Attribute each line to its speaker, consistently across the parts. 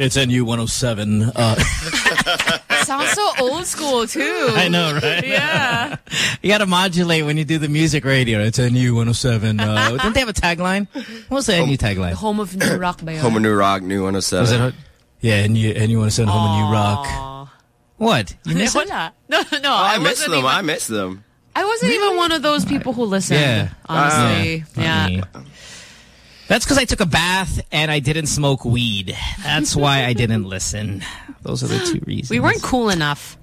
Speaker 1: It's NU 107. Uh,
Speaker 2: Sounds so old school too.
Speaker 1: I know, right?
Speaker 2: Yeah.
Speaker 1: you got to modulate when you do the music radio. It's NU 107. Uh, didn't they have a tagline? What was the NU tagline?
Speaker 2: Home of New Rock ba?
Speaker 3: Home of New Rock, New 107.
Speaker 1: Was it? Yeah, NU, NU 107, Home of New Rock. What? You miss it?
Speaker 2: Wala. No, no,
Speaker 3: Oh, I,
Speaker 2: I,
Speaker 3: miss them.
Speaker 2: Even,
Speaker 3: I miss them.
Speaker 2: I wasn't even one of those people who listened.
Speaker 1: Yeah.
Speaker 2: Honestly. yeah.
Speaker 1: That's because I took a bath and I didn't smoke weed. That's why I didn't listen. Those are the two reasons.
Speaker 2: We weren't cool enough.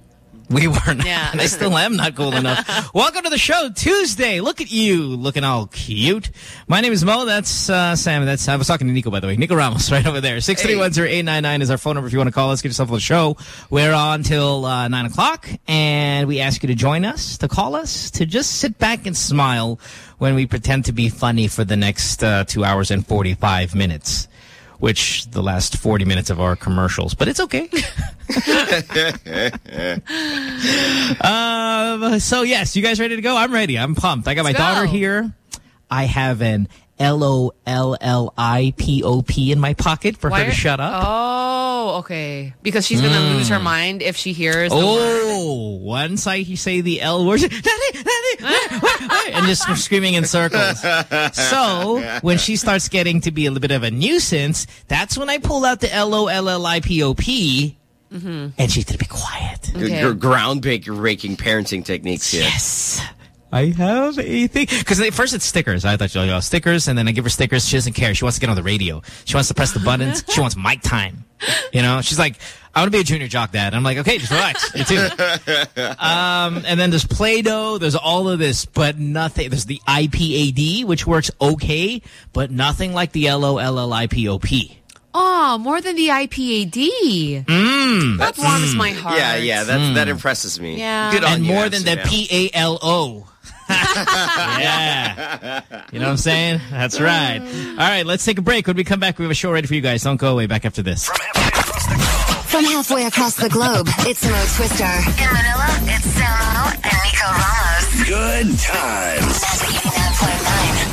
Speaker 1: We were not.
Speaker 2: Yeah.
Speaker 1: I still am not cool enough. Welcome to the show, Tuesday. Look at you, looking all cute. My name is Mo. That's uh, Sam. That's I was talking to Nico, by the way. Nico Ramos, right over there. Six three one zero eight nine nine is our phone number if you want to call us. Get yourself on the show. We're on till uh, 9 o'clock, and we ask you to join us, to call us, to just sit back and smile when we pretend to be funny for the next uh, two hours and 45 minutes which the last 40 minutes of our commercials, but it's okay. um, so yes, you guys ready to go? I'm ready. I'm pumped. I got my
Speaker 2: Let's
Speaker 1: daughter
Speaker 2: go.
Speaker 1: here. I have an L-O-L-L-I-P-O-P in my pocket for her to shut up.
Speaker 2: Oh, Oh, okay. Because she's gonna hmm. lose her mind if she hears. the word.
Speaker 1: Oh, once I say the L word, "Daddy, Daddy," and just screaming in circles. So when she starts getting to be a little bit of a nuisance, that's when I pull out the L O L L I P O P, mm-hmm. and she's gonna be quiet.
Speaker 3: Your,
Speaker 2: Okay.
Speaker 3: your groundbreaking parenting techniques here.
Speaker 1: Yes. I have a thing. Because first it's stickers. I thought, you know, stickers, and then I give her stickers. She doesn't care. She wants to get on the radio. She wants to press the buttons. She wants mic time. You know, she's like, I want to be a junior jock dad. I'm like, okay, just relax. You too. Um, and then there's Play-Doh. There's all of this, but nothing. There's the IPAD, which works okay, but nothing like the L-O-L-L-I-P-O-P.
Speaker 2: Oh, more than the IPAD.
Speaker 1: Mm.
Speaker 2: That warms my heart.
Speaker 3: Yeah, yeah, that that impresses me.
Speaker 2: Yeah.
Speaker 3: Good on
Speaker 1: and
Speaker 3: you,
Speaker 1: more than the
Speaker 3: Amsterdam.
Speaker 1: P-A-L-O. Yeah. You know what I'm saying? That's right. All right, let's take a break. When we come back, we have a show ready for you guys. Don't go away. Back after this.
Speaker 4: From halfway across the globe, it's Mo Twister. In Manila, it's Samo and Nico Ramos.
Speaker 5: Good times.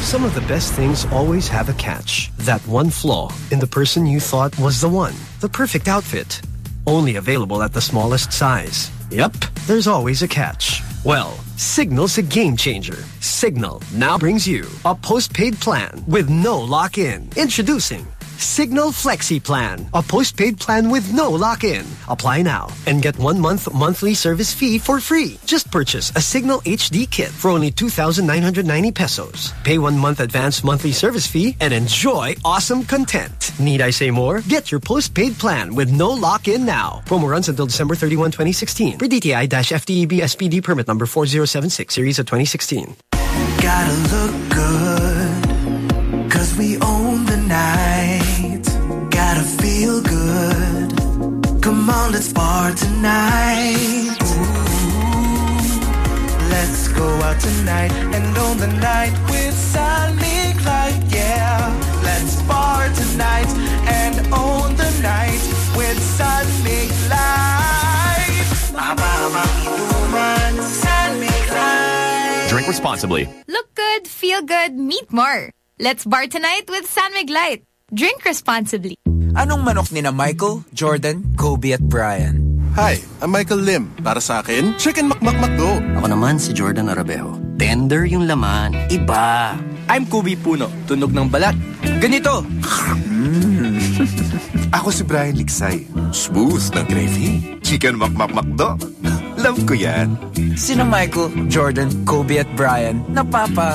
Speaker 6: Some of the best things always have a catch. That one flaw in the person you thought was the one. The perfect outfit. Only available at the smallest size. Yep, there's always a catch. Well, Cignal's a game changer. Cignal now brings you a postpaid plan with no lock-in. Introducing Cignal Flexi Plan, a postpaid plan with no lock-in. Apply now and get one month monthly service fee for free. Just purchase a Cignal HD kit for only 2,990 pesos. Pay one month advance monthly service fee and enjoy awesome content. Need I say more? Get your postpaid plan with no lock-in now. Promo runs until December 31, 2016. For DTI-FTEB SPD permit number 4076 series of 2016.
Speaker 5: Gotta look good, cause we own the night. Gotta feel good. Come on, let's bar tonight. Ooh, let's go out tonight and own the night with San Mig Light, yeah. Let's bar tonight and own the night with San Mig Light. Mama, San Mig Light.
Speaker 7: Drink responsibly.
Speaker 8: Look good, feel good, meet more. Let's bar tonight with San Mig Light. Drink responsibly.
Speaker 9: Anong manok ni na Michael, Jordan, Kobe at Brian?
Speaker 10: Hi, I'm Michael Lim. Para sa akin, Chicken McMcMcDo.
Speaker 11: Ako naman si Jordan Arabejo. Tender yung laman. Iba.
Speaker 9: I'm Kobe Puno, tunog ng balat. Ganito.
Speaker 10: Ako si Brian Liksay. Smooth na gravy. Chicken McMcMcDo. Love ko yan.
Speaker 9: Sino Michael, Jordan, Kobe at Brian? Napapa.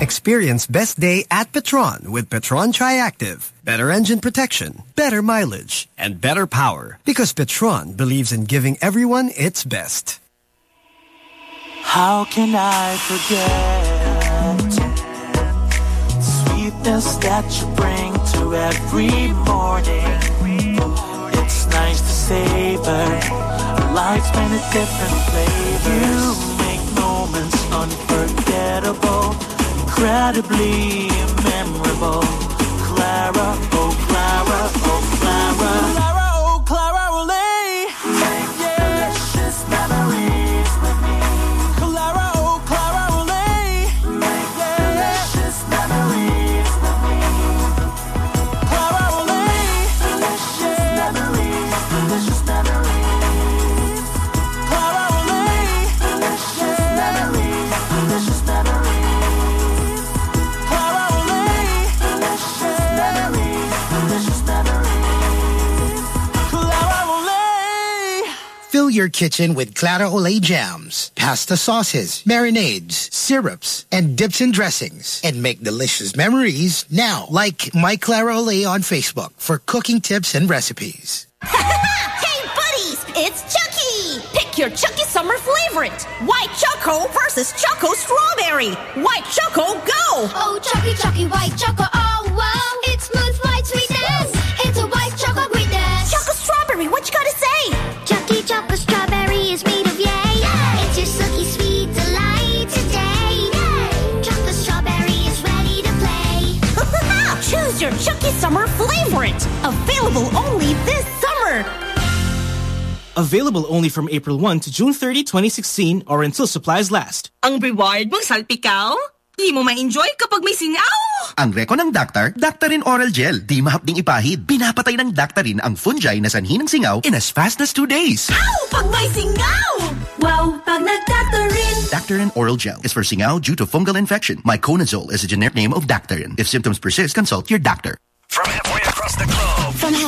Speaker 6: Experience best day at Petron with Petron Triactive. Better engine protection, better mileage, and better power. Because Petron believes in giving everyone its best.
Speaker 5: How can I forget sweetness that you bring to every morning? It's nice to savor life's many different flavors. You make moments unforgettable, incredibly memorable. Clara, oh Clara, oh Clara, Clara,
Speaker 7: your kitchen with Clara Ole jams, pasta sauces, marinades, syrups, and dips and dressings. And make delicious memories now. Like My Clara Ole on Facebook for cooking tips and recipes.
Speaker 12: hey, buddies! It's Chucky! Pick your Chucky summer favorite. White Choco versus Choco Strawberry. White Choco, go!
Speaker 13: Oh, Chucky, Chucky, White Choco, oh, wow. It's smooth, white sweetness. It's a White Choco greatness.
Speaker 12: Choco Strawberry, what you gotta say?
Speaker 13: Chucky Choco
Speaker 12: Available only this summer.
Speaker 14: Available only from April 1 to June 30, 2016 or until supplies last.
Speaker 15: Ang reward mong salpikaw? Di mo ma-enjoy kapag may singaw.
Speaker 16: Ang reko ng Dactar, Daktarin Oral Gel. Di mahapding ipahid. Pinapatay ng Daktarin ang fungi na sanhi ng singaw in as fast as two days.
Speaker 12: Ow! Pag may singaw! Wow! Pag nagdaktarin!
Speaker 16: Daktarin Oral Gel is for singaw due to fungal infection. Miconazole is a generic name of Daktarin. If symptoms persist, consult your doctor.
Speaker 4: From halfway across the globe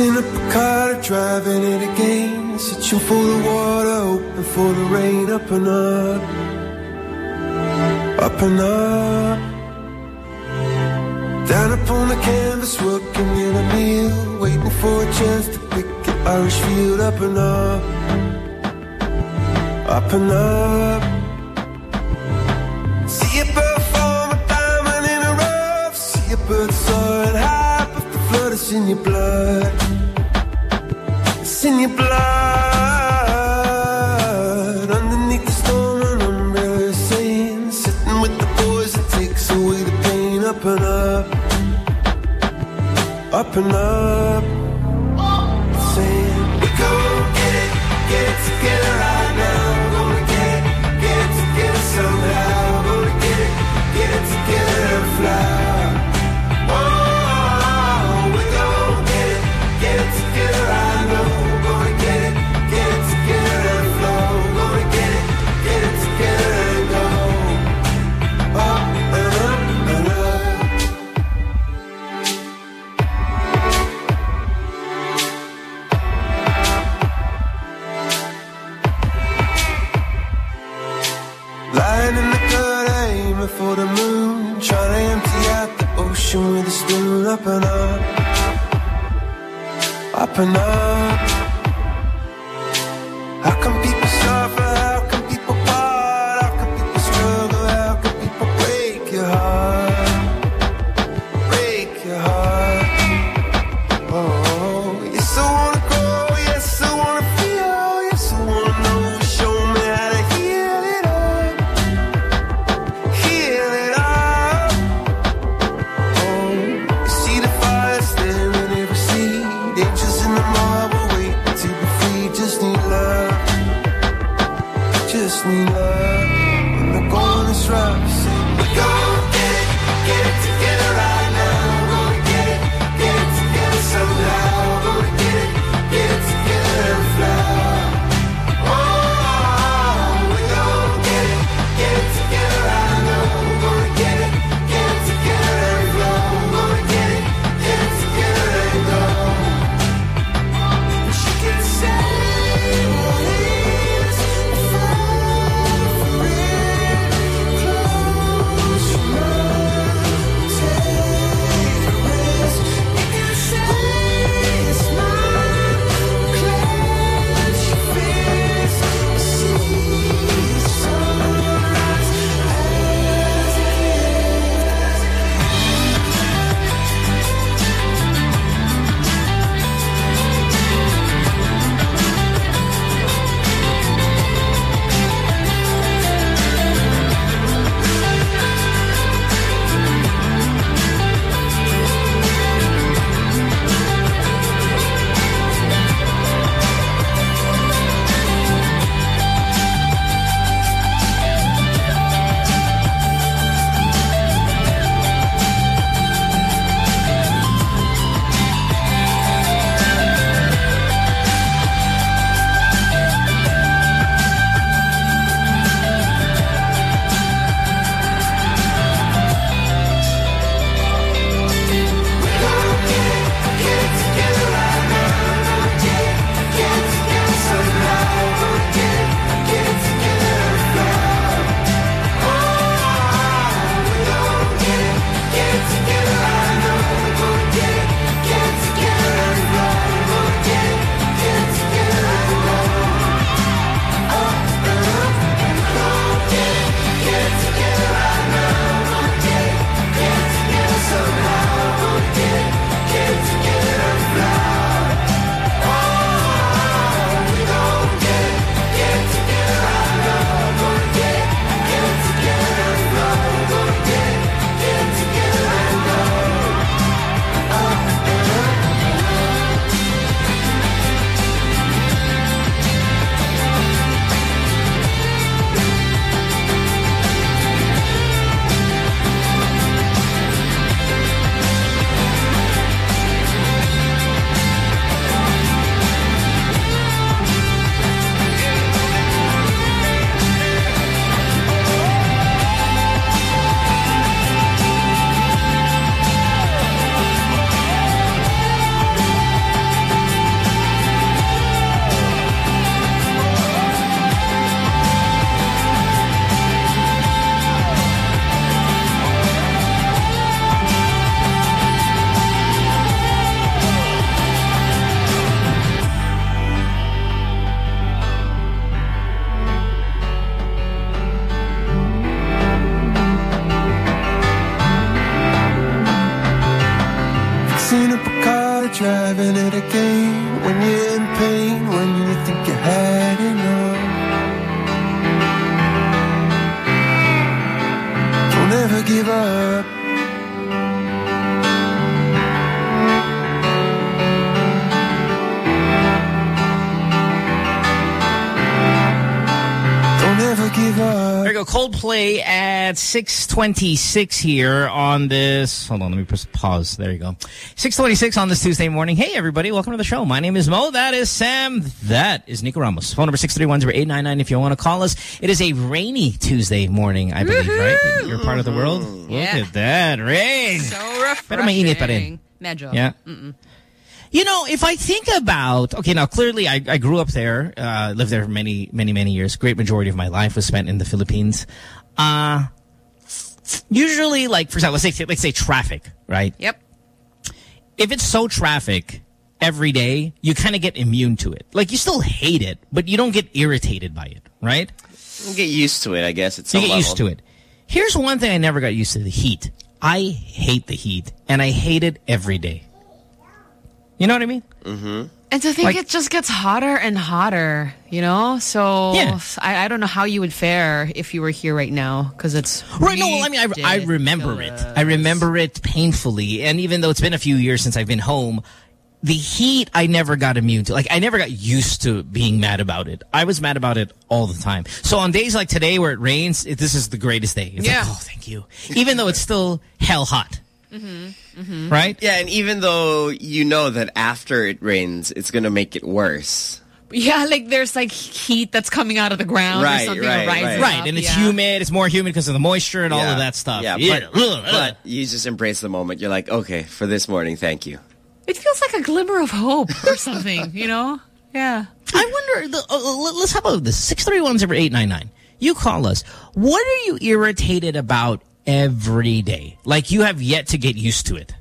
Speaker 5: Up a car, driving it again. Searching for the water, hoping for the rain. Up and up, up and up. Down upon the canvas, working in a meal. Waiting for a chance to pick an Irish field. Up and up, up and up. See a bird form a diamond in a rough. See a bird soaring high, but the flood is in your blood. It's in your blood. Underneath the storm, an umbrella saying, sitting with the boys, it takes away the pain. Up and up, up and up. Up and up, up and up. How come
Speaker 1: 626 here on this. Hold on, let me press pause. There you go. 626 on this Tuesday morning. Hey, everybody. Welcome to the show. My name is Mo. That is Sam. That is Nico Ramos. Phone number 631-0899 if you want to call us. It is a rainy Tuesday morning, I believe, right? You're part of the world?
Speaker 2: Yeah.
Speaker 1: Look at that. Rain.
Speaker 2: So refreshing.
Speaker 1: Pero mainit pa rin.
Speaker 2: Medyo.
Speaker 1: Yeah.
Speaker 2: Mm-mm.
Speaker 1: You know, if I think about, okay, now clearly I, I grew up there, uh, lived there for many, many, many years. Great majority of my life was spent in the Philippines. Uh, usually like, for example, let's say, let's say traffic, right?
Speaker 2: Yep.
Speaker 1: If it's so traffic every day, you kind of get immune to it. Like you still hate it, but you don't get irritated by it, right?
Speaker 3: You get used to it, I guess. It's
Speaker 1: You get used to it. Here's one thing I never got used to, the heat. I hate the heat, and I hate it every day. You know what I mean?
Speaker 3: Mm-hmm.
Speaker 2: And to think
Speaker 1: Like-
Speaker 2: it just gets hotter and hotter, you know? So
Speaker 1: Yeah.
Speaker 2: I, I don't know how you would fare if you were here right now because it's
Speaker 1: Right, no, well, I mean, I, I remember it. I remember it painfully. And even though it's been a few years since I've been home, the heat I never got immune to. Like, I never got used to being mad about it. I was mad about it all the time. So on days like today where it rains, it, this is the greatest day. It's
Speaker 2: Yeah.
Speaker 1: like, oh, thank you. Even though it's still hell hot,
Speaker 2: Mm-hmm. Mm-hmm.
Speaker 1: right?
Speaker 3: Yeah, and even though you know that after it rains, it's going to make it worse.
Speaker 2: Yeah, like there's like heat that's coming out of the ground
Speaker 3: Right,
Speaker 2: or something
Speaker 3: right,
Speaker 2: or rising
Speaker 3: right.
Speaker 2: up,
Speaker 1: and it's
Speaker 2: yeah.
Speaker 1: humid. It's more humid because of the moisture and all of that stuff.
Speaker 3: Yeah,
Speaker 1: Yeah.
Speaker 3: but,
Speaker 1: Ugh, ugh.
Speaker 3: but you just embrace the moment. You're like, okay, for this morning, thank you.
Speaker 2: It feels like a glimmer of hope or something, you know? Yeah.
Speaker 1: I wonder, the, uh, let- let's have about this. 631-0899. You call us. What are you irritated about every day? Like you have yet to get used to it.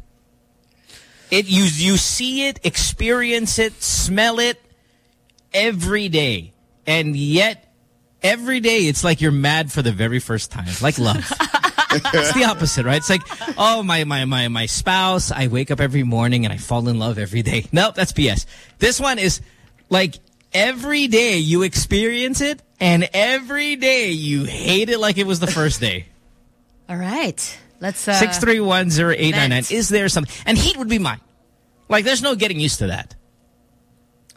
Speaker 1: It you you see it, experience it, smell it every day. And yet every day it's like you're mad for the very first time. Like love. it's the opposite, right? It's like, oh, my, my, my, my spouse, I wake up every morning and I fall in love every day. Nope, that's BS. This one is like every day you experience it and every day you hate it like it was the first day.
Speaker 2: All right. Let's uh
Speaker 1: Six three one zero eight nine nine. Is there something? And heat would be mine. Like, there's no getting used to that.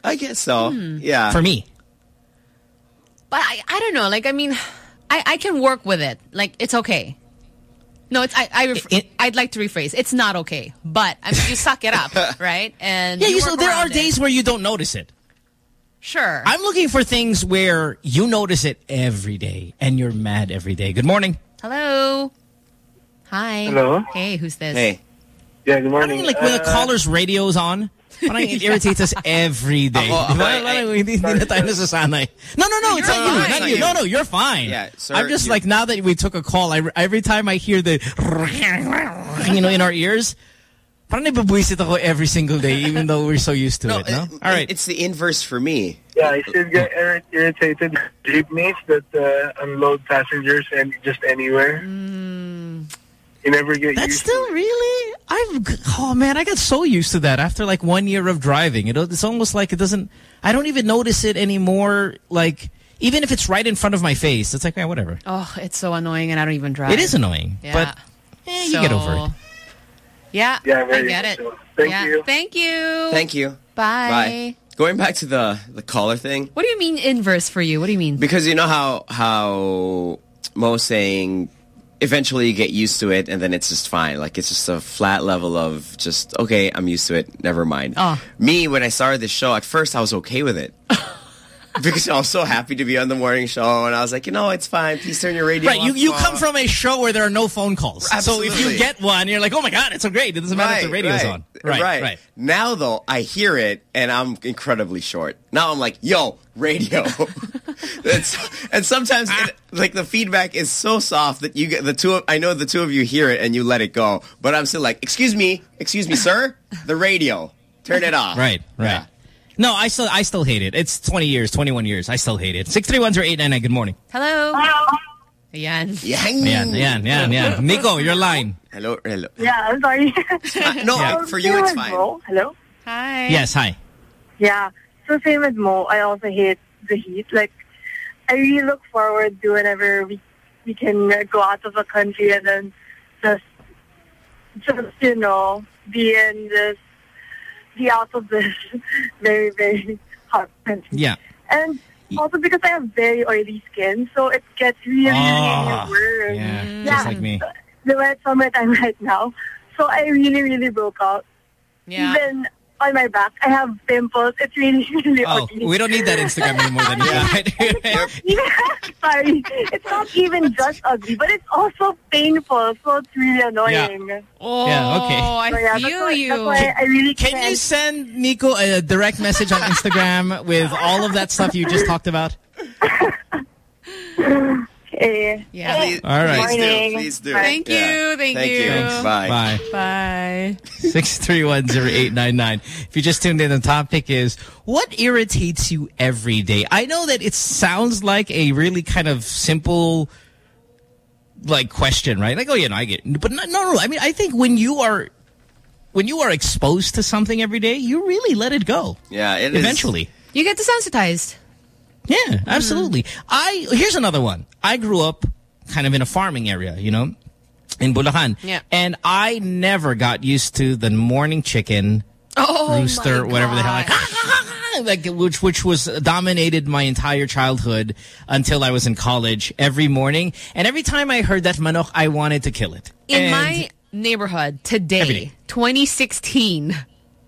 Speaker 3: I guess so.
Speaker 2: Hmm.
Speaker 3: Yeah.
Speaker 1: For me.
Speaker 2: But I, I don't know. Like, I mean, I, I can work with it. Like, it's okay. No, it's I, I ref I'd like to rephrase. It's not okay. But, I mean, you suck it up, right? And
Speaker 1: Yeah,
Speaker 2: you
Speaker 1: you, so there are
Speaker 2: it.
Speaker 1: days where you don't notice it.
Speaker 2: Sure.
Speaker 1: I'm looking for things where you notice it every day and you're mad every day. Good morning.
Speaker 2: Hello. Hi.
Speaker 17: Hello?
Speaker 2: Hey, who's this? Hey.
Speaker 17: Yeah, good morning.
Speaker 1: I
Speaker 17: morning.
Speaker 1: mean, like when the
Speaker 17: Uh,
Speaker 1: caller's radio's on, parang it irritates us every day.
Speaker 3: Ako,
Speaker 1: Di ba?
Speaker 3: ako,
Speaker 1: hindi, hindi na tayo nasasanay. No, no, no, it's
Speaker 3: You're
Speaker 1: not you.
Speaker 3: fine.
Speaker 1: Not you. No, no, you're fine.
Speaker 3: Yeah, sir,
Speaker 1: I'm just
Speaker 3: you-
Speaker 1: like, now that we took a call, I, every time I hear the, you know, in our ears, parang nababwisit ako every single day, even though we're so used to
Speaker 3: No,
Speaker 1: it, no?
Speaker 3: it-
Speaker 1: All right.
Speaker 3: It's the inverse for me.
Speaker 17: Yeah, I still get irritated with jeepneys that uh, unload passengers and just anywhere. You never get
Speaker 1: That's
Speaker 17: used
Speaker 1: still really. I've. Oh man, I got so used to that after like one year of driving. It, it's almost like it doesn't. I don't even notice it anymore. Like even if it's right in front of my face, it's like yeah, whatever.
Speaker 2: Oh, it's so annoying and I don't even drive.
Speaker 1: It is annoying,
Speaker 2: Yeah.
Speaker 1: but eh, you get over it.
Speaker 2: Yeah,
Speaker 17: Yeah,
Speaker 2: I
Speaker 17: very
Speaker 2: get it.
Speaker 17: so. Thank
Speaker 2: yeah.
Speaker 17: you.
Speaker 2: Thank you.
Speaker 3: Thank you.
Speaker 2: Bye.
Speaker 3: Bye. Going back to the the caller thing,
Speaker 2: What do you mean inverse for you? What do you mean?
Speaker 3: because you know how how Mo's saying eventually you get used to it and then it's just fine. Like it's just a flat level of just okay, I'm used to it. Never mind.
Speaker 2: Oh.
Speaker 3: Me, when I started this show, at first I was okay with it. because I was so happy to be on the morning show, and I was like, you know, it's fine. Please turn your radio
Speaker 1: Right, you
Speaker 3: off.
Speaker 1: you come from a show where there are no phone calls. Absolutely. So if you get one, you're like, oh my god, it's so great. It doesn't matter if the radio's
Speaker 3: right,
Speaker 1: on. Right, right.
Speaker 3: right. Now though, I hear it and I'm incredibly short. Now I'm like, yo, radio. That's, and sometimes ah. it, like the feedback is so soft that you get the two. Of, I know the two of you hear it and you let it go, but I'm still like, excuse me, excuse me, sir, the radio, turn it off.
Speaker 1: Right, right. No, I still I still hate it. It's 20 years, 21 years. I still hate it. 6310899, good morning.
Speaker 2: Hello. Ayan.
Speaker 3: Yang.
Speaker 1: Yan, yan, yan, yan. Nico, your line.
Speaker 3: Hello, hello.
Speaker 18: Yeah, I'm sorry.
Speaker 3: no,
Speaker 1: Yeah.
Speaker 3: for you it's fine.
Speaker 18: Hello?
Speaker 2: Hi.
Speaker 1: Yes, hi.
Speaker 18: Yeah. so same with Mo. I also hate the heat. Like, I really look forward to whenever we we can uh, go out of the country and then just just you know be in this be out of this very very hot country.
Speaker 1: Yeah.
Speaker 18: And also because I have very oily skin, so it gets really,
Speaker 1: Ah,
Speaker 18: really worse.
Speaker 1: yeah, just like me.
Speaker 18: The wet summertime right now. So I really, really broke out.
Speaker 2: Yeah.
Speaker 18: Even on my back, I have pimples. It's really, really
Speaker 1: Oh,
Speaker 18: ugly.
Speaker 1: we don't need that Instagram anymore then. Yeah.
Speaker 18: Yeah, sorry. It's not even just ugly, but it's also painful. So it's really annoying.
Speaker 2: Oh,
Speaker 1: Yeah, okay.
Speaker 2: Oh, I
Speaker 18: So, yeah, that's
Speaker 2: feel
Speaker 18: why-
Speaker 2: you.
Speaker 18: That's why I really
Speaker 1: Can
Speaker 18: can't.
Speaker 1: you send Nico a direct message on Instagram with all of that stuff you just talked about?
Speaker 18: Eh,
Speaker 2: Yeah.
Speaker 3: Please,
Speaker 1: All right.
Speaker 3: Please do. Please do.
Speaker 2: Thank you,
Speaker 3: Yeah.
Speaker 2: thank
Speaker 3: Thank
Speaker 2: you.
Speaker 3: you. Bye.
Speaker 1: Bye.
Speaker 2: Bye.
Speaker 1: 6310899. If you just tuned in, the topic is what irritates you every day? I know that it sounds like a really kind of simple like question, right? Like, oh, yeah, no, I get it. But no, no, no. I mean, I think when you are when you are exposed to something every day, you really let it go.
Speaker 3: Yeah, it is-
Speaker 1: Eventually.
Speaker 2: You get desensitized.
Speaker 1: Yeah, absolutely. I here's another one. I grew up kind of in a farming area, you know, in Bulacan.
Speaker 2: Yeah.
Speaker 1: And I never got used to the morning chicken,
Speaker 2: Oh,
Speaker 1: rooster, whatever the hell, like, like which which was dominated my entire childhood until I was in college every morning. And every time I heard that manok, I wanted to kill it.
Speaker 2: In
Speaker 1: And-
Speaker 2: my neighborhood today, 2016,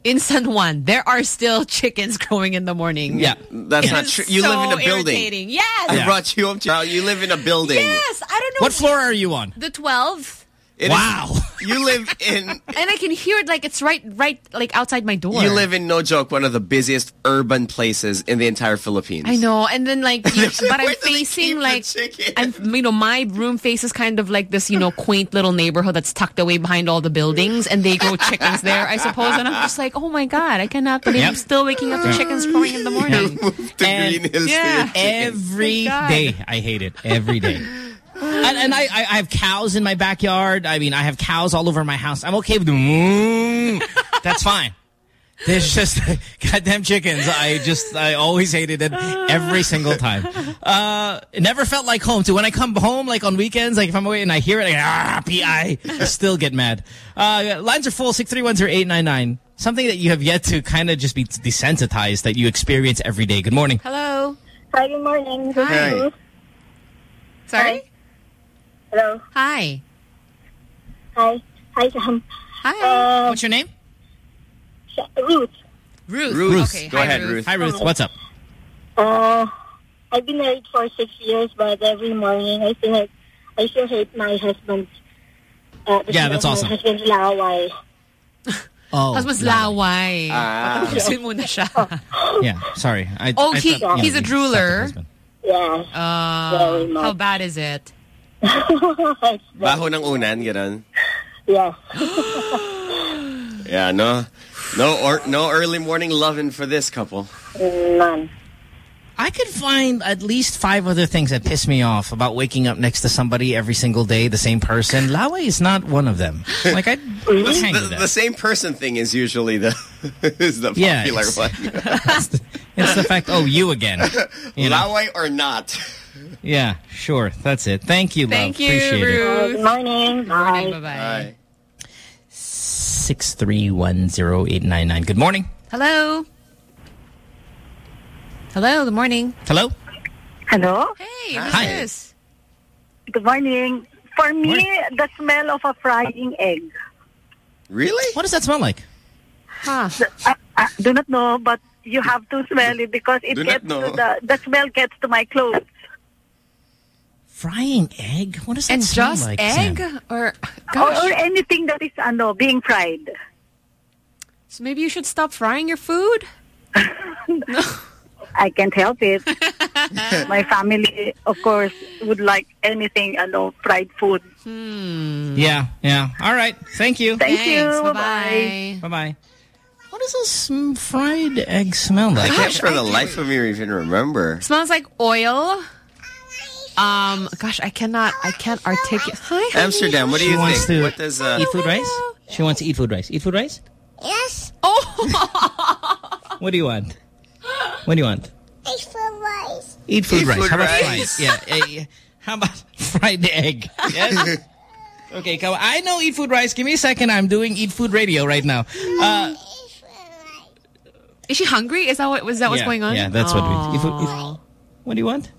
Speaker 2: in San Juan, there are still chickens growing in the morning.
Speaker 1: yeah,
Speaker 3: That's
Speaker 2: It
Speaker 3: not true. You
Speaker 2: so
Speaker 3: live in a building.
Speaker 2: irritating. Yes.
Speaker 3: I
Speaker 1: Yeah.
Speaker 3: brought you up to you live in a building.
Speaker 2: Yes. I don't know.
Speaker 1: what floor are you on?
Speaker 2: The 12th.
Speaker 3: It is-
Speaker 1: Wow.
Speaker 3: you live in
Speaker 2: And I can hear it like it's right, right, like outside my door.
Speaker 3: you live in no joke one of the busiest urban places in the entire Philippines.
Speaker 2: I know, and then like, you, but I'm
Speaker 3: Where do they
Speaker 2: facing like,
Speaker 3: chicken?
Speaker 2: I'm, you know, my room faces kind of like this, you know, quaint little neighborhood that's tucked away behind all the buildings, and they grow chickens there, I suppose. And I'm just like, oh my god, I cannot believe
Speaker 1: Yep.
Speaker 2: I'm still waking up to chickens crowing in the morning.
Speaker 3: to
Speaker 1: And-
Speaker 2: Yeah.
Speaker 3: for your chicken.
Speaker 1: Every
Speaker 2: Thank God.
Speaker 1: day. I hate it. Every day. and and I, I I have cows in my backyard. I mean, I have cows all over my house. I'm okay with the mm, That's fine. There's just goddamn chickens. I just, I always hated it every single time. Uh, it never felt like home too. When I come home, like on weekends, like if I'm away and I hear it, like, ah, PI, I still get mad. Uh, lines are full, 6310899. Something that you have yet to kind of just be desensitized that you experience every day. Good morning.
Speaker 2: Hello.
Speaker 18: Hi, good morning. This
Speaker 2: Hi.
Speaker 18: Ruth.
Speaker 2: Sorry.
Speaker 18: Hello.
Speaker 2: Hi.
Speaker 18: Hi. Hi, Sam.
Speaker 2: Hi.
Speaker 18: Uh,
Speaker 1: What's your name?
Speaker 18: Ruth.
Speaker 2: Ruth.
Speaker 1: Ruth.
Speaker 2: Okay.
Speaker 3: Go
Speaker 2: Hi,
Speaker 3: ahead,
Speaker 2: Ruth.
Speaker 3: Ruth.
Speaker 1: Hi, Ruth. What's up?
Speaker 18: Uh, I've been married for six years, but every morning I still hate, I still hate my husband. Uh,
Speaker 1: Yeah, that's awesome.
Speaker 18: My husband's laway.
Speaker 1: Oh,
Speaker 2: Husband's laway.
Speaker 3: Ah.
Speaker 2: Patapusin mo na siya.
Speaker 1: Yeah, sorry. I,
Speaker 2: Oh,
Speaker 1: I
Speaker 2: he-
Speaker 1: thought-
Speaker 2: he's a drooler?
Speaker 1: stopped the husband.
Speaker 18: Yes.
Speaker 2: Uh, how bad is it?
Speaker 3: Baho ng unan, ganun.
Speaker 18: yes.
Speaker 3: Yeah, no, no, or, no early morning loving for this couple.
Speaker 18: None.
Speaker 1: I could find at least five other things that piss me off about waking up next to somebody every single day, the same person. Lawa is not one of them. Like, I
Speaker 3: The, the, the same person thing is usually the is the
Speaker 1: Yeah,
Speaker 3: popular
Speaker 1: it's-
Speaker 3: one.
Speaker 1: It's the fact, oh, you again. You know?
Speaker 3: Laway or not?
Speaker 1: Yeah, sure. That's it. Thank you, love.
Speaker 2: Thank you,
Speaker 1: Appreciate it.
Speaker 18: Uh, good morning. Bye.
Speaker 2: Bye-bye.
Speaker 3: Hi.
Speaker 1: 6310899. Good morning.
Speaker 2: Hello. Hello. Good morning.
Speaker 1: Hello?
Speaker 18: Hello.
Speaker 2: Hey, who's
Speaker 1: Hi.
Speaker 2: this?
Speaker 18: Good morning. For me,
Speaker 1: Morning.
Speaker 18: the smell of a frying egg.
Speaker 3: Really?
Speaker 1: What does that smell like?
Speaker 2: Huh.
Speaker 18: I, I do not know, but you have to smell it because it
Speaker 3: Do
Speaker 18: gets to the the smell gets to my clothes.
Speaker 1: Frying egg? What does that
Speaker 2: And
Speaker 1: smell
Speaker 2: just
Speaker 1: like?
Speaker 2: egg?
Speaker 1: Sam?
Speaker 2: Or,
Speaker 18: Or,
Speaker 2: gosh.
Speaker 18: or anything that is ano, being fried.
Speaker 2: So maybe you should stop frying your food?
Speaker 18: I can't help it. my family, of course, would like anything ano, fried food. Hmm.
Speaker 1: Yeah, yeah. All right. Thank you.
Speaker 18: Thank
Speaker 2: Thanks.
Speaker 18: you.
Speaker 2: Bye-bye.
Speaker 1: Bye-bye. What does this fried egg smell like?
Speaker 3: I can't for the life of me even remember.
Speaker 2: Smells like oil. Um, gosh, I cannot, I can't articulate. Hi, honey.
Speaker 3: Amsterdam, what do
Speaker 1: She
Speaker 3: you
Speaker 1: wants
Speaker 3: think?
Speaker 1: to
Speaker 3: What does uh,
Speaker 1: eat food rice? She wants to eat food rice. Eat food rice?
Speaker 13: Yes.
Speaker 2: Oh,
Speaker 1: What do you want? What do you want?
Speaker 19: Eat food rice.
Speaker 1: Eat food
Speaker 3: Eat
Speaker 1: rice.
Speaker 3: food
Speaker 1: How about
Speaker 3: rice.
Speaker 1: fries? Yeah. yeah. How about fried egg? Yes. okay, come on. I know eat food rice. Give me a second. I'm doing eat food radio right now. Uh,
Speaker 2: Is she hungry? Is that what was that what's going on?
Speaker 1: Yeah, that's what we. Eat food, eat-
Speaker 2: Aw.
Speaker 1: what do you want?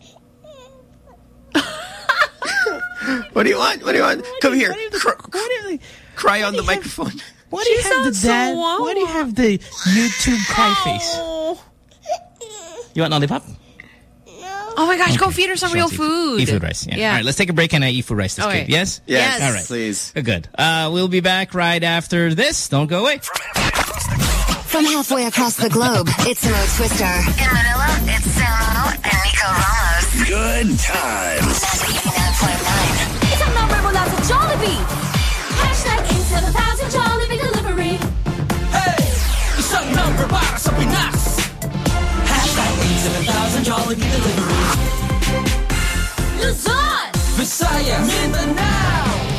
Speaker 3: What do you want? What do you want? Come here. Cry,
Speaker 1: you-
Speaker 3: cry on the microphone.
Speaker 1: Why do you have the
Speaker 2: sounds so
Speaker 1: dad? do you have the YouTube cry face? You want lollipop?
Speaker 2: Oh my gosh, go feed her some
Speaker 1: She
Speaker 2: real food.
Speaker 1: Eat food rice. Yeah. All right, let's take a break and I eat food rice. This
Speaker 2: Okay.
Speaker 1: kid. Yes.
Speaker 3: Yes,
Speaker 1: All right.
Speaker 3: please.
Speaker 1: Good. Uh, we'll be back right after this. Don't go away.
Speaker 4: From halfway across the globe, it's Mo Twister. In Manila, it's Samo and Nico Ramos.
Speaker 20: Good times.
Speaker 21: Isang number mula sa Jollibee. Hashtag 87000 Jollibee Delivery.
Speaker 22: Hey! Isang number para sa Pinas! Hashtag 87000 Jollibee Delivery.
Speaker 21: Luzon!
Speaker 22: Visayas! Mindanao!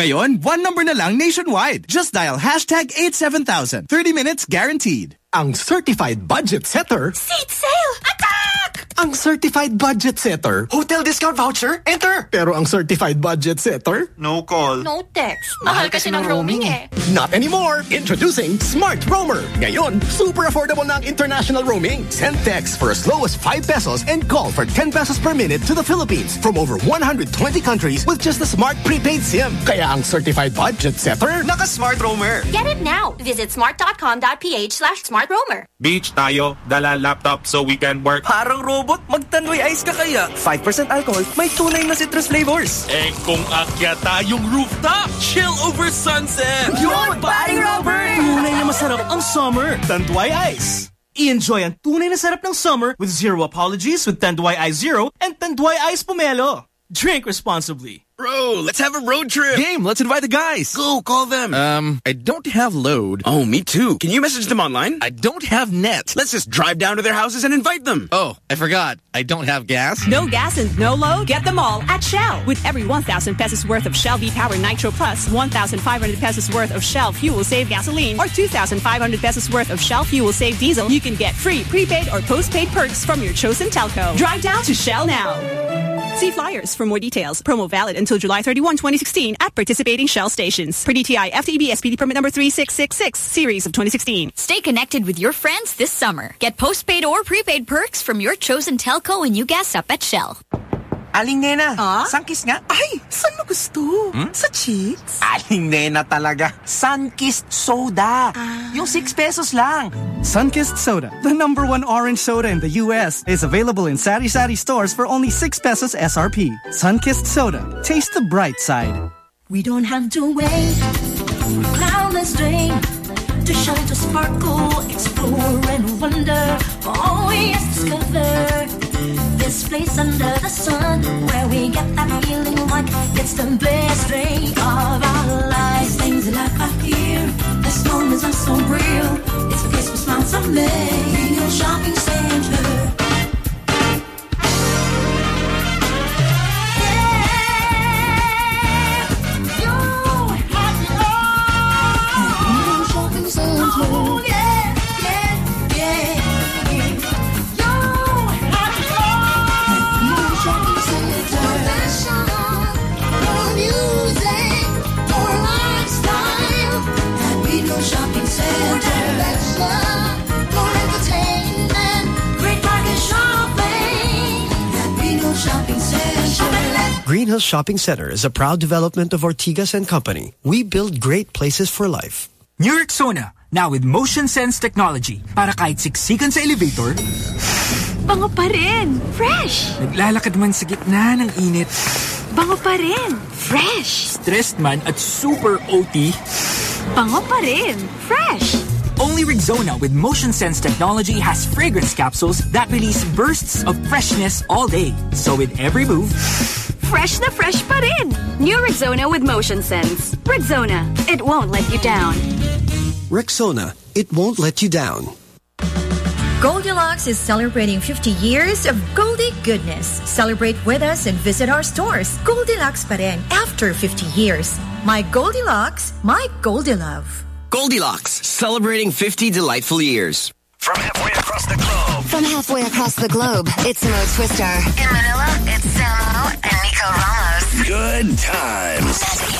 Speaker 20: Ngayon, one number na lang nationwide. Just dial hashtag 87000. 30 minutes guaranteed.
Speaker 6: Ang certified budget setter,
Speaker 21: Seat sale! Attack!
Speaker 6: Ang certified budget setter,
Speaker 23: Hotel discount voucher? Enter!
Speaker 6: pero ang certified budget setter,
Speaker 24: No call.
Speaker 21: No text. Mahal kasi ng roaming eh.
Speaker 6: Not anymore! Introducing Smart Roamer! Ngayon, super affordable na ang international roaming. Send text for as low as 5 pesos and call for 10 pesos per minute to the Philippines from over 120 countries with just a smart prepaid SIM. Kaya ang certified budget setter,
Speaker 23: Naka-smart roamer.
Speaker 21: Get it now. Visit smart.com.ph slash smartroamer.
Speaker 25: Beach tayo, dala laptop so we can work.
Speaker 23: Parang robot, magtanduay ice ka kaya. 5% alcohol, may tunay na citrus flavors.
Speaker 25: Eh kung akya tayong rooftop, chill over sunset.
Speaker 23: Yun, paring Robert!
Speaker 14: Tunay na masarap ang summer. Tanduay Ice. I-enjoy ang tunay na sarap ng summer with zero apologies with Tanduay Ice Zero and Tanduay Ice Pomelo. Drink responsibly.
Speaker 20: Bro, let's have a road trip. Game, let's invite the guys. Go, call them. Um, I don't have load. Oh, me too. Can you message them online? I don't have net. Let's just drive down to their houses and invite them. Oh, I forgot. I don't have gas.
Speaker 26: No gas and no load? Get them all at Shell. With every 1,000 pesos worth of Shell V-Power Nitro Plus, 1,500 pesos worth of Shell Fuel Save Gasoline, or 2,500 pesos worth of Shell Fuel Save Diesel, you can get free prepaid or postpaid perks from your chosen telco. Drive down to Shell now. See flyers for more details. Promo valid until July 31, 2016 at participating Shell stations. Per DTI FTEB SPD permit number 3666, series of 2016.
Speaker 27: Stay connected with your friends this summer. Get postpaid or prepaid perks from your chosen telco when you gas up at Shell.
Speaker 23: Aling Nena, Sunkist nga? Ay, saan mo gusto? Hmm? Sa cheeks? Aling Nena talaga. Sunkist Soda. Ah. Yung 6 pesos lang.
Speaker 28: Sunkist Soda, the number one orange soda in the U.S., is available in Sari Sari stores for only 6 pesos SRP. Sunkist Soda. Taste the bright side.
Speaker 21: We don't have to wait for cloudless day to shine, to sparkle, explore and wonder. Always discover this place under the sun where we get that feeling like it's the best day of our lives. Things in life are here. This moment is so real. It's a place for smiles are made. Your shopping center. More entertainment, great bargain shopping. Happy Meal Shopping Center.
Speaker 6: Greenhills Shopping Center is a proud development of Ortigas and Company. We build great places for life.
Speaker 29: New Rexona, now with motion sense technology. Para kahit siksikan sa elevator,
Speaker 30: Bango pa rin. Fresh.
Speaker 29: naglalakad man sa gitna ng init,
Speaker 30: Bango pa rin. Fresh.
Speaker 29: stressed man at super OT,
Speaker 30: Bango pa rin. Fresh.
Speaker 29: Only Rexona with motion sense technology has fragrance capsules that release bursts of freshness all day. So with every move,
Speaker 30: Fresh na fresh pa rin. New Rexona with Motion Sense. Rexona. It won't let you down.
Speaker 6: Rexona, it won't let you down.
Speaker 31: Goldilocks is celebrating 50 years of Goldie goodness. Celebrate with us and visit our stores. Goldilocks pa rin after 50 years. My Goldilocks, my Goldilove.
Speaker 32: Goldilocks, celebrating 50 delightful years.
Speaker 4: From halfway across the globe. From halfway across the globe, it's Mo Twister. In Manila, it's Samo and Nico Ramos.
Speaker 33: Good times.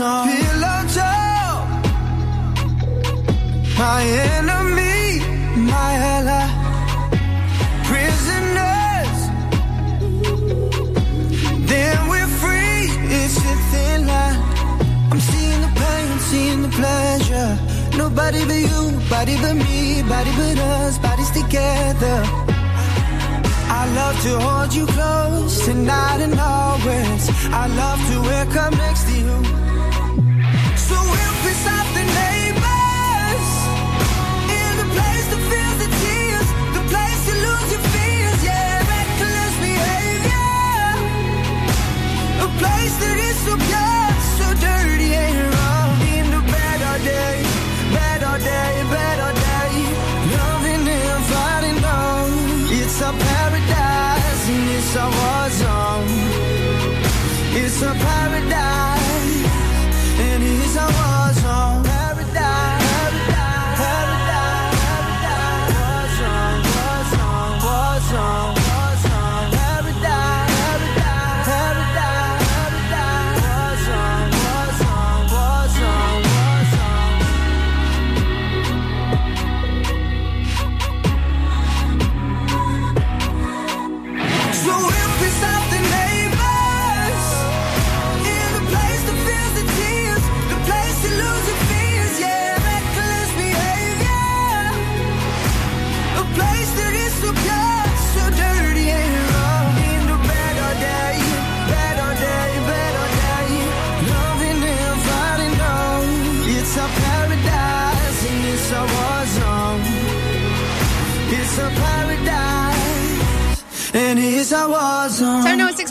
Speaker 5: zone. Pillow talk, my enemy, my ally. Prisoners, then we're free. It's a thin line. I'm seeing the pain, seeing the pleasure. Nobody but you, body but me, body but us, bodies together. I love to hold you close tonight and always. I love to wake up next to you. Place that is so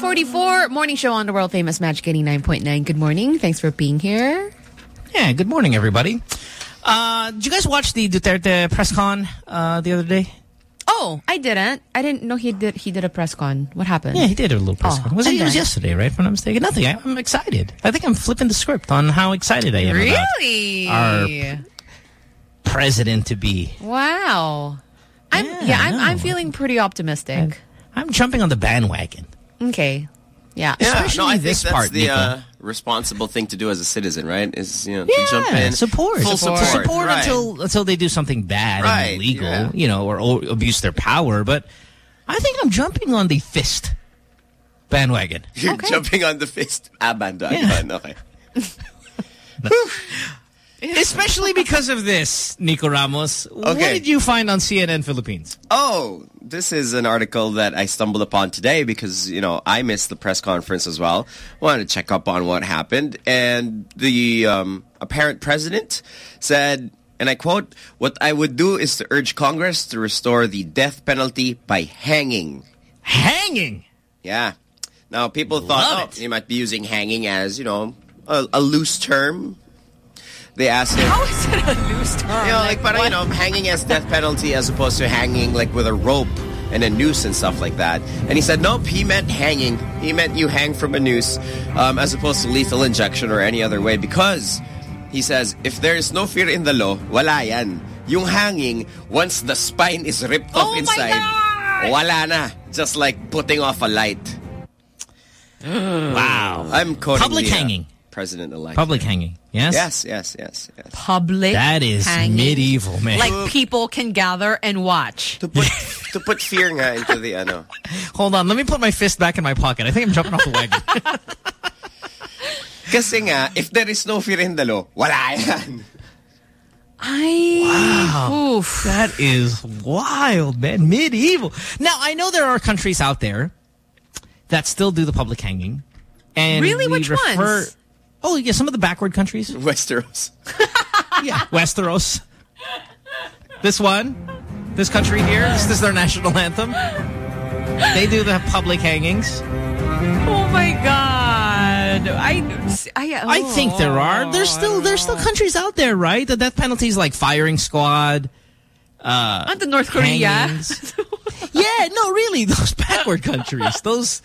Speaker 2: 644. Morning show on the world famous Magic 89.9. Good morning. Thanks for being here.
Speaker 1: Yeah, good morning, everybody. Uh, did you guys watch the Duterte press con uh, the other day?
Speaker 2: Oh, I didn't. I didn't know he did he did a press con. What happened?
Speaker 1: Yeah, he did a little press
Speaker 2: Oh,
Speaker 1: con. Was it, it was yesterday, right? If I'm not mistaken. Nothing. I, I'm excited. I think I'm flipping the script on how excited I am about
Speaker 2: Really?
Speaker 1: our president to be.
Speaker 2: Wow. I'm yeah, I'm I'm feeling pretty optimistic.
Speaker 1: I'm jumping on the bandwagon.
Speaker 2: Okay. Yeah.
Speaker 3: Yeah,
Speaker 1: Especially
Speaker 3: no, I think
Speaker 1: this
Speaker 3: that's
Speaker 1: part,
Speaker 3: the uh, responsible thing to do as a citizen, right? Is you know
Speaker 1: Yeah,
Speaker 3: to jump in,
Speaker 1: support,
Speaker 3: full support,
Speaker 1: support,
Speaker 3: right.
Speaker 1: until until they do something bad
Speaker 3: Right,
Speaker 1: and illegal,
Speaker 3: yeah.
Speaker 1: you know, or, or abuse their power. But I think I'm jumping on the fist bandwagon.
Speaker 3: You're jumping on the fist. Ah, bandwagon. Okay.
Speaker 1: Especially because of this, Nico Ramos. What did you find on CNN Philippines?
Speaker 3: Oh, this is an article that I stumbled upon today because, you know, I missed the press conference as well. Wanted to check up on what happened. And the um, apparent president said, and I quote, what I would do is to urge Congress to restore the death penalty by hanging.
Speaker 1: Hanging?
Speaker 3: Yeah. Now, people thought, oh, you might be using hanging as, you know, a, a loose term. They asked him,
Speaker 2: How is it a noose term?
Speaker 3: you know, like, but you know, hanging as death penalty as opposed to hanging like with a rope and a noose and stuff like that. And he said, nope, he meant hanging. He meant you hang from a noose um, as opposed to lethal injection or any other way because he says, if there is no fear in the law, wala yan. Yung hanging, once the spine is ripped off
Speaker 2: Oh
Speaker 3: inside,
Speaker 2: God!
Speaker 3: wala na. Just like putting off a light.
Speaker 1: wow.
Speaker 3: I'm quoting
Speaker 1: Public
Speaker 3: the, uh,
Speaker 1: hanging.
Speaker 3: President-elect.
Speaker 1: Public hanging. Yes?
Speaker 3: Yes, yes, yes, yes.
Speaker 2: Public
Speaker 1: That is
Speaker 2: hanging.
Speaker 1: medieval, man.
Speaker 2: Like people can gather and watch.
Speaker 3: To put to put fear nga into the ano.
Speaker 1: Hold on. Let me put my fist back in my pocket. I think I'm jumping off the wagon.
Speaker 3: Kasi nga, if there is no fear in the law, wala yan.
Speaker 2: I
Speaker 1: Wow.
Speaker 2: Oof.
Speaker 1: That is wild, man. Medieval. Now, I know there are countries out there that still do the public hanging. And
Speaker 2: Really? Which
Speaker 1: refer,
Speaker 2: ones?
Speaker 1: Oh, yeah, some of the backward countries.
Speaker 3: Westeros.
Speaker 1: yeah, Westeros. This one, this country here, this, this is their national anthem. They do the public hangings.
Speaker 2: Oh my god. I I,
Speaker 1: I think there are. There's oh. still there's still countries out there, right? The death penalty is like firing squad. Uh,
Speaker 2: Not the North Korea.
Speaker 1: hangings. yeah, no, really, those backward countries, those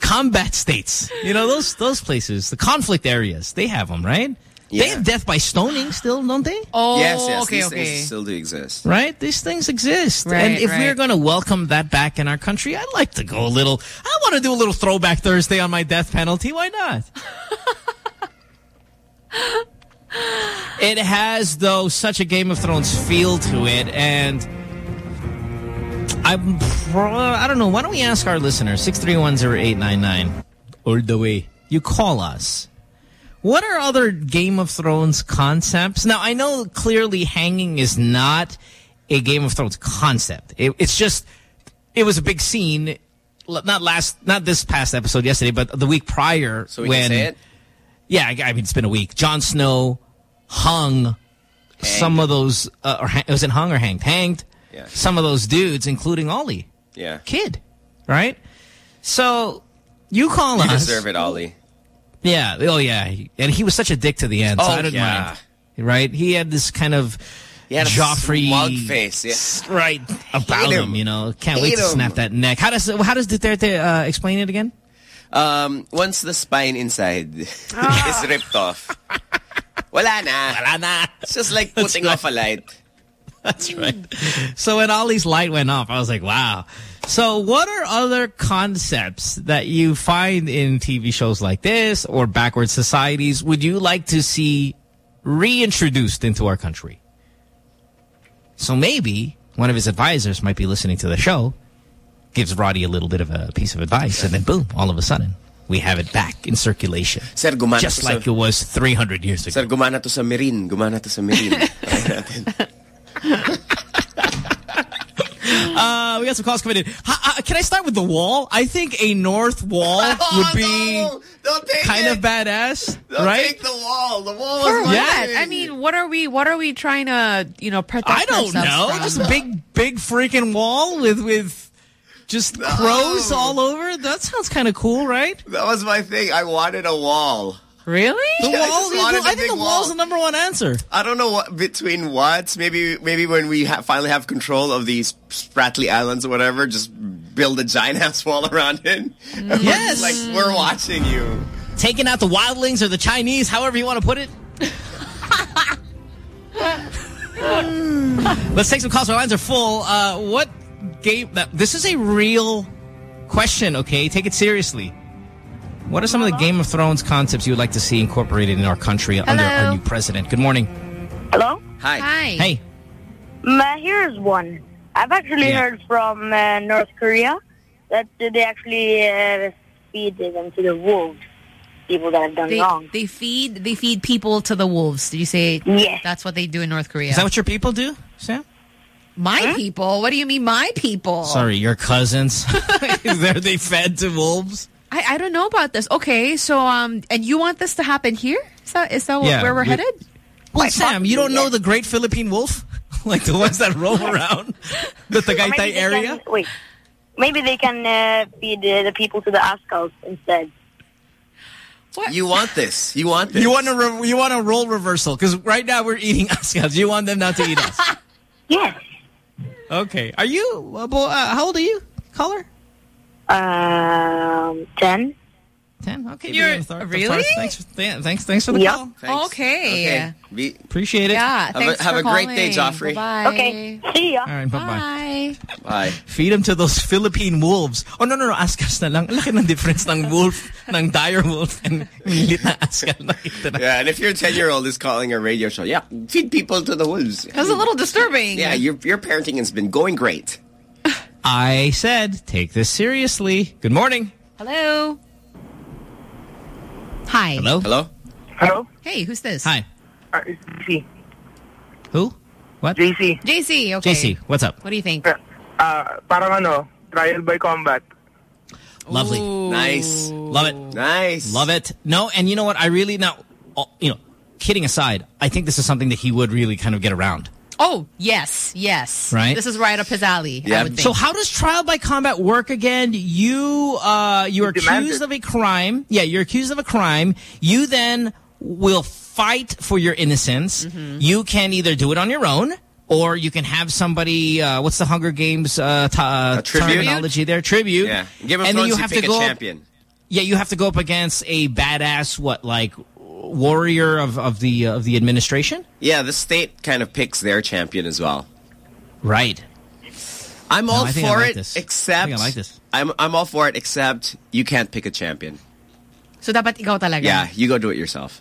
Speaker 1: combat states, you know, those those places, the conflict areas, they have them, right? They have death by stoning still, don't they?
Speaker 2: Oh,
Speaker 3: yes, yes.
Speaker 2: okay,
Speaker 3: these
Speaker 2: okay.
Speaker 3: things still do exist.
Speaker 1: Right? These things exist.
Speaker 2: Right,
Speaker 1: and if we're going to welcome that back in our country, I'd like to go a little, I want to do a little throwback Thursday on my death penalty. Why not? it has, though, such a Game of Thrones feel to it. And I'm, pro- I don't know. Why don't we ask our listeners, 6310899, all the way. You call us. What are other Game of Thrones concepts? Now, I know clearly hanging is not a Game of Thrones concept. It, it's just, it was a big scene, not last, not this past episode yesterday, but the week prior.
Speaker 3: So we
Speaker 1: when,
Speaker 3: can say it?
Speaker 1: Yeah, I I mean, it's been a week. Jon Snow hung some of those, uh, or hang, was it hung or hanged? Hanged
Speaker 3: Yeah.
Speaker 1: some of those dudes, including Ollie.
Speaker 3: Yeah.
Speaker 1: Kid, right? So, you call
Speaker 3: You
Speaker 1: us.
Speaker 3: deserve it, Ollie.
Speaker 1: Yeah. Oh, yeah. And he was such a dick to the end. so
Speaker 3: Oh,
Speaker 1: I didn't
Speaker 3: yeah.
Speaker 1: mind. Right? He had this kind of
Speaker 3: a
Speaker 1: Joffrey
Speaker 3: smug face. Yeah.
Speaker 1: right about him.
Speaker 3: him.
Speaker 1: You know, can't wait to
Speaker 3: him.
Speaker 1: snap that neck. How does how does Duterte uh, explain it again?
Speaker 3: Um, once the spine inside is ripped off, wala na.
Speaker 1: Wala na.
Speaker 3: It's just like putting off a light.
Speaker 1: That's right. So when Ollie's light went off, I was like, wow. So what are other concepts that you find in TV shows like this or backward societies would you like to see reintroduced into our country? So maybe one of his advisors might be listening to the show, gives Rody a little bit of a piece of advice, and then boom, all of a sudden, we have it back in circulation.
Speaker 3: Sir, gumana
Speaker 1: Just like
Speaker 3: sa,
Speaker 1: it was 300 years ago.
Speaker 3: Sir, gumana to sa Meereen. Gumana to sa Meereen.
Speaker 1: Uh, we got some calls coming in. Ha, uh, can I start with the wall? I think a north wall would be
Speaker 3: Oh, Don't take
Speaker 1: kind
Speaker 3: it.
Speaker 1: of badass,
Speaker 3: Don't
Speaker 1: right?
Speaker 3: take the wall. The wall
Speaker 2: For
Speaker 3: is
Speaker 2: what?
Speaker 1: Yeah.
Speaker 2: I mean, what are we? What are we trying to, you know, protect?
Speaker 1: I don't
Speaker 2: ourselves
Speaker 1: know.
Speaker 2: from?
Speaker 1: Just a big, big freaking wall with with just crows all over. That sounds kind of cool, right?
Speaker 3: That was my thing. I wanted a wall.
Speaker 2: Really?
Speaker 1: The
Speaker 3: Yeah, I
Speaker 1: wall. I think the wall's
Speaker 3: wall.
Speaker 1: the number one answer.
Speaker 3: I don't know what between what. Maybe maybe when we ha finally have control of these Spratly Islands or whatever, just build a giant ass wall around it.
Speaker 1: Yes.
Speaker 3: like we're watching you.
Speaker 1: Taking out the wildlings or the Chinese, however you want to put it. Let's take some calls. Our lines are full. Uh, what game? That, this is a real question, okay? Take it seriously. What are some of the Game of Thrones concepts you would like to see incorporated in our country under our new president? Good morning.
Speaker 34: Hello?
Speaker 3: Hi.
Speaker 2: Hi.
Speaker 1: Hey.
Speaker 34: Here's one. I've actually
Speaker 1: Yeah.
Speaker 34: heard from uh, North Korea that they actually uh, feed them to the wolves, people that have done
Speaker 2: They,
Speaker 34: wrong.
Speaker 2: they feed they feed people to the wolves. Did you say
Speaker 34: Yes.
Speaker 2: that's what they do in North Korea?
Speaker 1: Is that what your people do, Sam?
Speaker 2: My people? What do you mean my people?
Speaker 1: Sorry, your cousins. Are they fed to wolves?
Speaker 2: I, I don't know about this. Okay, so um, and you want this to happen here? Is that is that
Speaker 1: Yeah,
Speaker 2: where we're
Speaker 1: we-
Speaker 2: headed?
Speaker 1: Well, Sam, you don't know the Great Philippine Wolf? like the ones that roam around the
Speaker 34: Or maybe
Speaker 1: Tagaytay
Speaker 34: they
Speaker 1: area?
Speaker 34: Can, wait. maybe they can uh, feed uh, the people to the Askals instead. What?
Speaker 3: You want this. You want this.
Speaker 1: You want a you want a role reversal because right now we're eating Askals. You want them not to eat us.
Speaker 34: yes.
Speaker 1: Okay. Are you? Uh, uh, how old are you, caller?
Speaker 34: Um, ten.
Speaker 1: Ten. Okay.
Speaker 2: You're-
Speaker 1: Brilliant Thor-
Speaker 2: really?
Speaker 1: Thor- Thanks. For, thanks. Thanks for the
Speaker 34: Yep.
Speaker 1: call.
Speaker 2: Okay.
Speaker 3: Be-
Speaker 1: Appreciate it.
Speaker 2: Yeah.
Speaker 3: Have a-
Speaker 2: thanks
Speaker 3: have
Speaker 2: for
Speaker 3: a great day,
Speaker 2: calling.
Speaker 3: Joffrey.
Speaker 2: Bye-bye.
Speaker 34: Okay. See ya.
Speaker 1: All right. Bye bye.
Speaker 2: Bye.
Speaker 3: Bye.
Speaker 1: Feed them to those Philippine wolves. Oh, no, no, no. Askals na lang. Ang Laki ng difference ng wolf, ng dire wolf, and lilit na Askal. Nakita na.
Speaker 3: Yeah, and if your 10-year-old is calling a radio show, yeah, feed people to the wolves.
Speaker 2: That was a little disturbing.
Speaker 3: Yeah, your, your parenting has been going great.
Speaker 1: I said, take this seriously. Good morning.
Speaker 2: Hello. Hi.
Speaker 1: Hello?
Speaker 3: Hello?
Speaker 35: Hello?
Speaker 2: Hey, who's this?
Speaker 1: Hi.
Speaker 35: Uh, it's JC.
Speaker 1: Who? What?
Speaker 35: JC.
Speaker 2: JC. Okay.
Speaker 1: JC, what's up?
Speaker 2: What do you think?
Speaker 35: Uh, parang ano, trial by combat.
Speaker 1: Lovely.
Speaker 3: Nice.
Speaker 1: Love it.
Speaker 3: Nice.
Speaker 1: Love it. No, and you know what? I really now, you know, kidding aside, I think this is something that he would really kind of get around.
Speaker 2: Oh, yes, yes.
Speaker 1: Right?
Speaker 2: This is right up his alley, I would think.
Speaker 1: So how does trial by combat work again? You uh you're
Speaker 35: demand
Speaker 1: accused
Speaker 35: it.
Speaker 1: of a crime. Yeah, you're accused of a crime. You then will fight for your innocence.
Speaker 2: Mm-hmm.
Speaker 1: You can either do it on your own or you can have somebody uh what's the Hunger Games uh, uh terminology there, tribute.
Speaker 3: Yeah. Game of
Speaker 1: and then you
Speaker 3: you
Speaker 1: have to
Speaker 3: a
Speaker 1: go up- yeah, you have to go up against a badass what like warrior of of the uh, of the administration?
Speaker 3: Yeah, the state kind of picks their champion as well.
Speaker 1: Right.
Speaker 3: I'm all
Speaker 1: I think I
Speaker 3: for
Speaker 1: like
Speaker 3: it,
Speaker 1: this.
Speaker 3: except
Speaker 1: I I like this.
Speaker 3: I'm I'm all for it, except you can't pick a champion.
Speaker 2: So dapat ikaw talaga.
Speaker 3: Yeah, you go do it yourself.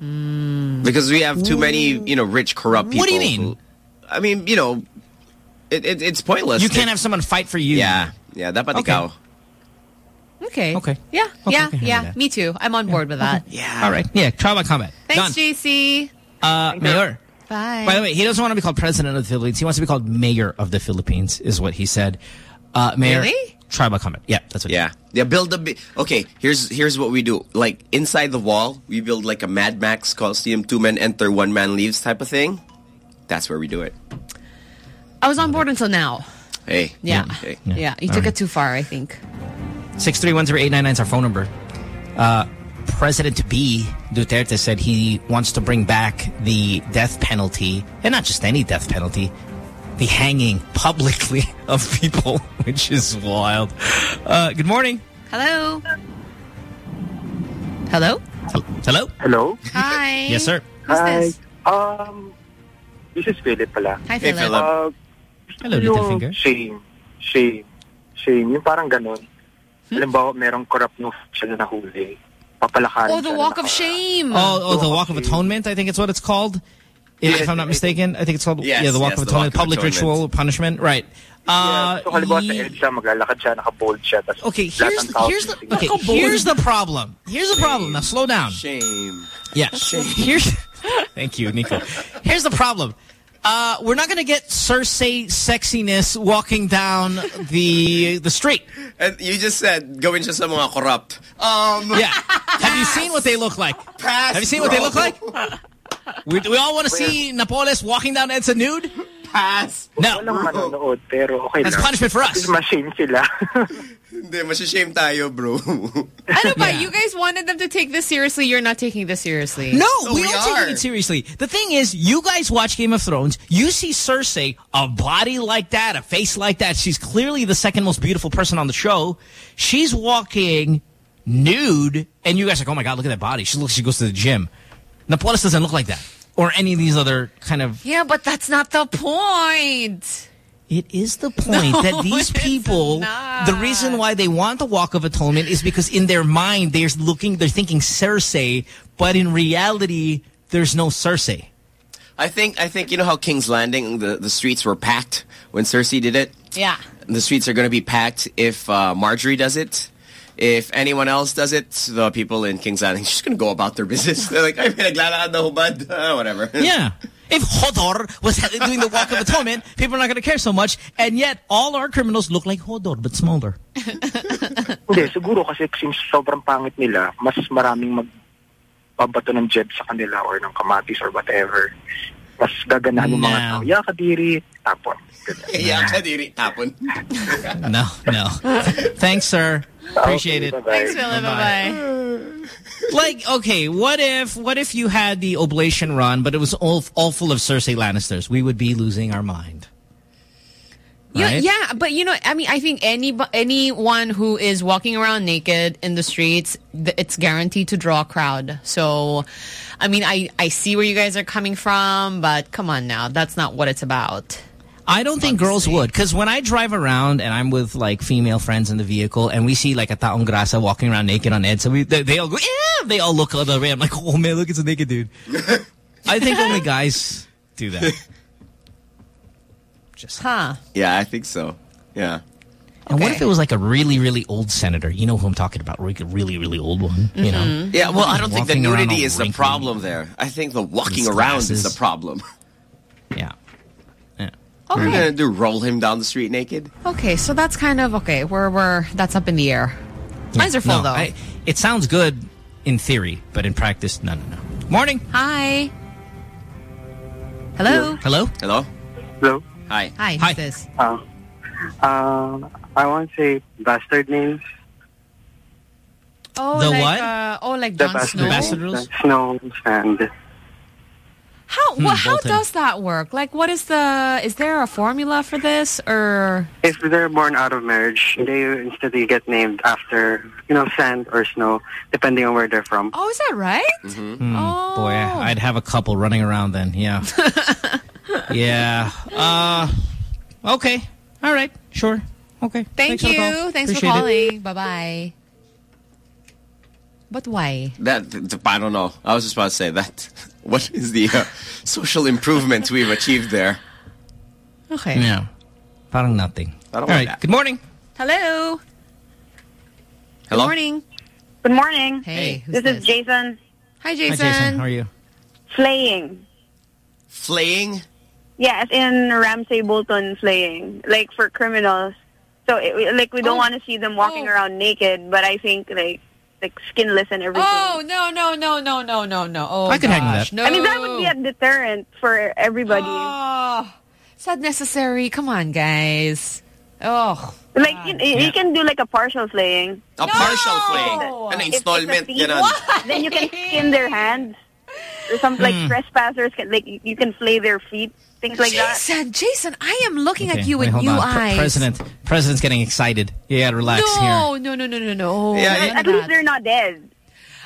Speaker 3: Because we have too many, you know, rich, corrupt people.
Speaker 1: What do you mean?
Speaker 3: who- I mean, you know, it, it, it's pointless.
Speaker 1: You can't have someone fight for you.
Speaker 3: Yeah, yeah, dapat
Speaker 1: Okay.
Speaker 3: ikaw.
Speaker 2: Okay.
Speaker 1: Okay.
Speaker 2: Yeah,
Speaker 1: Okay,
Speaker 2: yeah,
Speaker 1: I can handle
Speaker 2: yeah. Me too. I'm on board with that.
Speaker 3: Yeah.
Speaker 1: All right. Yeah, trial by combat.
Speaker 2: Thanks,
Speaker 1: Done.
Speaker 2: JC.
Speaker 1: Uh, Mayor.
Speaker 2: Bye.
Speaker 1: By the way, he doesn't want to be called president of the Philippines. He wants to be called mayor of the Philippines, is what he said. Uh, mayor.
Speaker 2: Really?
Speaker 1: Trial by combat. Yeah, that's what.
Speaker 3: Yeah, yeah. Build a okay. Here's here's what we do. Like inside the wall, we build like a Mad Max costume. Two men enter, one man leaves type of thing. That's where we do it.
Speaker 2: I was on board until now.
Speaker 3: Hey.
Speaker 2: Yeah.
Speaker 3: Hey.
Speaker 2: Yeah. You
Speaker 1: All
Speaker 2: took
Speaker 1: right.
Speaker 2: it too far, I think.
Speaker 1: Six three one zero eight nine nine is our phone number. Uh, President B Duterte said he wants to bring back the death penalty, and not just any death penalty, the hanging publicly of people, which is wild. Uh, good morning.
Speaker 2: Hello. Hello.
Speaker 1: Hello.
Speaker 35: Hello?
Speaker 2: Hi.
Speaker 1: Yes, sir.
Speaker 2: Who's
Speaker 35: Hi.
Speaker 2: this?
Speaker 35: Um, this is Philip pala.
Speaker 2: Hi,
Speaker 3: Hey,
Speaker 2: Philip.
Speaker 3: Philip.
Speaker 35: Uh,
Speaker 1: Hello,
Speaker 35: yung
Speaker 1: little finger.
Speaker 35: Shame. Shame. Shame. Yung parang ganun.
Speaker 2: Hmm?
Speaker 35: Halimbawa, merong corrupt na official na nahuli. Papalakarin
Speaker 2: Oh, the walk of shame.
Speaker 1: Oh, oh, the Walk of Atonement, I think it's what it's called. If, if I'm not mistaken, I think it's called
Speaker 3: Yes,
Speaker 1: yeah, the Walk
Speaker 3: yes,
Speaker 1: of
Speaker 3: the
Speaker 1: Atonement,
Speaker 3: Walk of
Speaker 1: public
Speaker 3: Atonement.
Speaker 1: ritual punishment, right? Uh,
Speaker 35: Yeah, so halimbawa sa
Speaker 1: ye-
Speaker 35: EDSA, maglalakad siya, naka-bold siya. tas
Speaker 1: okay,
Speaker 35: lahat
Speaker 1: here's
Speaker 35: ng
Speaker 1: the,
Speaker 35: tao
Speaker 1: here's the
Speaker 35: titingnan.
Speaker 1: okay, here's the problem. Here's the problem. Now slow down.
Speaker 3: Shame.
Speaker 1: Yeah. Here's Thank you, Nico. Here's the problem. Uh, we're not going to get Cersei sexiness walking down the the street.
Speaker 3: And you just said siya sa mga corrupt. Um,
Speaker 1: Yeah. Have you seen what they look like?
Speaker 3: Pass,
Speaker 1: Have you seen what they look like? We, we all want to see Napoles walking down Edsa nude?
Speaker 3: Pass.
Speaker 1: No.
Speaker 35: Walang manonood, pero okay
Speaker 1: That's
Speaker 35: lang.
Speaker 1: punishment for us.
Speaker 35: Kasi ma-shame sila.
Speaker 3: Hindi, masashame tayo, bro.
Speaker 2: Ano ba? You guys wanted them to take this seriously. You're not taking this seriously.
Speaker 1: No,
Speaker 3: No,
Speaker 1: we,
Speaker 3: we
Speaker 1: are
Speaker 3: are.
Speaker 1: taking it seriously. The thing is, you guys watch Game of Thrones. You see Cersei, a body like that, a face like that. She's clearly the second most beautiful person on the show. She's walking nude, and you guys are like, oh my God, look at that body. She looks, she goes to the gym. Napoles doesn't look like that. Or any of these other kind of...
Speaker 2: Yeah, but that's not the point.
Speaker 1: It is the point
Speaker 2: No,
Speaker 1: that these people, the reason why they want the Walk of Atonement is because in their mind, they're looking, they're thinking Cersei, but in reality, there's no Cersei.
Speaker 3: I think I think you know how King's Landing the the streets were packed when Cersei did it.
Speaker 2: Yeah.
Speaker 3: The streets are going to be packed if uh, Margaery does it. If anyone else does it, the people in King's Landing just going to go about their business. They're like, I'm going ay, pinaglalakad na hubad. Uh, whatever.
Speaker 1: Yeah. If Hodor was doing the Walk of Atonement, people are not going to care so much. And yet, all our criminals look like Hodor, but smaller.
Speaker 35: Hindi, siguro kasi since sobrang pangit nila, mas maraming magbabato ng jeb sa kanila or ng kamatis or whatever. Mas gaganahan yung mga tao. Yeah, kadiri. Tapon.
Speaker 3: Yeah, kadiri. Tapon.
Speaker 1: No, no. Thanks, sir. Appreciate it.
Speaker 2: Thanks, Philip. Bye-bye.
Speaker 1: Like, okay, what if what if you had the oblation run, but it was all all full of Cersei Lannisters? We would be losing our mind.
Speaker 2: You-
Speaker 1: Right?
Speaker 2: yeah, but you know, I mean, I think any anyone who is walking around naked in the streets, it's guaranteed to draw a crowd. So, I mean, I I see where you guys are coming from, but come on now, that's not what it's about.
Speaker 1: I don't think girls would, because when I drive around and I'm with like female friends in the vehicle, and we see like a taong grasa walking around naked on EDSA, we they, they all go, yeah, they all look other way. I'm like, oh man, look, it's a naked dude. I think only guys do that.
Speaker 2: Just huh?
Speaker 3: Yeah, I think so. Yeah.
Speaker 1: And what if it was like a really, really old senator? You know who I'm talking about, like a really, really old one. You know?
Speaker 2: Mm-hmm.
Speaker 3: Yeah, well, I don't think the nudity is the problem there. I think the walking around is the problem.
Speaker 1: Yeah. Yeah.
Speaker 3: What are gonna do? Roll him down the street naked?
Speaker 2: Okay, so that's kind of okay. We're we're that's up in the air. Lines are full
Speaker 1: No,
Speaker 2: though.
Speaker 1: I- it sounds good in theory, but in practice, no, no, no. Morning.
Speaker 2: Hi. Hello.
Speaker 1: Hello.
Speaker 3: Hello.
Speaker 35: Hello.
Speaker 3: Hi.
Speaker 2: Hi. Who's this?
Speaker 35: Uh, uh, I want to say bastard names.
Speaker 2: Oh,
Speaker 1: The
Speaker 2: like
Speaker 1: what?
Speaker 2: Uh, oh, like
Speaker 35: The
Speaker 2: Jon
Speaker 35: bastard
Speaker 2: Snow.
Speaker 1: Bastard rules?
Speaker 35: Snows and
Speaker 2: How
Speaker 1: Hmm,
Speaker 2: well, how
Speaker 1: Bolton.
Speaker 2: does that work? Like, what is the? Is there a formula for this, or
Speaker 35: if they're born out of marriage, they instantly get named after, you know, sand or snow, depending on where they're from.
Speaker 2: oh, is that right?
Speaker 1: Hmm,
Speaker 2: Oh.
Speaker 1: Boy, I'd have a couple running around then. Yeah. yeah. Uh, okay. All right. Sure. Okay.
Speaker 2: Thank
Speaker 1: Thanks
Speaker 2: you.
Speaker 1: call.
Speaker 2: Thanks for
Speaker 1: Appreciate it.
Speaker 2: calling. Bye bye. But why?
Speaker 3: That I don't know. I was just about to say that. What is the uh, social improvements we've achieved there?
Speaker 2: Okay.
Speaker 1: Yeah. Parang nothing.
Speaker 3: I don't
Speaker 1: All
Speaker 3: that.
Speaker 1: Good morning.
Speaker 2: Hello.
Speaker 3: Hello.
Speaker 2: Good morning.
Speaker 34: Good morning.
Speaker 2: Hey,
Speaker 34: this,
Speaker 2: this?
Speaker 34: is Jason.
Speaker 2: Hi, Jason.
Speaker 1: Hi,
Speaker 2: Jason.
Speaker 1: Jason. How are you?
Speaker 34: Flaying.
Speaker 3: Flaying?
Speaker 34: Yes, in Ramsay Bolton flaying, like for criminals. So, it, like, we don't
Speaker 2: Oh.
Speaker 34: want to see them walking
Speaker 2: Oh.
Speaker 34: around naked, but I think, like, like skinless and everything.
Speaker 2: Oh no no no no no no no! Oh,
Speaker 1: I could hang with
Speaker 2: gosh,
Speaker 1: that.
Speaker 2: No.
Speaker 34: I mean, that would be a deterrent for everybody.
Speaker 2: Oh, is that necessary? Come on, guys. Oh,
Speaker 34: like, you, you can do, like, a partial flaying.
Speaker 3: A partial
Speaker 2: No!
Speaker 3: flaying. An
Speaker 34: If- if
Speaker 3: installment.
Speaker 34: the
Speaker 3: Ganon.
Speaker 34: Then you can skin their hands. Or some, like,
Speaker 1: Hmm.
Speaker 34: trespassers, can, like, you can flay their feet. Things like that.
Speaker 2: Jason, Jason, I am looking
Speaker 1: Okay,
Speaker 2: at you
Speaker 1: wait,
Speaker 2: with new
Speaker 1: on. Pre-
Speaker 2: eyes.
Speaker 1: President, President's getting excited. Yeah, relax
Speaker 2: no,
Speaker 1: here.
Speaker 2: no, no, no, no, no.
Speaker 3: Yeah,
Speaker 2: None
Speaker 3: it-
Speaker 34: At least they're not dead.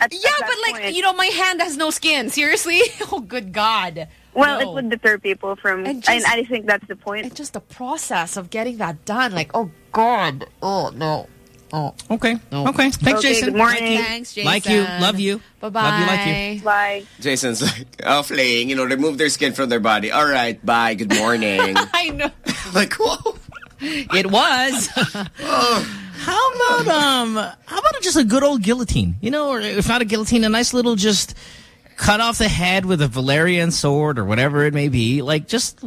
Speaker 34: At-
Speaker 2: Yeah,
Speaker 34: at
Speaker 2: but like
Speaker 34: point.
Speaker 2: you know, my hand has no skin. Seriously? Oh, good God.
Speaker 34: Well,
Speaker 2: No.
Speaker 34: it would deter people from,
Speaker 2: And
Speaker 34: and,
Speaker 2: just-
Speaker 34: I think that's the point.
Speaker 2: It's just the process of getting that done. Like, oh God. Oh no. Oh.
Speaker 1: Okay.
Speaker 2: No.
Speaker 1: Okay. Thanks,
Speaker 34: Okay,
Speaker 1: Jason.
Speaker 34: good morning.
Speaker 1: Like you.
Speaker 2: Thanks, Jason.
Speaker 1: Like you. Love you.
Speaker 2: Bye bye.
Speaker 1: Love you. Like you.
Speaker 34: Bye.
Speaker 3: Jason's like, oh, flaying. You know, remove their skin from their body. All right. Bye. Good morning.
Speaker 2: I know.
Speaker 3: like, whoa.
Speaker 2: It was.
Speaker 1: How about um? How about just a good old guillotine? You know, or if not a guillotine, a nice little just cut off the head with a Valyrian sword or whatever it may be. Like just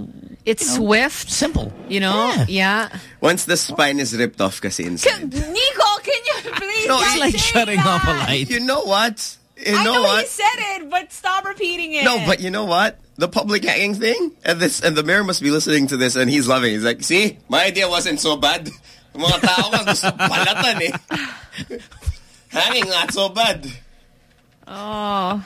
Speaker 2: it's swift.
Speaker 1: simple.
Speaker 2: You know?
Speaker 1: Yeah.
Speaker 2: Yeah.
Speaker 3: Once the spine is ripped off kasi inside.
Speaker 2: Nico, can you please
Speaker 3: No, it's
Speaker 1: like shutting
Speaker 2: that?
Speaker 1: off a light.
Speaker 3: You know what? You
Speaker 2: I
Speaker 3: know,
Speaker 2: know
Speaker 3: what?
Speaker 2: he said it, but stop repeating it.
Speaker 3: No, but you know what? The public hanging thing, and this, and the mayor must be listening to this, and he's loving. it. He's like, "See, my idea wasn't so bad. Mga tao gusto palatan eh. Hanging not so bad."
Speaker 2: Oh.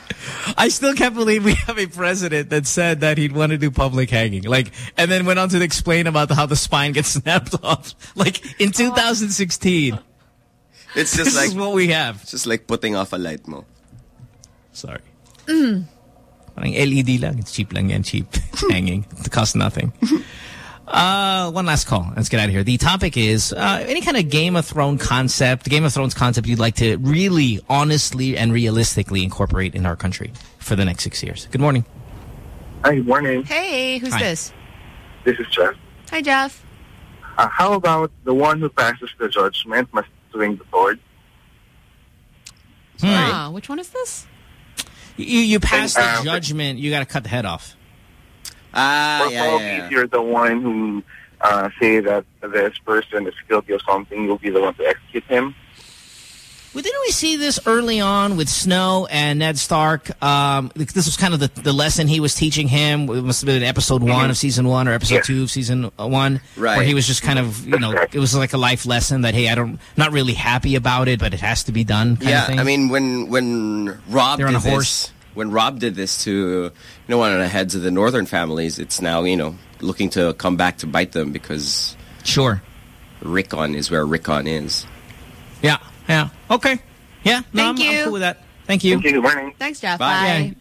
Speaker 1: I still can't believe we have a president that said that he'd want to do public hanging. Like, and then went on to explain about how the spine gets snapped off. Like in 2016.
Speaker 3: It's
Speaker 1: This
Speaker 3: just like
Speaker 1: is what we have.
Speaker 3: it's just like putting off a light mo.
Speaker 1: Sorry.
Speaker 2: Mm.
Speaker 1: Parang LED lang. It's cheap lang yan. Cheap. Hanging. It costs nothing. Uh, one last call. Let's get out of here. The topic is uh, any kind of Game of Thrones concept, Game of Thrones concept you'd like to really, honestly, and realistically incorporate in our country for the next six years. Good morning.
Speaker 35: Hi, good morning.
Speaker 2: Hey, who's
Speaker 1: Hi.
Speaker 2: this?
Speaker 35: This is Jeff.
Speaker 2: Hi, Jeff.
Speaker 35: Uh, how about the one who passes the judgment must swing the sword?
Speaker 2: Ah, which one is this?
Speaker 1: You, you pass the
Speaker 35: Uh,
Speaker 1: judgment, you got to cut the head off.
Speaker 3: Ah,
Speaker 35: or
Speaker 3: yeah, yeah, yeah.
Speaker 35: if you're the one who uh, say that this person is guilty of something, you'll be the one to execute him.
Speaker 1: Well, didn't we see this early on with Snow and Ned Stark? Um, this was kind of the, the lesson he was teaching him. It must have been in episode one of season one or episode
Speaker 3: Yeah.
Speaker 1: two of season uh, one.
Speaker 3: Right.
Speaker 1: Where he was just kind of, you know, it was like a life lesson that, hey, I don't, not really happy about it, but it has to be done kind
Speaker 3: yeah,
Speaker 1: of thing.
Speaker 3: I mean, when when Robb
Speaker 1: They're on a
Speaker 3: this,
Speaker 1: horse.
Speaker 3: When Robb did this to you know one of the heads of the northern families, it's now you know looking to come back to bite them because
Speaker 1: sure,
Speaker 3: Rickon is where Rickon is.
Speaker 1: Yeah, yeah, okay, yeah. No,
Speaker 2: Thank
Speaker 1: I'm, I'm
Speaker 2: you.
Speaker 1: cool with that. Thank you.
Speaker 35: Thank you. Good morning.
Speaker 2: Thanks, Jeff.
Speaker 3: Bye.
Speaker 2: Bye.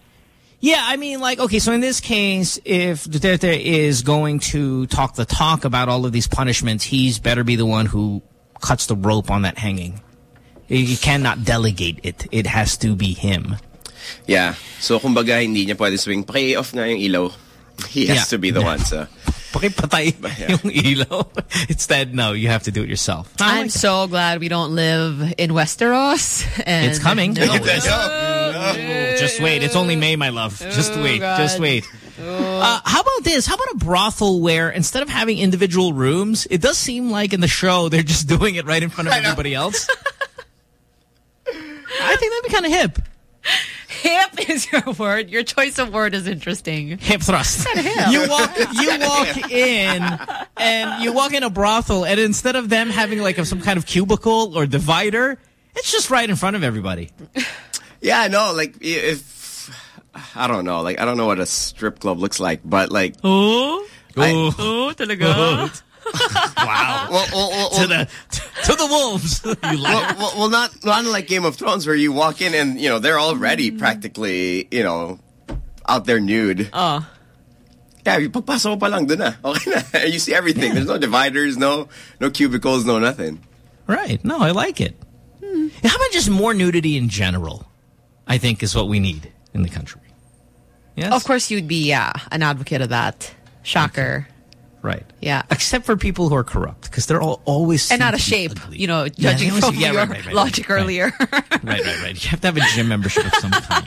Speaker 1: Yeah, I mean, like, okay, so in this case, if Duterte is going to talk the talk about all of these punishments, he's better be the one who cuts the rope on that hanging. He he cannot delegate it. It has to be him.
Speaker 3: Yeah, so kumbaga hindi niya pwede swing. Paki-off nga yung ilaw. He has
Speaker 1: Yeah.
Speaker 3: to be the one. So
Speaker 1: Pakipatay yung ilaw. Instead, no, you have to do it yourself.
Speaker 2: I'm so glad we don't live in Westeros. And
Speaker 1: It's coming.
Speaker 2: No.
Speaker 1: Just wait. It's only May, my love. Just
Speaker 2: Oh,
Speaker 1: wait.
Speaker 2: God.
Speaker 1: Just wait. Uh, how about this? How about a brothel where instead of having individual rooms, it does seem like in the show they're just doing it right in front of everybody else. I think that'd be kind of hip.
Speaker 2: Hip is your word. Your choice of word is interesting.
Speaker 1: Hip thrust. You walk, you walk in, and you walk in a brothel, and instead of them having like a, some kind of cubicle or divider, it's just right in front of everybody.
Speaker 3: yeah, no, like if I don't know, like I don't know what a strip club looks like, but like
Speaker 2: Oh,
Speaker 3: I-
Speaker 2: oh, talaga.
Speaker 1: wow.
Speaker 3: well, well, well,
Speaker 1: to the to the wolves. you
Speaker 3: well, well, well, not not like Game of Thrones where you walk in and you know they're already mm. practically you know out there nude.
Speaker 2: Oh.
Speaker 3: Yeah, yung pagpasok mo pa lang dun na. Okay na. You see everything. There's no dividers, no no cubicles, no nothing.
Speaker 1: Right. No, I like it. Hmm. How about just more nudity in general? I think is what we need in the country. Yes.
Speaker 2: Of course, you'd be yeah, an advocate of that. Shocker.
Speaker 1: Right.
Speaker 2: Yeah.
Speaker 1: Except for people who are corrupt, because they're all always
Speaker 2: And out of shape,
Speaker 1: ugly.
Speaker 2: you know, judging
Speaker 1: they always-
Speaker 2: from
Speaker 1: yeah,
Speaker 2: your
Speaker 1: right, right, right,
Speaker 2: logic
Speaker 1: right.
Speaker 2: earlier.
Speaker 1: Right, right, right. You have to have a gym membership of some kind.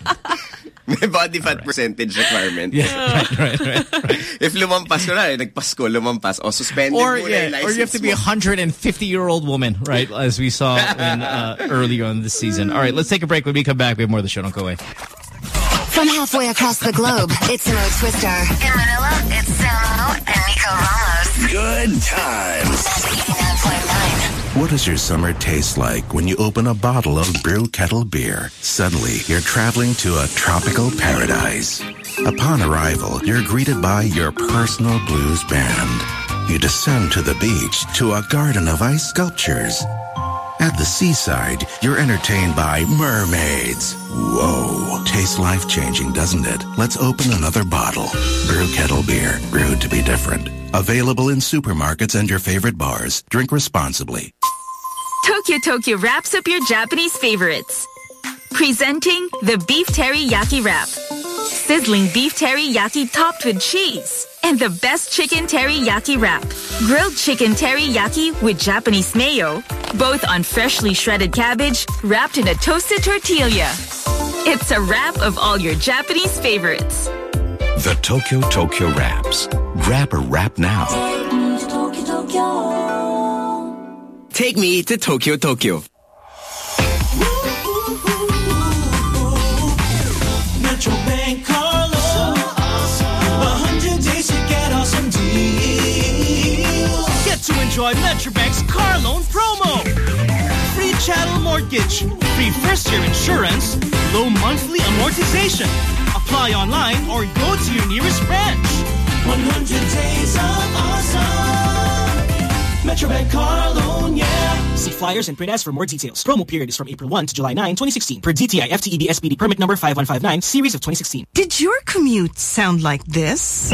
Speaker 3: May body fat percentage requirement.
Speaker 1: Yeah, right, right, right. right.
Speaker 3: If lumampas ko na, eh, nagpasko, lumampas, o suspended
Speaker 1: Or
Speaker 3: muna
Speaker 1: yeah,
Speaker 3: yung
Speaker 1: or you have to be a 150 year old woman, right? As we saw in, uh, earlier on this season. All right, let's take a break. When we come back, we have more of the show. Don't go away.
Speaker 4: From halfway across the globe, it's Mo Twister. In Manila, it's Samo and Nico Ramos.
Speaker 20: Good times.
Speaker 4: Magic 89.9.
Speaker 36: What does your summer taste like when you open a bottle of Brew Kettle beer? Suddenly, you're traveling to a tropical paradise. Upon arrival, you're greeted by your personal blues band. You descend to the beach to a garden of ice sculptures. At the seaside, you're entertained by mermaids. Whoa. Tastes life-changing, doesn't it? Let's open another bottle. Brew Kettle Beer. Brewed to be different. Available in supermarkets and your favorite bars. Drink responsibly.
Speaker 37: Tokyo Tokyo wraps up your Japanese favorites. Presenting the beef teriyaki wrap. Sizzling beef teriyaki topped with cheese. And the best chicken teriyaki wrap. Grilled chicken teriyaki with Japanese mayo. Both on freshly shredded cabbage wrapped in a toasted tortilla. It's a wrap of all your Japanese favorites.
Speaker 36: The Tokyo Tokyo Wraps. Grab a wrap now.
Speaker 32: Take me to Tokyo Tokyo.
Speaker 14: Enjoy Metrobank's car loan promo. Free chattel mortgage, free first year insurance, low monthly amortization. Apply online or go to your nearest branch. 100 days of awesome. Metrobank car loan, yeah. See flyers and print ads for more details. Promo period is from April 1 to July 9, 2016. Per DTI FTEB SPD permit number 5159, series of 2016.
Speaker 38: Did your commute sound like this?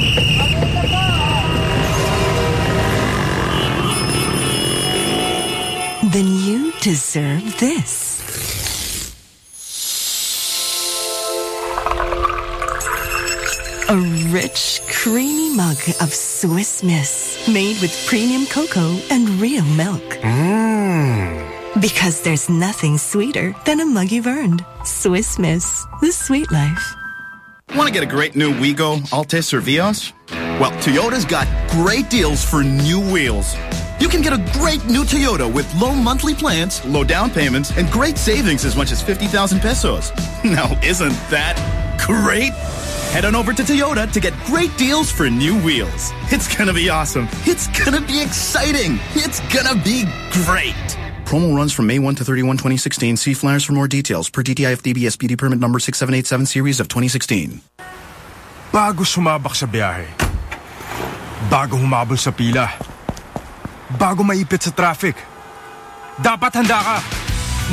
Speaker 38: Deserve this. A rich, creamy mug of Swiss Miss made with premium cocoa and real milk.
Speaker 20: Mmm.
Speaker 38: Because there's nothing sweeter than a mug you've earned. Swiss Miss, the sweet life.
Speaker 20: Want to get a great new Wigo, Altis, or Vios? Well, Toyota's got great deals for new wheels. You can get a great new Toyota with low monthly plans, low down payments, and great savings as much as 50,000 pesos. Now, isn't that great? Head on over to Toyota to get great deals for new wheels. It's gonna be awesome. It's gonna be exciting. It's gonna be great. Promo runs from May 1 to 31, 2016. See flyers for more details per DTI FTEB SPD permit number 6787 series of 2016.
Speaker 39: Bago sumabak sa biyahe. Bago humabol sa pila. Bago maipit sa traffic. Dapat handa ka.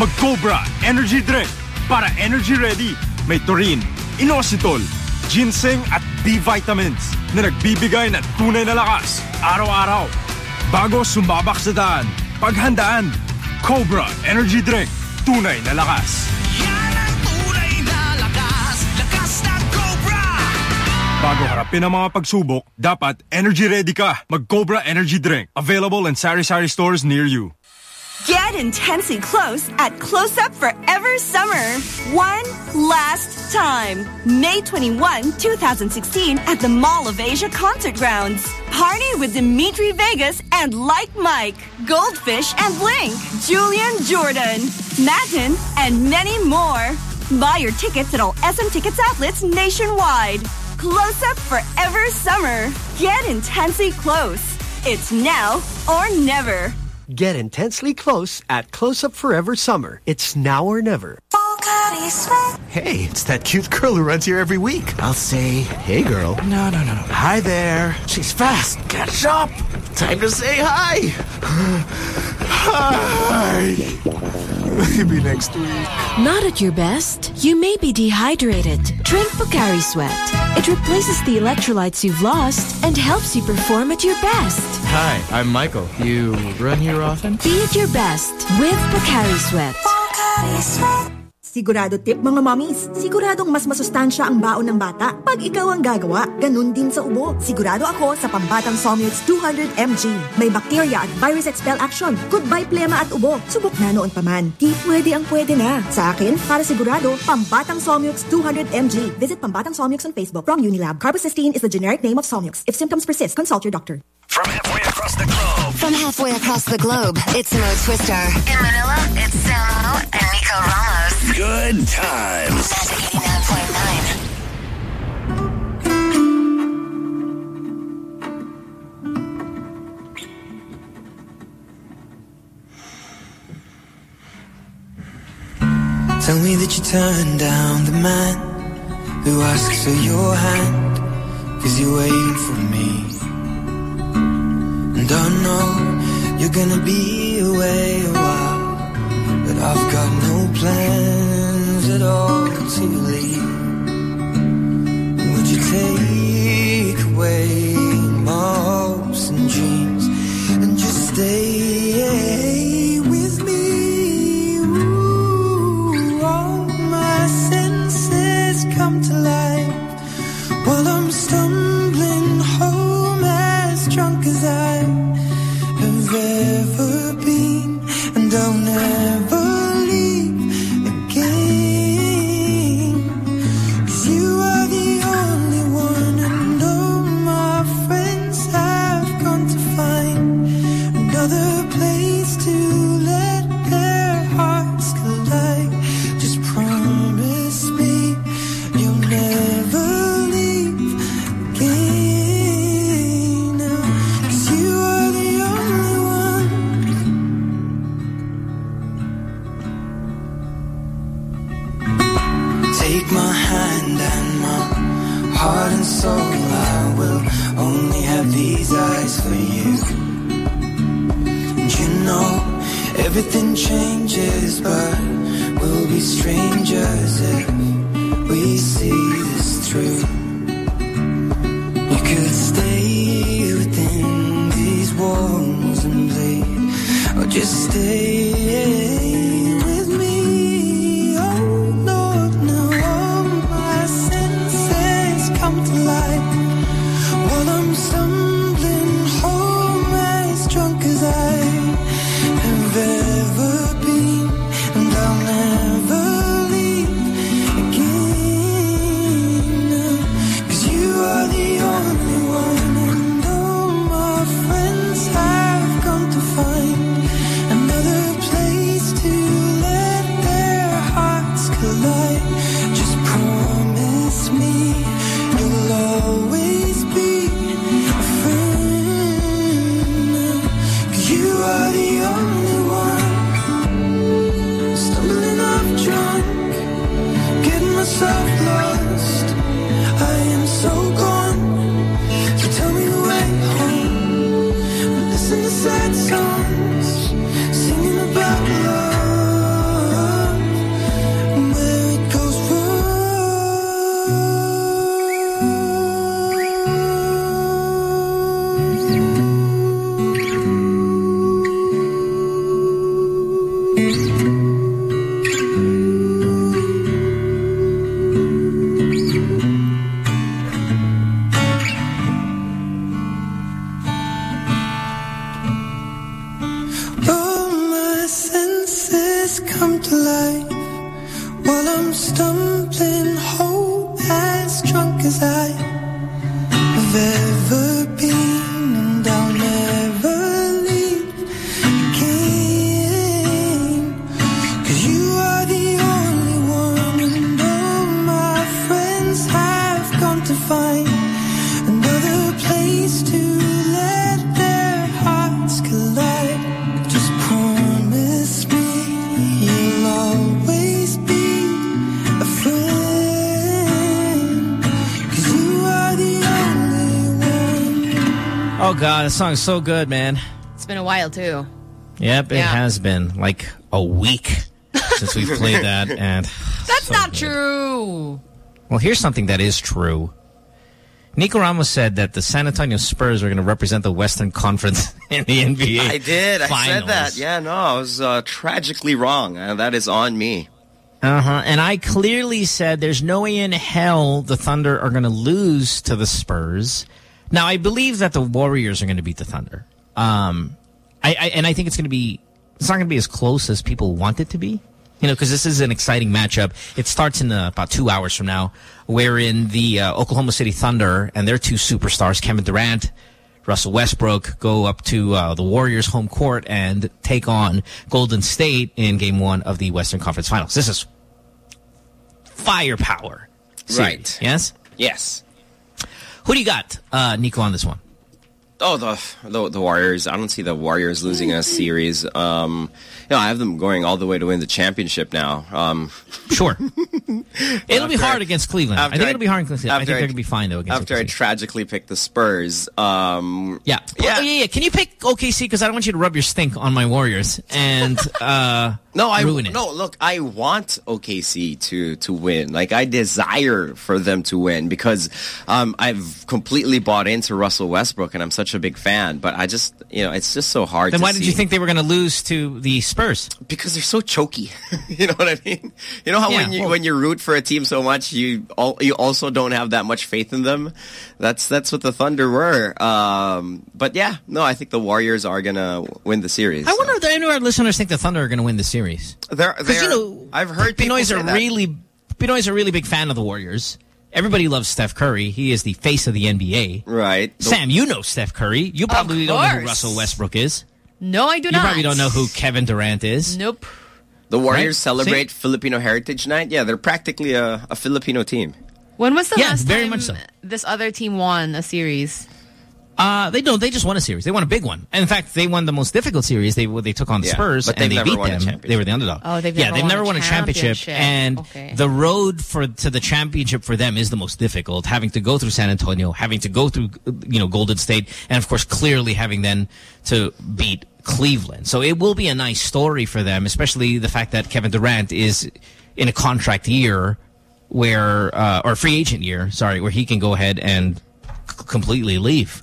Speaker 39: Mag-Cobra Energy Drink para energy ready. May taurine, inositol, ginseng at B vitamins na nagbibigay ng tunay na lakas araw-araw. Bago sumabak sa daan, paghandaan. Cobra Energy Drink. Tunay na lakas. Bago harapin ang mga pagsubok, dapat energy ready ka. Mag-Cobra Energy Drink. Available in sari-sari stores near you.
Speaker 30: Get intensely close at Close Up Forever Summer. One last time. May 21, 2016 at the Mall of Asia Concert Grounds. Party with Dimitri Vegas and Like Mike, Goldfish and Blink, Julian Jordan, Madden, and many more. Buy your tickets at all SM Tickets outlets nationwide. Close Up Forever Summer. Get intensely close. It's now or never.
Speaker 6: Get intensely close at Close Up Forever Summer. It's now or never.
Speaker 23: Hey, it's that cute girl who runs here every week. I'll say, hey girl. No, no, no, no. Hi there. She's fast. Catch up. Time to say hi. hi. Maybe next week.
Speaker 38: Not at your best? You may be dehydrated. Drink Pocari Sweat. It replaces the electrolytes you've lost and helps you perform at your best.
Speaker 23: Hi, I'm Michael. You run here often?
Speaker 38: Be at your best with Pocari Sweat.
Speaker 40: Sigurado tip mga mommies, siguradong mas masustansya ang baon ng bata pag ikaw ang gagawa. Ganun din sa ubo. Sigurado ako sa Pambatang Somnux 200mg. May bacteria at virus expel action. Goodbye plema at ubo. Subok na noon pa man. Di pwede ang pwede na. Sa akin, para sigurado, Pambatang Somnux 200mg. Visit Pambatang Somnux on Facebook from Unilab. Carbocysteine is the generic name of Somnux. If symptoms persist, consult your doctor.
Speaker 4: From halfway across the globe. From halfway across the globe, it's Mo Twister. In Manila, it's Samo and Nico Ramos.
Speaker 36: Good times.
Speaker 4: Magic 89.9.
Speaker 22: Tell me that you turned down the man who asks for your hand, cause you're waiting for me. I know you're gonna be away a while, but I've got no plans at all to leave. Would you take
Speaker 1: God, that song is so good, man.
Speaker 2: It's been a while, too.
Speaker 1: Yep, it
Speaker 2: Yeah.
Speaker 1: has been like a week since we've played that. And
Speaker 2: That's not true.
Speaker 1: well, here's something that is true. Nico Ramos said that the San Antonio Spurs are going to represent the Western Conference in the NBA.
Speaker 3: I did. I said that. Yeah, no, I was uh, tragically wrong. Uh, that is on me.
Speaker 1: Uh-huh. And I clearly said there's no way in hell the Thunder are going to lose to the Spurs. Now, I believe that the Warriors are going to beat the Thunder. Um, I, I and I think it's going to be it's not going to be as close as people want it to be. You know, because this is an exciting matchup. It starts in uh, about two hours from now, wherein the uh, Oklahoma City Thunder and their two superstars, Kevin Durant, Russell Westbrook, go up to uh, the Warriors' home court and take on Golden State in Game One of the Western Conference Finals. This is firepower, series,
Speaker 3: Right.
Speaker 1: Yes.
Speaker 3: Yes.
Speaker 1: Who do you got, uh, Nico, on this one?
Speaker 3: Oh, the, the the Warriors. I don't see the Warriors losing a series. Um, know, I have them going all the way to win the championship now. Um,
Speaker 1: sure. It'll be hard against Cleveland. I think it'll be hard against Cleveland. I think they're going to be fine, though, against
Speaker 3: After I tragically picked the Spurs. Um,
Speaker 1: Yeah. Yeah. Oh, yeah, yeah. Can you pick OKC? Because I don't want you to rub your stink on my Warriors and uh,
Speaker 3: No, I
Speaker 1: ruin it.
Speaker 3: no. Look, I want OKC to to win. Like I desire for them to win because um, I've completely bought into Russell Westbrook, and I'm such a big fan. But I just, you know, it's just so hard.
Speaker 1: Then why did you think they were going to lose to the Spurs?
Speaker 3: Because they're so choky. you know what I mean? You know how
Speaker 1: Yeah,
Speaker 3: when you
Speaker 1: well-
Speaker 3: when you root for a team so much, you all, you also don't have that much faith in them. That's that's what the Thunder were. Um, but yeah, no, I think the Warriors are gonna win the series.
Speaker 1: I wonder if any of our listeners think the Thunder are going to win the series.
Speaker 3: They're,
Speaker 1: Because, you
Speaker 3: they're-
Speaker 1: know,
Speaker 3: I've heard
Speaker 1: Pinoy's
Speaker 3: say
Speaker 1: a
Speaker 3: that.
Speaker 1: really Pinoy's a really big fan of the Warriors. Everybody loves Steph Curry. He is the face of the NBA.
Speaker 3: Right.
Speaker 1: Sam, you know Steph Curry. You probably don't know who. Russell Westbrook is.
Speaker 2: No, I do
Speaker 1: You
Speaker 2: not.
Speaker 1: probably don't know who Kevin Durant is.
Speaker 2: Nope.
Speaker 3: The Warriors
Speaker 1: Right?
Speaker 3: celebrate Filipino Heritage Night. Yeah, they're practically a, a Filipino team.
Speaker 2: When was the
Speaker 1: Yeah,
Speaker 2: last
Speaker 1: very
Speaker 2: time
Speaker 1: much so.
Speaker 2: this other team won a series?
Speaker 1: Uh, they don't. They just won a series. They won a big one. And in fact, they won the most difficult series. They they took on the
Speaker 3: Yeah,
Speaker 1: Spurs
Speaker 3: but
Speaker 1: and
Speaker 3: they've
Speaker 1: they
Speaker 3: never
Speaker 1: beat them. They were the underdog.
Speaker 2: Oh, they've
Speaker 1: yeah,
Speaker 2: never
Speaker 1: they've
Speaker 2: won
Speaker 1: never
Speaker 2: a
Speaker 1: won a championship,
Speaker 2: championship.
Speaker 1: and
Speaker 2: Okay.
Speaker 1: the road for to the championship for them is the most difficult. Having to go through San Antonio, having to go through you know Golden State, and of course clearly having then to beat Cleveland. So it will be a nice story for them, especially the fact that Kevin Durant is in a contract year where uh, or free agent year, sorry, where he can go ahead and completely leave.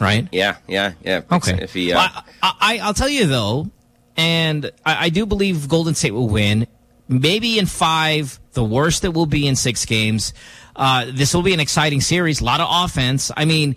Speaker 1: Right?
Speaker 3: Yeah, yeah, yeah.
Speaker 1: Okay.
Speaker 3: If he, uh,
Speaker 1: Well, I, I, I'll tell you though, and I, I do believe Golden State will win. Maybe in five, the worst it will be in six games. Uh, this will be an exciting series. A lot of offense. I mean,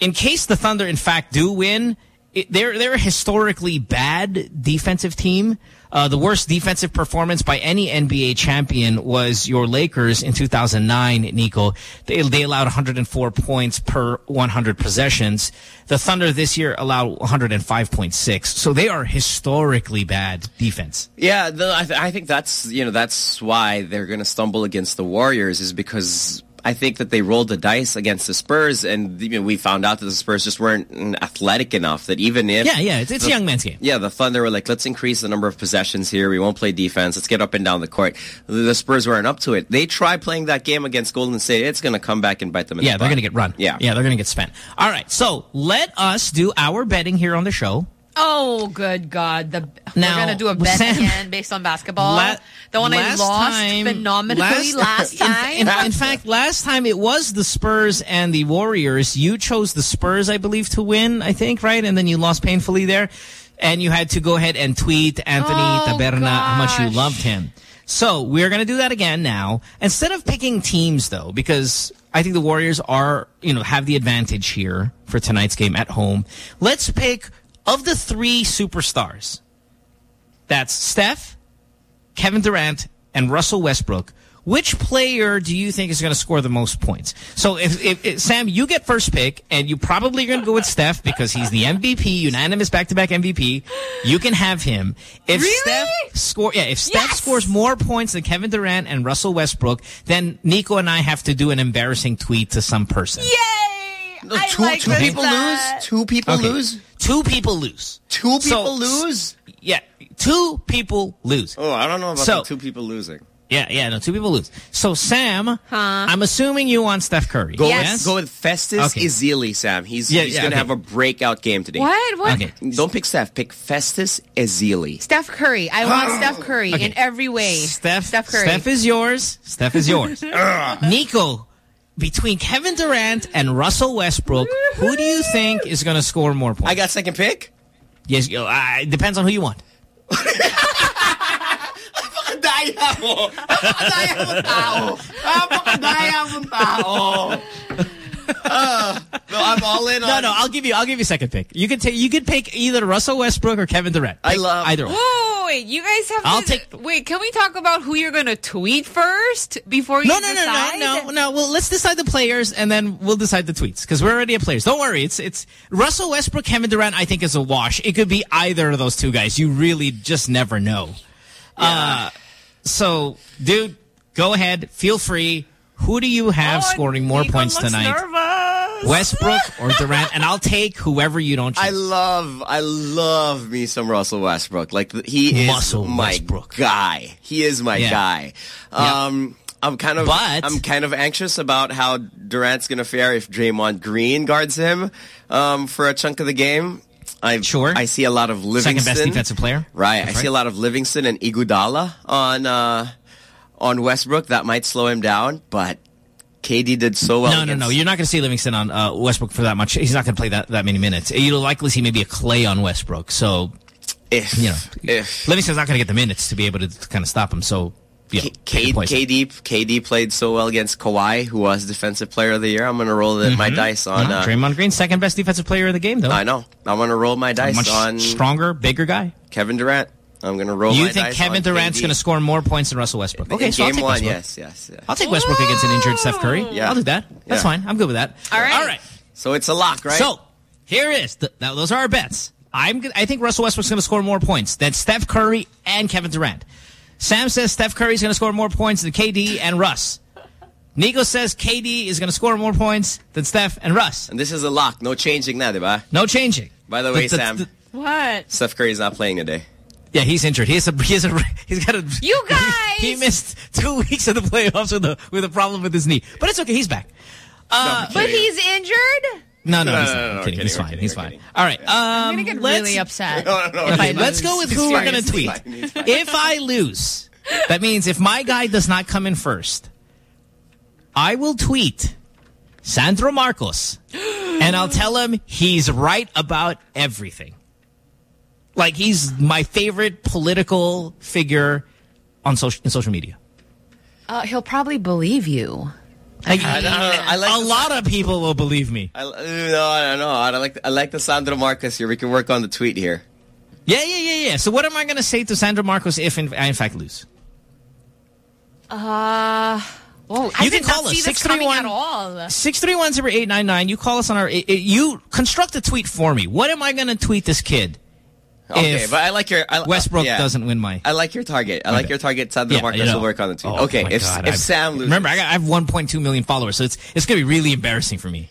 Speaker 1: in case the Thunder, in fact, do win, it, they're they're a historically bad defensive team. Uh, the worst defensive performance by any NBA champion was your Lakers in 2009, Nico. They, they allowed 104 points per 100 possessions. The Thunder this year allowed 105.6. So they are historically bad defense.
Speaker 3: Yeah, the, I, th I think that's you know that's why they're going to stumble against the Warriors is because I think that they rolled the dice against the Spurs, and you know, we found out that the Spurs just weren't athletic enough. That even if
Speaker 1: Yeah, yeah, it's, it's a young man's game.
Speaker 3: Yeah, the Thunder were like, let's increase the number of possessions here. We won't play defense. Let's get up and down the court. The the Spurs weren't up to it. They try playing that game against Golden State. It's going to come back and bite them in
Speaker 1: Yeah,
Speaker 3: the
Speaker 1: they're going to get run.
Speaker 3: Yeah.
Speaker 1: Yeah, they're going to get spent. All right, so let us do our betting here on the show.
Speaker 2: Oh, good God. The,
Speaker 1: Now,
Speaker 2: we're going to do a bet
Speaker 1: Sam-
Speaker 2: again based on basketball.
Speaker 1: La-
Speaker 2: the one I lost
Speaker 1: time-
Speaker 2: phenomenally last,
Speaker 1: in-
Speaker 2: time.
Speaker 1: In, in fact, last time it was the Spurs and the Warriors. You chose the Spurs, I believe, to win, I think, right? And then you lost painfully there. And you had to go ahead and tweet Anthony
Speaker 2: Oh,
Speaker 1: Taberna how much you loved him. So we're going to do that again now. Instead of picking teams, though, because I think the Warriors are, you know, have the advantage here for tonight's game at home. Let's pick of the three superstars That's Steph, Kevin Durant, and Russell Westbrook. Which player do you think is going to score the most points? So if, if, if Sam, you get first pick, and you probably are going to go with Steph because he's the MVP, unanimous back-to-back MVP. You can have him. If
Speaker 2: Really?
Speaker 1: Steph score, yeah, if Steph scores more points than Kevin Durant and Russell Westbrook, then Nico and I have to do an embarrassing tweet to some person.
Speaker 2: Yay!
Speaker 3: No, two two people lose. Two people
Speaker 1: Okay.
Speaker 3: lose.
Speaker 1: Two people lose.
Speaker 3: Two
Speaker 1: So-
Speaker 3: people lose.
Speaker 1: Yeah, two people lose.
Speaker 3: Oh, I don't know about
Speaker 1: So-
Speaker 3: the two people losing.
Speaker 1: Yeah, yeah, no, two people lose. So Sam, I'm assuming you want Steph Curry.
Speaker 3: Go
Speaker 1: yes?
Speaker 3: with go with Festus
Speaker 1: Okay.
Speaker 3: Ezeli, Sam. He's
Speaker 1: Yeah,
Speaker 3: he's
Speaker 1: yeah,
Speaker 3: gonna
Speaker 1: okay.
Speaker 3: have a breakout game today.
Speaker 2: What? What?
Speaker 1: Okay.
Speaker 3: Don't pick Steph. Pick Festus Ezeli.
Speaker 2: Steph Curry. I want Steph Curry
Speaker 1: Okay.
Speaker 2: in every way.
Speaker 1: Steph,
Speaker 2: Steph Curry.
Speaker 1: Steph is yours. Steph is yours. Nico, between Kevin Durant and Russell Westbrook, who do you think is going to score more points?
Speaker 3: I got second pick.
Speaker 1: Yes, uh, it depends on who you want.
Speaker 3: Daya mo. Daya mo tao. Napakadaya mo tao. Uh, no, I'm all in
Speaker 1: No,
Speaker 3: on.
Speaker 1: no, I'll give you. I'll give you second pick. You can take. You can pick either Russell Westbrook or Kevin Durant.
Speaker 3: I love-
Speaker 1: either one.
Speaker 2: Whoa, wait, you guys have
Speaker 1: I'll
Speaker 2: to...
Speaker 1: take-
Speaker 2: Wait, can we talk about who you're going to tweet first before you
Speaker 1: No, no, no,
Speaker 2: decide?
Speaker 1: no, no, no. Well, let's decide the players and then we'll decide the tweets because we're already at players. Don't worry. It's it's Russell Westbrook, Kevin Durant. I think is a wash. It could be either of those two guys. You really just never know. Uh, so, dude, go ahead. Feel free. Who do you have scoring more
Speaker 2: Nico
Speaker 1: points tonight?
Speaker 2: nervous.
Speaker 1: Westbrook or Durant? And I'll take whoever you don't choose.
Speaker 3: I love, I love me some Russell Westbrook. Like he is
Speaker 1: Muscle
Speaker 3: my
Speaker 1: Westbrook.
Speaker 3: guy. He is my
Speaker 1: Yeah.
Speaker 3: guy. Um, I'm kind of,
Speaker 1: But-
Speaker 3: I'm kind of anxious about how Durant's gonna fare if Draymond Green guards him um, for a chunk of the game. I
Speaker 1: Sure.
Speaker 3: I see a lot of Livingston.
Speaker 1: Second best defensive player.
Speaker 3: Right.
Speaker 1: That's
Speaker 3: I see a lot of Livingston and Iguodala on uh, on Westbrook. That might slow him down, but KD did so well.
Speaker 1: no, no, no. You're not going to see Livingston on uh, Westbrook for that much. He's not going to play that, that many minutes. You'll likely see maybe a Clay on Westbrook. So,
Speaker 3: If
Speaker 1: you know,
Speaker 3: if
Speaker 1: Livingston's not going to get the minutes to be able to, kind of stop him. So, yeah,
Speaker 3: K-
Speaker 1: pick.
Speaker 3: KD KD played so well against Kawhi, who was Defensive Player of the Year. I'm going to roll the, my dice on.
Speaker 1: No,
Speaker 3: Uh,
Speaker 1: Draymond Green, second best defensive player of the game, though.
Speaker 3: I know. I'm going to roll my dice on
Speaker 1: stronger, bigger guy.
Speaker 3: Kevin Durant. I'm going to roll
Speaker 1: you
Speaker 3: my
Speaker 1: think
Speaker 3: dice
Speaker 1: Kevin Durant's going to score more points than Russell Westbrook? Okay,
Speaker 3: In
Speaker 1: so I'll take
Speaker 3: one,
Speaker 1: Westbrook.
Speaker 3: yes, yes, yes.
Speaker 1: I'll take Westbrook against an injured Steph Curry.
Speaker 3: Yeah.
Speaker 1: I'll do that. That's
Speaker 3: Yeah.
Speaker 1: fine. I'm good with that.
Speaker 2: All right.
Speaker 1: All right.
Speaker 3: So it's a lock, right?
Speaker 1: So here is the, now those are our bets. I'm g- I think Russell Westbrook's going to score more points than Steph Curry and Kevin Durant. Sam says Steph Curry's going to score more points than KD and Russ. Nico says KD is going to score more points than Steph and Russ.
Speaker 3: and this is a lock. No changing that, diba?
Speaker 1: No changing.
Speaker 3: By the way,
Speaker 1: The- the-
Speaker 3: Sam,
Speaker 1: the-
Speaker 2: What?
Speaker 3: Steph Curry's not playing today.
Speaker 1: Yeah, he's injured. He has a he has a he's got a
Speaker 2: You guys!
Speaker 1: he missed two weeks of the playoffs with a with a problem with his knee, but it's okay. He's back. Uh,
Speaker 2: But he's injured?
Speaker 1: no, no,
Speaker 3: No,
Speaker 1: he's
Speaker 3: no,
Speaker 1: not.
Speaker 3: no, no,
Speaker 1: kidding.
Speaker 3: we're
Speaker 1: He's fine.
Speaker 3: we're
Speaker 1: He's fine. All right.
Speaker 2: I'm
Speaker 1: Um,
Speaker 2: going to get
Speaker 1: let's-
Speaker 2: really upset.
Speaker 3: No, no, no.
Speaker 2: if I
Speaker 1: Okay, let's go with who we're going to tweet.
Speaker 3: fine, it's fine.
Speaker 1: If I lose, that means if my guy does not come in first, I will tweet Sandro Marcos and I'll tell him he's right about everything. Like he's my favorite political figure on social in social media.
Speaker 2: Uh, he'll probably believe you.
Speaker 1: Like,
Speaker 3: I, don't know, I like
Speaker 1: a lot of people will believe me.
Speaker 3: I, no, I don't know. I like I like the Sandro Marcos here. We can work on the tweet here.
Speaker 1: Yeah, yeah, yeah, yeah. So what am I going to say to Sandro Marcos if in, I in fact lose?
Speaker 2: Uh, oh,
Speaker 1: You
Speaker 2: did
Speaker 1: can call us,
Speaker 2: see this coming
Speaker 1: 631
Speaker 2: at all.
Speaker 1: Six three one zero eight nine nine. You call us on our. it- it- You construct a tweet for me. What am I going to tweet this kid?
Speaker 3: Okay, but I like your I, uh,
Speaker 1: Westbrook
Speaker 3: yeah.
Speaker 1: doesn't win my.
Speaker 3: I like your target. I like your target. Sandro
Speaker 1: Yeah,
Speaker 3: Marcos
Speaker 1: you know.
Speaker 3: will work on the tweet.
Speaker 1: Oh,
Speaker 3: okay, if
Speaker 1: God,
Speaker 3: if
Speaker 1: I've-
Speaker 3: Sam loses,
Speaker 1: remember, I, got, I have 1.2 million followers, so it's it's going to be really embarrassing for me.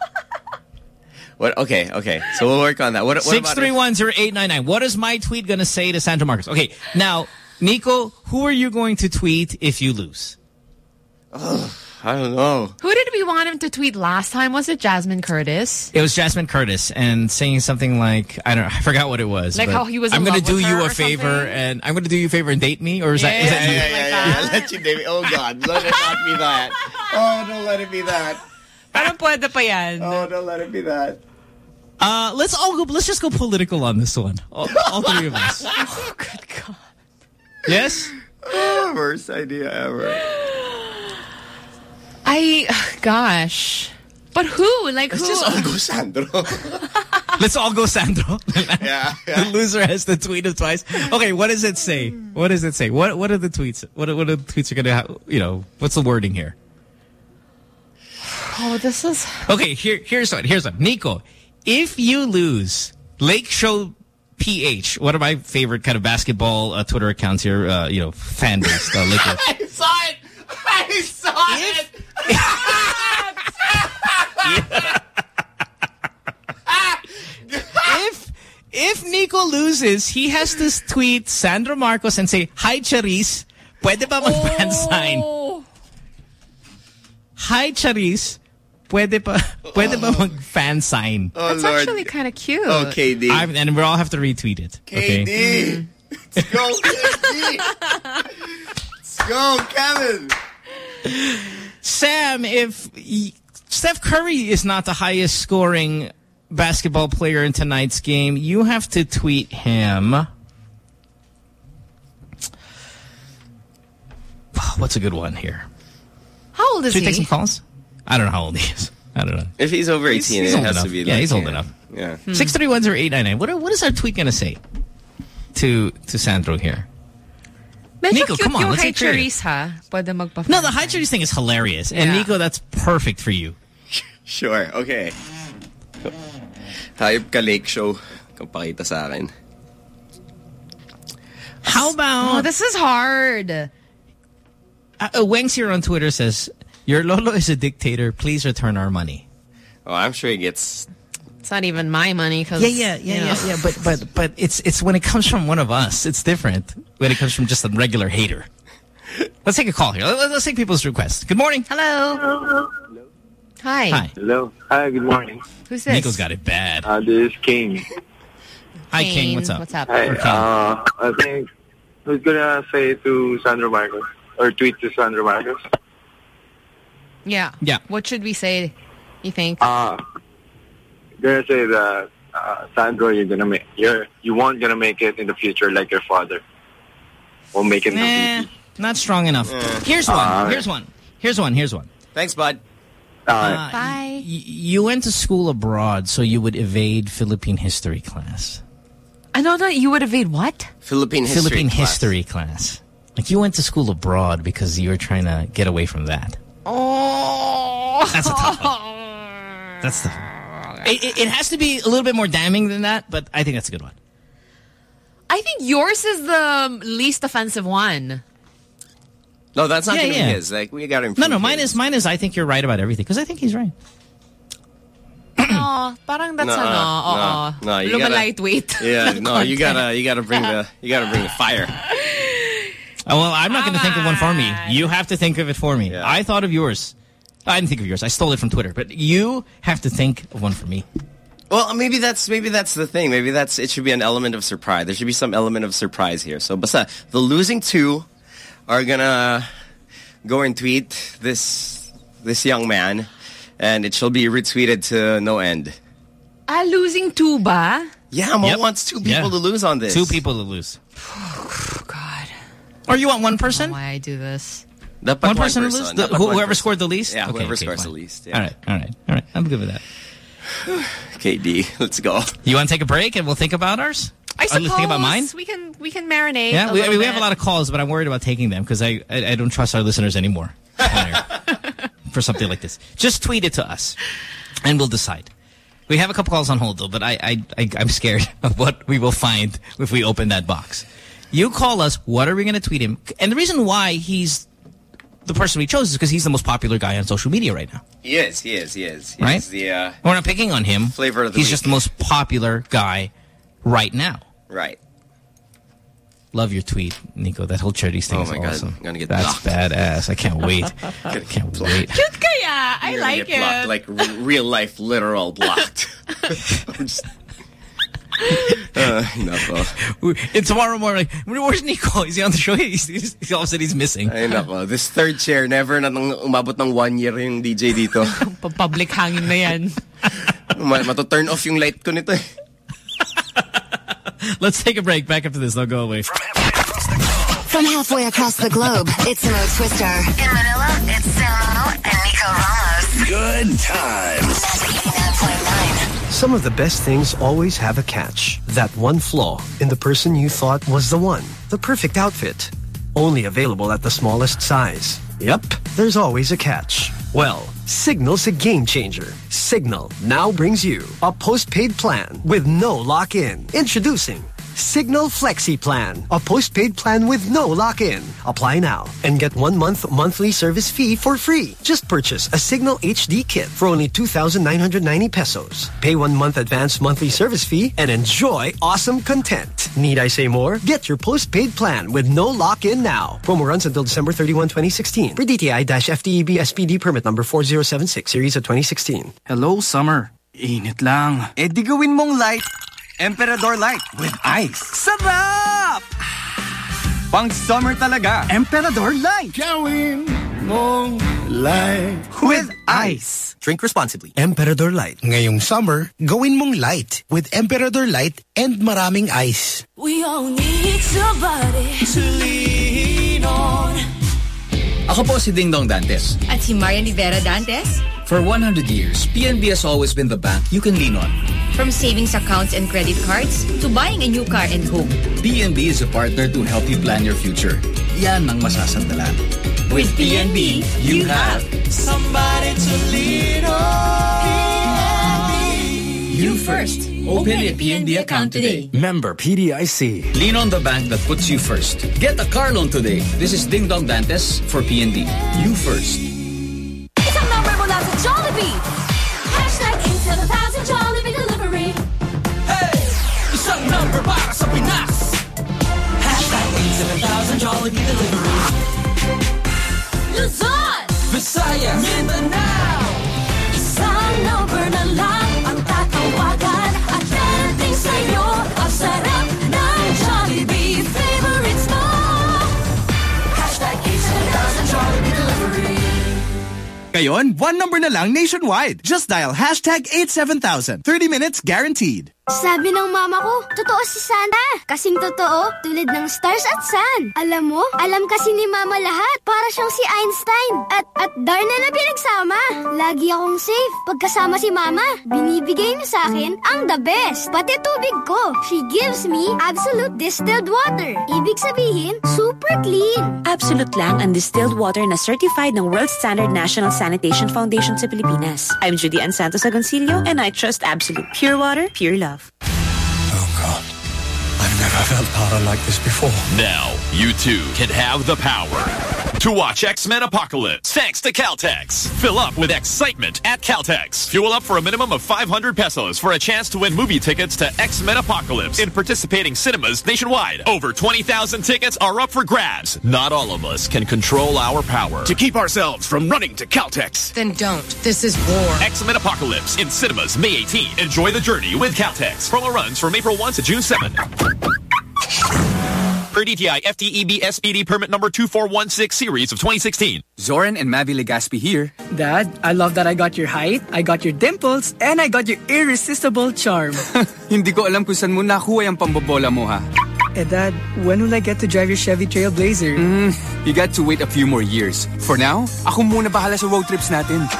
Speaker 3: what? Okay, okay. So we'll work on that. What? what
Speaker 1: Six three one zero eight nine nine. What is my tweet going to say to Sandro Marcos? Okay, now Nico, who are you going to tweet if you lose?
Speaker 3: I don't know.
Speaker 2: Who did we want him to tweet last time? Was it Jasmine Curtis?
Speaker 1: It was Jasmine Curtis and saying something like I don't know, I forgot what it was.
Speaker 2: Like how he was
Speaker 1: I'm gonna do you a favor
Speaker 2: something?
Speaker 1: and I'm gonna do you a favor and date me or is that is
Speaker 2: Yeah,
Speaker 1: that you?
Speaker 3: Yeah,
Speaker 2: Like
Speaker 3: yeah, yeah. Let you, David. Oh God, let it not be that. Oh, don't let it be that.
Speaker 2: Parang pwede pa yan.
Speaker 3: Oh, don't let it be that.
Speaker 1: Uh, let's all go. Let's just go political on this one. All, all three of us.
Speaker 2: Oh, good God.
Speaker 1: Yes.
Speaker 3: Oh, worst idea ever.
Speaker 2: I, gosh. But who? Like
Speaker 3: Let's
Speaker 2: who?
Speaker 3: just all go Sandro.
Speaker 1: Let's all go Sandro.
Speaker 3: yeah,
Speaker 1: The loser has to tweet him twice. Okay, what does it say? What does it say? What what are the tweets? What are- what are the tweets are gonna have? You know, what's the wording here?
Speaker 2: Oh, this is...
Speaker 1: Okay, here here's what. Here's what. Nico, if you lose, Lake Show PH, one of my favorite kind of basketball uh, Twitter accounts here, uh, you know, fan based uh, Laker.
Speaker 14: I saw it. I saw it.
Speaker 1: if if Nico loses, he has to tweet Sandro Marcos and say, Hi, Charis. Pwede ba mag-fan oh. sign? Hi, Charis. Pwede pa, pwede ba oh. mag-fan sign?
Speaker 3: Oh,
Speaker 2: That's
Speaker 3: Lord.
Speaker 2: actually kind of cute.
Speaker 3: Oh, KD.
Speaker 1: I'm- and we all have to retweet it. Okay?
Speaker 3: KD. Let's go, KD. Let's go, Kevin.
Speaker 1: Sam, if Steph Curry is not the highest scoring basketball player in tonight's game, you have to tweet him. What's a good one here?
Speaker 2: How old is
Speaker 1: Should we
Speaker 2: he?
Speaker 1: take some calls? I don't know how old he is. I don't know.
Speaker 3: If he's over 18,
Speaker 1: He's- he's
Speaker 3: it
Speaker 1: old
Speaker 3: has
Speaker 1: enough.
Speaker 3: to be
Speaker 1: Yeah,
Speaker 3: like,
Speaker 1: he's old enough.
Speaker 3: Yeah.
Speaker 2: Hmm.
Speaker 1: Six three one zero eight nine nine. What are- what is our tweet gonna say to to Sandro here?
Speaker 2: Medyo
Speaker 1: Nico, come on, let's
Speaker 2: hi
Speaker 1: get creative.
Speaker 2: Ha? Pwede magpa
Speaker 1: No, the high Charis thing is hilarious, and
Speaker 2: Yeah.
Speaker 1: Nico, that's perfect for you.
Speaker 3: Sure, okay. Hayop ka Lake Show. Kung pakita sa akin.
Speaker 1: How about
Speaker 2: Oh, this is hard.
Speaker 1: Uh, uh, Wengs here on Twitter says, "Your Lolo is a dictator. Please return our money."
Speaker 3: Oh, I'm sure he gets...
Speaker 2: It's not even my money because
Speaker 1: Yeah, yeah, yeah, yeah, yeah. But but but it's it's when it comes from one of us, it's different. When it comes from just a regular hater. Let's take a call here. Let- Let's take people's requests. Good morning.
Speaker 2: Hello. Hi.
Speaker 1: Hi.
Speaker 41: Hello. Hi, good morning.
Speaker 2: Who's this?
Speaker 1: Nico's got it bad.
Speaker 41: Uh, this is King.
Speaker 1: Hi, King. What's up?
Speaker 2: What's up?
Speaker 41: Hi.
Speaker 1: Or King.
Speaker 41: Uh, I think who's gonna say to Sandro Marcos or tweet to Sandro Marcos?
Speaker 2: Yeah.
Speaker 1: Yeah.
Speaker 2: What should we say, you think?
Speaker 41: Uh, gonna say that uh, Sandro, you're gonna make you're you won't gonna make it in the future like your father. Won't make it. in
Speaker 1: Eh, not strong enough. Here's one.
Speaker 41: Alright.
Speaker 1: Here's one. Here's one. Here's one.
Speaker 3: Thanks, bud.
Speaker 1: Uh,
Speaker 2: Bye.
Speaker 1: you went to school abroad, so you would evade Philippine history class.
Speaker 2: I know that you would evade what?
Speaker 3: Philippine history
Speaker 1: Philippine
Speaker 3: class.
Speaker 1: history class. Like you went to school abroad because you were trying to get away from that.
Speaker 2: Oh.
Speaker 1: That's a tough one. That's the. It, it, it has to be a little bit more damning than that, but I think that's a good one.
Speaker 2: I think yours is the least offensive one.
Speaker 3: No, that's not
Speaker 1: Yeah,
Speaker 3: going to
Speaker 1: yeah.
Speaker 3: be his. Like, we got him.
Speaker 1: No, no, mine is mine is. I think you're right about everything because I think he's right.
Speaker 2: no, parang that's
Speaker 3: No,
Speaker 2: ano,
Speaker 3: no,
Speaker 2: oo.
Speaker 3: no, you
Speaker 2: Luma
Speaker 3: gotta-
Speaker 2: lightweight.
Speaker 3: Yeah, no, you gotta, you gotta bring the, you gotta bring the fire.
Speaker 1: Oh, well, I'm not going to think of one for me. You have to think of it for me. I thought of yours. I didn't think of yours. I stole it from Twitter, but you have to think of one for me.
Speaker 3: Well, maybe that's maybe that's the thing. Maybe that's it. Should be an element of surprise. There should be some element of surprise here. So, basta the losing two are gonna go and tweet this this young man, and it shall be retweeted to no end.
Speaker 2: Ah, losing two ba?
Speaker 3: Yeah, Mo wants two people
Speaker 1: Yeah.
Speaker 3: to lose on this.
Speaker 1: Two people to lose.
Speaker 2: God.
Speaker 1: Or you want one person?
Speaker 2: Why I do this?
Speaker 3: Dapat
Speaker 1: one person to lose? The- who-
Speaker 3: one
Speaker 1: whoever
Speaker 3: person.
Speaker 1: scored the least?
Speaker 3: Yeah,
Speaker 1: Okay,
Speaker 3: whoever
Speaker 1: okay,
Speaker 3: scores
Speaker 1: fine.
Speaker 3: the least.
Speaker 1: All
Speaker 3: Yeah.
Speaker 1: right, all right, all right. I'm good with that.
Speaker 3: KD, let's go.
Speaker 1: You want to take a break and we'll think about ours?
Speaker 2: I
Speaker 1: Or
Speaker 2: suppose
Speaker 1: think about mine?
Speaker 2: we can we can marinate.
Speaker 1: Yeah,
Speaker 2: a
Speaker 1: we, I
Speaker 2: little
Speaker 1: mean, we have a lot of calls, but I'm worried about taking them because I, I I don't trust our listeners anymore for something like this. Just tweet it to us, and we'll decide. We have a couple calls on hold though, but I I, I I'm scared of what we will find if we open that box. You call us. What are we going to tweet him? And the reason why he's the person we chose is because he's the most popular guy on social media right now.
Speaker 3: He is, he is, he is. He's
Speaker 1: Right?
Speaker 3: the uh,
Speaker 1: We're not picking on him.
Speaker 3: Flavor of the
Speaker 1: He's
Speaker 3: week.
Speaker 1: just the most popular guy right now.
Speaker 3: right.
Speaker 1: Love your tweet, Nico. That whole charity thing
Speaker 3: Oh
Speaker 1: is
Speaker 3: my God,
Speaker 1: awesome.
Speaker 3: I'm gonna get
Speaker 1: That's
Speaker 3: blocked.
Speaker 1: badass. I can't wait. I can't wait.
Speaker 2: Cute kaya. I
Speaker 3: You're
Speaker 2: like
Speaker 3: get blocked,
Speaker 2: it.
Speaker 3: like real life, literal blocked. I'm uh, nako.
Speaker 1: And tomorrow morning, where's Nico? Is he on the show? He's, he's, he's all of a sudden he's missing.
Speaker 3: Ay, nako. This third chair, never na nang umabot ng one year yung DJ dito.
Speaker 2: Public hangin na yan.
Speaker 3: Ma- Mato-turn off yung light ko nito eh.
Speaker 1: Let's take a break. Back after this. Don't go away.
Speaker 4: From halfway across the globe, it's Mo Twister. In Manila, it's Samo and Nico Ramos.
Speaker 36: Good times.
Speaker 4: Magic 89.9.
Speaker 6: Some of the best things always have a catch. That one flaw in the person you thought was the one. The perfect outfit. Only available at the smallest size. Yep, there's always a catch. Well, Cignal's a game changer. Signal now brings you a postpaid plan with no lock-in. Introducing Cignal Flexi Plan, a postpaid plan with no lock-in. Apply now and get one month monthly service fee for free. Just purchase a Cignal HD kit for only 2,990 pesos. Pay one month advance monthly service fee and enjoy awesome content. Need I say more? Get your postpaid plan with no lock-in now. Promo runs until December 31, 2016. For DTI-FTEB SPD permit number 4076 series of 2016.
Speaker 42: Hello, summer. Init lang.
Speaker 43: Eh di gawin mong light. Emperador Light with ice. Sarap! Pang summer talaga.
Speaker 42: Emperador Light.
Speaker 43: Gawin mong light with ice.
Speaker 44: Drink responsibly.
Speaker 6: Emperador Light.
Speaker 44: Ngayong summer, gawin mong light with Emperador Light and maraming ice.
Speaker 14: We all need somebody to lean on.
Speaker 45: Ako po si Dingdong Dantes.
Speaker 46: At si Marian Rivera Dantes.
Speaker 45: For 100 years, PNB has always been the bank you can lean on.
Speaker 46: From savings accounts and credit cards to buying a new car and home.
Speaker 45: PNB is a partner to help you plan your future. Yan ang masasandalan.
Speaker 14: With PNB, you have somebody to lean on.
Speaker 45: You first. Open a PNB account today.
Speaker 42: Member PDIC.
Speaker 45: Lean on the bank that puts you first. Get a car loan today. This is Dingdong Dantes for PNB. You first.
Speaker 14: Isang number mula sa Jollibee. Hashtag 87000 Jollibee Delivery. Hey! Isang number para sa Pinas. Hashtag 87000 Jollibee Delivery. Luzon! Visayas! Mindanao!
Speaker 20: Ngayon, one number na lang nationwide. Just dial hashtag 87000. 30 minutes guaranteed.
Speaker 47: Sabi ng mama ko, totoo si Santa. Kasing totoo, tulad ng stars at sun. Alam mo, alam kasi ni mama lahat. Para siyang si Einstein. At, at Darna na pinagsama. Lagi akong safe. Pagkasama si mama, binibigay niya sa akin ang the best. Pati tubig ko. She gives me absolute distilled water. Ibig sabihin, super clean.
Speaker 48: Absolute lang ang distilled water na certified ng World Standard National Sanitation Foundation sa Pilipinas. I'm Judy Ann Santos Agoncillo and I trust Absolute Pure Water, Pure Love.
Speaker 49: Oh, I've never felt power like this before.
Speaker 50: Now, you too can have the power to watch X-Men Apocalypse thanks to Caltex. Fill up with excitement at Caltex. Fuel up for a minimum of 500 pesos for a chance to win movie tickets to X-Men Apocalypse in participating cinemas nationwide. Over 20,000 tickets are up for grabs. Not all of us can control our power. To keep ourselves from running to Caltex.
Speaker 51: Then don't. This is war.
Speaker 50: X-Men Apocalypse in cinemas May 18. Enjoy the journey with Caltex. Promo runs from April 1 to June 7. Per DTI FTEB SPD permit number 2416 series of 2016.
Speaker 42: Zoren and Mavi Legaspi here. Dad, I love that I got your height, I got your dimples, and I got your irresistible charm. Hindi ko alam kung saan mo nakuha yung pambobola mo, ha? Eh, Dad, when will I get to drive your Chevy Trailblazer? Mm, you got to wait a few more years. For now, ako muna bahala sa road trips natin.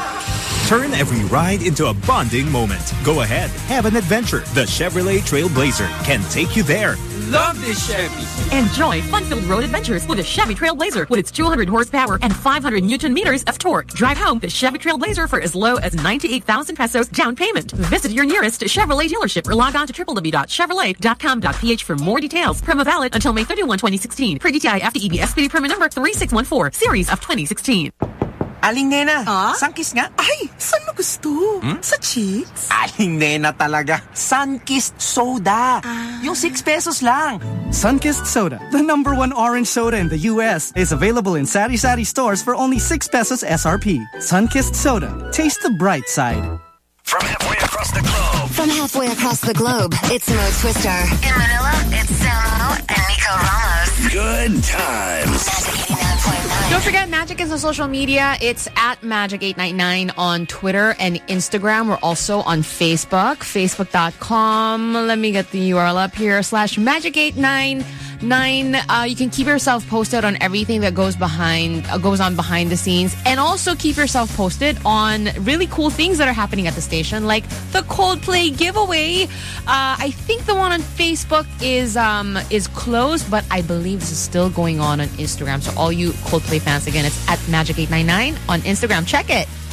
Speaker 52: Turn every ride into a bonding moment. Go ahead, have an adventure. The Chevrolet Trailblazer can take you there.
Speaker 42: Love this Chevy.
Speaker 53: Enjoy fun-filled road adventures with a Chevy Trailblazer with its 200 horsepower and 500 newton meters of torque. Drive home the Chevy Trailblazer for as low as 98,000 pesos down payment. Visit your nearest Chevrolet dealership or log on to www.chevrolet.com.ph for more details. Promo valid until May 31, 2016. Per DTI FTEB SPD permit number 3614, series of 2016.
Speaker 43: Aling Nena, Sunkist nga. Ay, saan mo gusto? Hmm? Sa cheeks? Aling Nena talaga. Sunkist Soda. Ah. Yung 6 pesos lang.
Speaker 42: Sunkist Soda, the number one orange soda in the U.S., is available in Sari Sari stores for only 6 pesos SRP. Sunkist Soda. Taste the bright side.
Speaker 4: From halfway across the globe. From halfway across the globe, it's Mo Twister. In Manila, it's Samo and Nico Ramos.
Speaker 36: Good times.
Speaker 2: Don't forget, Magic is on social media. It's at Magic899 on Twitter and Instagram. We're also on Facebook, facebook.com. Let me get the URL up here, slash Magic89 Nine, uh, you can keep yourself posted on everything that goes behind uh, goes on behind the scenes, and also keep yourself posted on really cool things that are happening at the station, like the Coldplay giveaway. Uh, I think the one on Facebook is um, is closed, but I believe this is still going on on Instagram. So all you Coldplay fans, again, it's at Magic899 on Instagram. Check it.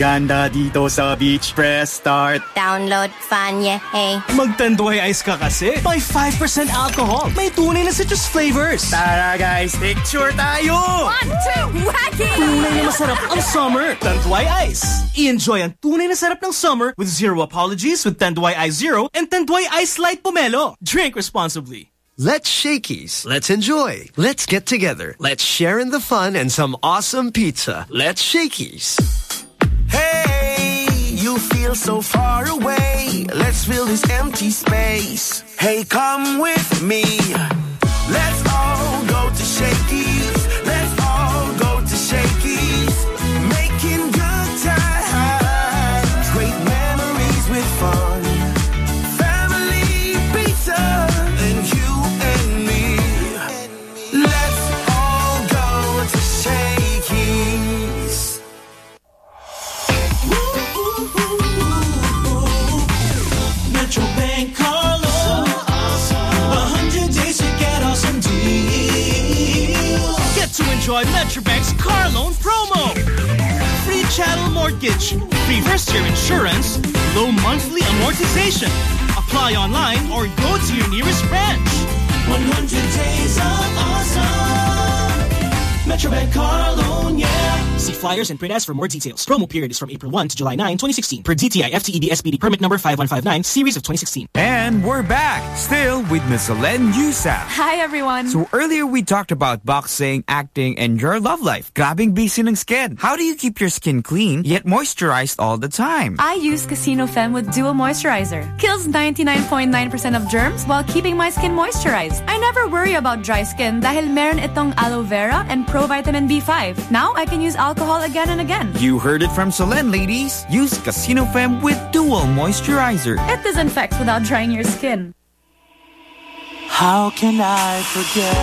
Speaker 54: Ganda dito sa beach. Press start.
Speaker 55: Download Fanye, hey.
Speaker 14: Magtanduay ice ka kasi. By 5% alcohol. May tunay na citrus flavors.
Speaker 54: Tara guys, picture tayo!
Speaker 55: One, two, wacky!
Speaker 14: Tunay na masarap ang summer. Tanduay Ice. I-enjoy ang tunay na sarap ng summer with zero apologies with Tanduay Ice Zero and Tanduay Ice Light Pomelo. Drink responsibly.
Speaker 6: Let's Shakey's. Let's enjoy. Let's get together. Let's share in the fun and some awesome pizza. Let's Shakey's.
Speaker 23: Hey, you feel so far away. Let's fill this empty space. Hey, come with me. Let's all go to Shakey's. Let's all go to Shakey's.
Speaker 14: Enjoy Metrobank's car loan promo. Free chattel mortgage, free first year insurance, low monthly amortization. Apply online or go to your nearest branch.
Speaker 56: 100 days of awesome. Metrobank Car Loan, yeah.
Speaker 14: See flyers and print ads for more details. Promo period is from April 1 to July 9, 2016. Per DTI FTEB SPD permit number 5159, series of 2016.
Speaker 57: And we're back, still with Miss Len Heussaff.
Speaker 46: Hi, everyone.
Speaker 57: So earlier we talked about boxing, acting, and your love life. Grabbing busy ng skin. How do you keep your skin clean yet moisturized all the time?
Speaker 46: I use Casino Femme with Dual Moisturizer. Kills 99.9% of germs while keeping my skin moisturized. I never worry about dry skin dahil meron itong aloe vera and pro vitamin B5. Now I can use alcohol again and again.
Speaker 57: You heard it from Solenn, ladies. Use Casino Femme with Dual Moisturizer.
Speaker 46: It disinfects without drying your skin.
Speaker 43: How can I forget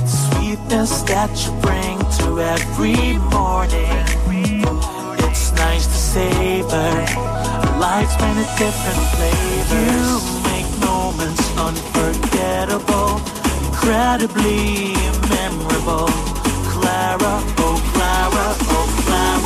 Speaker 43: the sweetness that you bring to every morning? It's nice to savor life's many different flavors. You make moments unforgettable, incredibly memorable. Clara, oh Clara, oh Clara.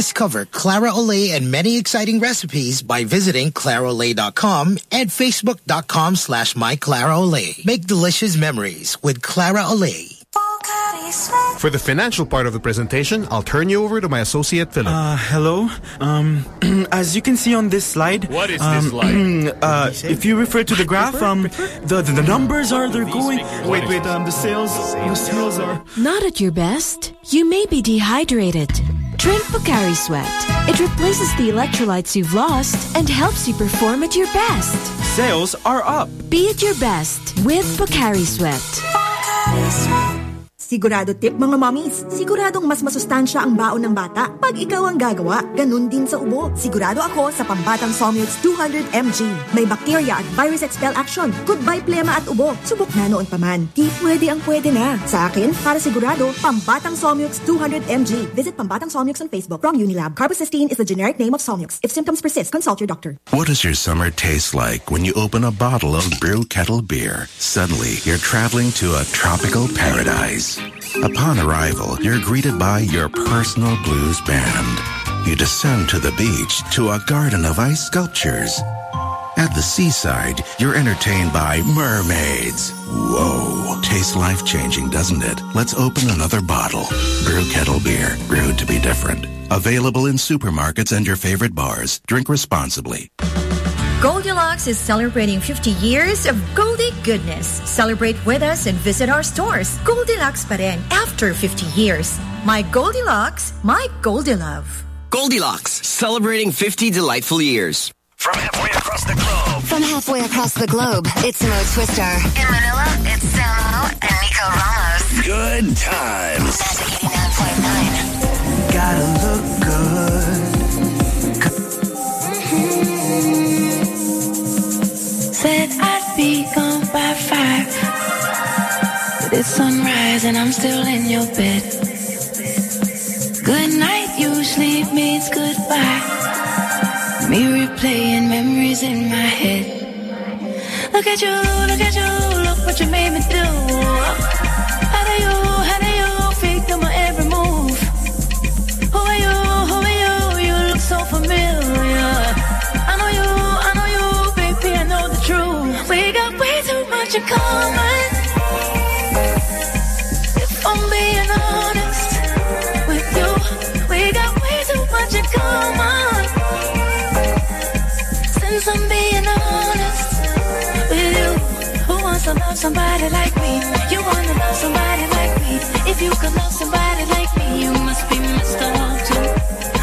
Speaker 7: Discover Clara Ole and many exciting recipes by visiting claraole.com and facebook.com slash myclaraole. Make delicious memories with Clara Ole.
Speaker 58: For the financial part of the presentation, I'll turn you over to my associate Philip.
Speaker 50: Uh, hello. Um, as you can see on this slide,
Speaker 58: What is
Speaker 50: um,
Speaker 58: this slide?
Speaker 50: uh, if you refer to the graph, um, the, the the numbers are they're going. Wait, wait. Um, the sales, the sales are.
Speaker 38: Not at your best. You may be dehydrated. Drink Pocari Sweat. It replaces the electrolytes you've lost and helps you perform at your best.
Speaker 50: Sales are up.
Speaker 38: Be at your best with Pocari Sweat.
Speaker 59: Sigurado tip mga mommies, siguradong mas masustansya ang baon ng bata pag ikaw ang gagawa. Ganun din sa ubo. Sigurado ako sa pambatang Solmux 200mg. May bacteria at virus expel action. Goodbye plema at ubo. Subok na noon pa man. Di pwede ang pwede na. Sa akin, para sigurado, pambatang Solmux 200mg. Visit Pambatang Solmux on Facebook from Unilab. Carbocysteine is the generic name of Solmux. If symptoms persist, consult your doctor.
Speaker 36: What does your summer taste like when you open a bottle of Brew Kettle beer? Suddenly, you're traveling to a tropical paradise. Upon arrival, you're greeted by your personal blues band. You descend to the beach to a garden of ice sculptures. At the seaside, you're entertained by mermaids. Whoa. Tastes life-changing, doesn't it? Let's open another bottle. Brew Kettle Beer. Brewed to be different. Available in supermarkets and your favorite bars. Drink responsibly.
Speaker 60: Goldilocks is celebrating 50 years of Goldie goodness. Celebrate with us and visit our stores. Goldilocks pa rin after 50 years. My Goldilocks, my Goldilove.
Speaker 61: Goldilocks, celebrating 50 delightful years.
Speaker 4: From halfway across the globe. From halfway across the globe, it's Mo Twister. In Manila, it's Samo and Nico Ramos.
Speaker 62: Good times.
Speaker 4: Magic 89.9.
Speaker 23: Gotta look good. Mm-hmm.
Speaker 21: Said I'd be gone by five. But it's sunrise and I'm still in your bed. Good night usually means goodbye. Me replaying memories in my head. Look at you, look at you, look what you made me do. How do you, how do you to my every move? Who are you, who are you, you look so familiar. I know you, I know you, baby, I know the truth. We got way too much in common. To love somebody like me? You wanna love somebody like me? If you could love somebody like me, you must be Mr. Love too.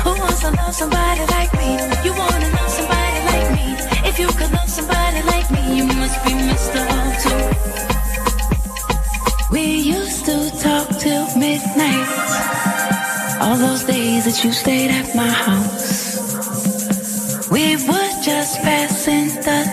Speaker 21: Who wants to love somebody like me? You wanna love somebody like me? If you could love somebody like me, you must be Mr. Love too. We used to talk till midnight. All those days that you stayed at my house. We were just passing the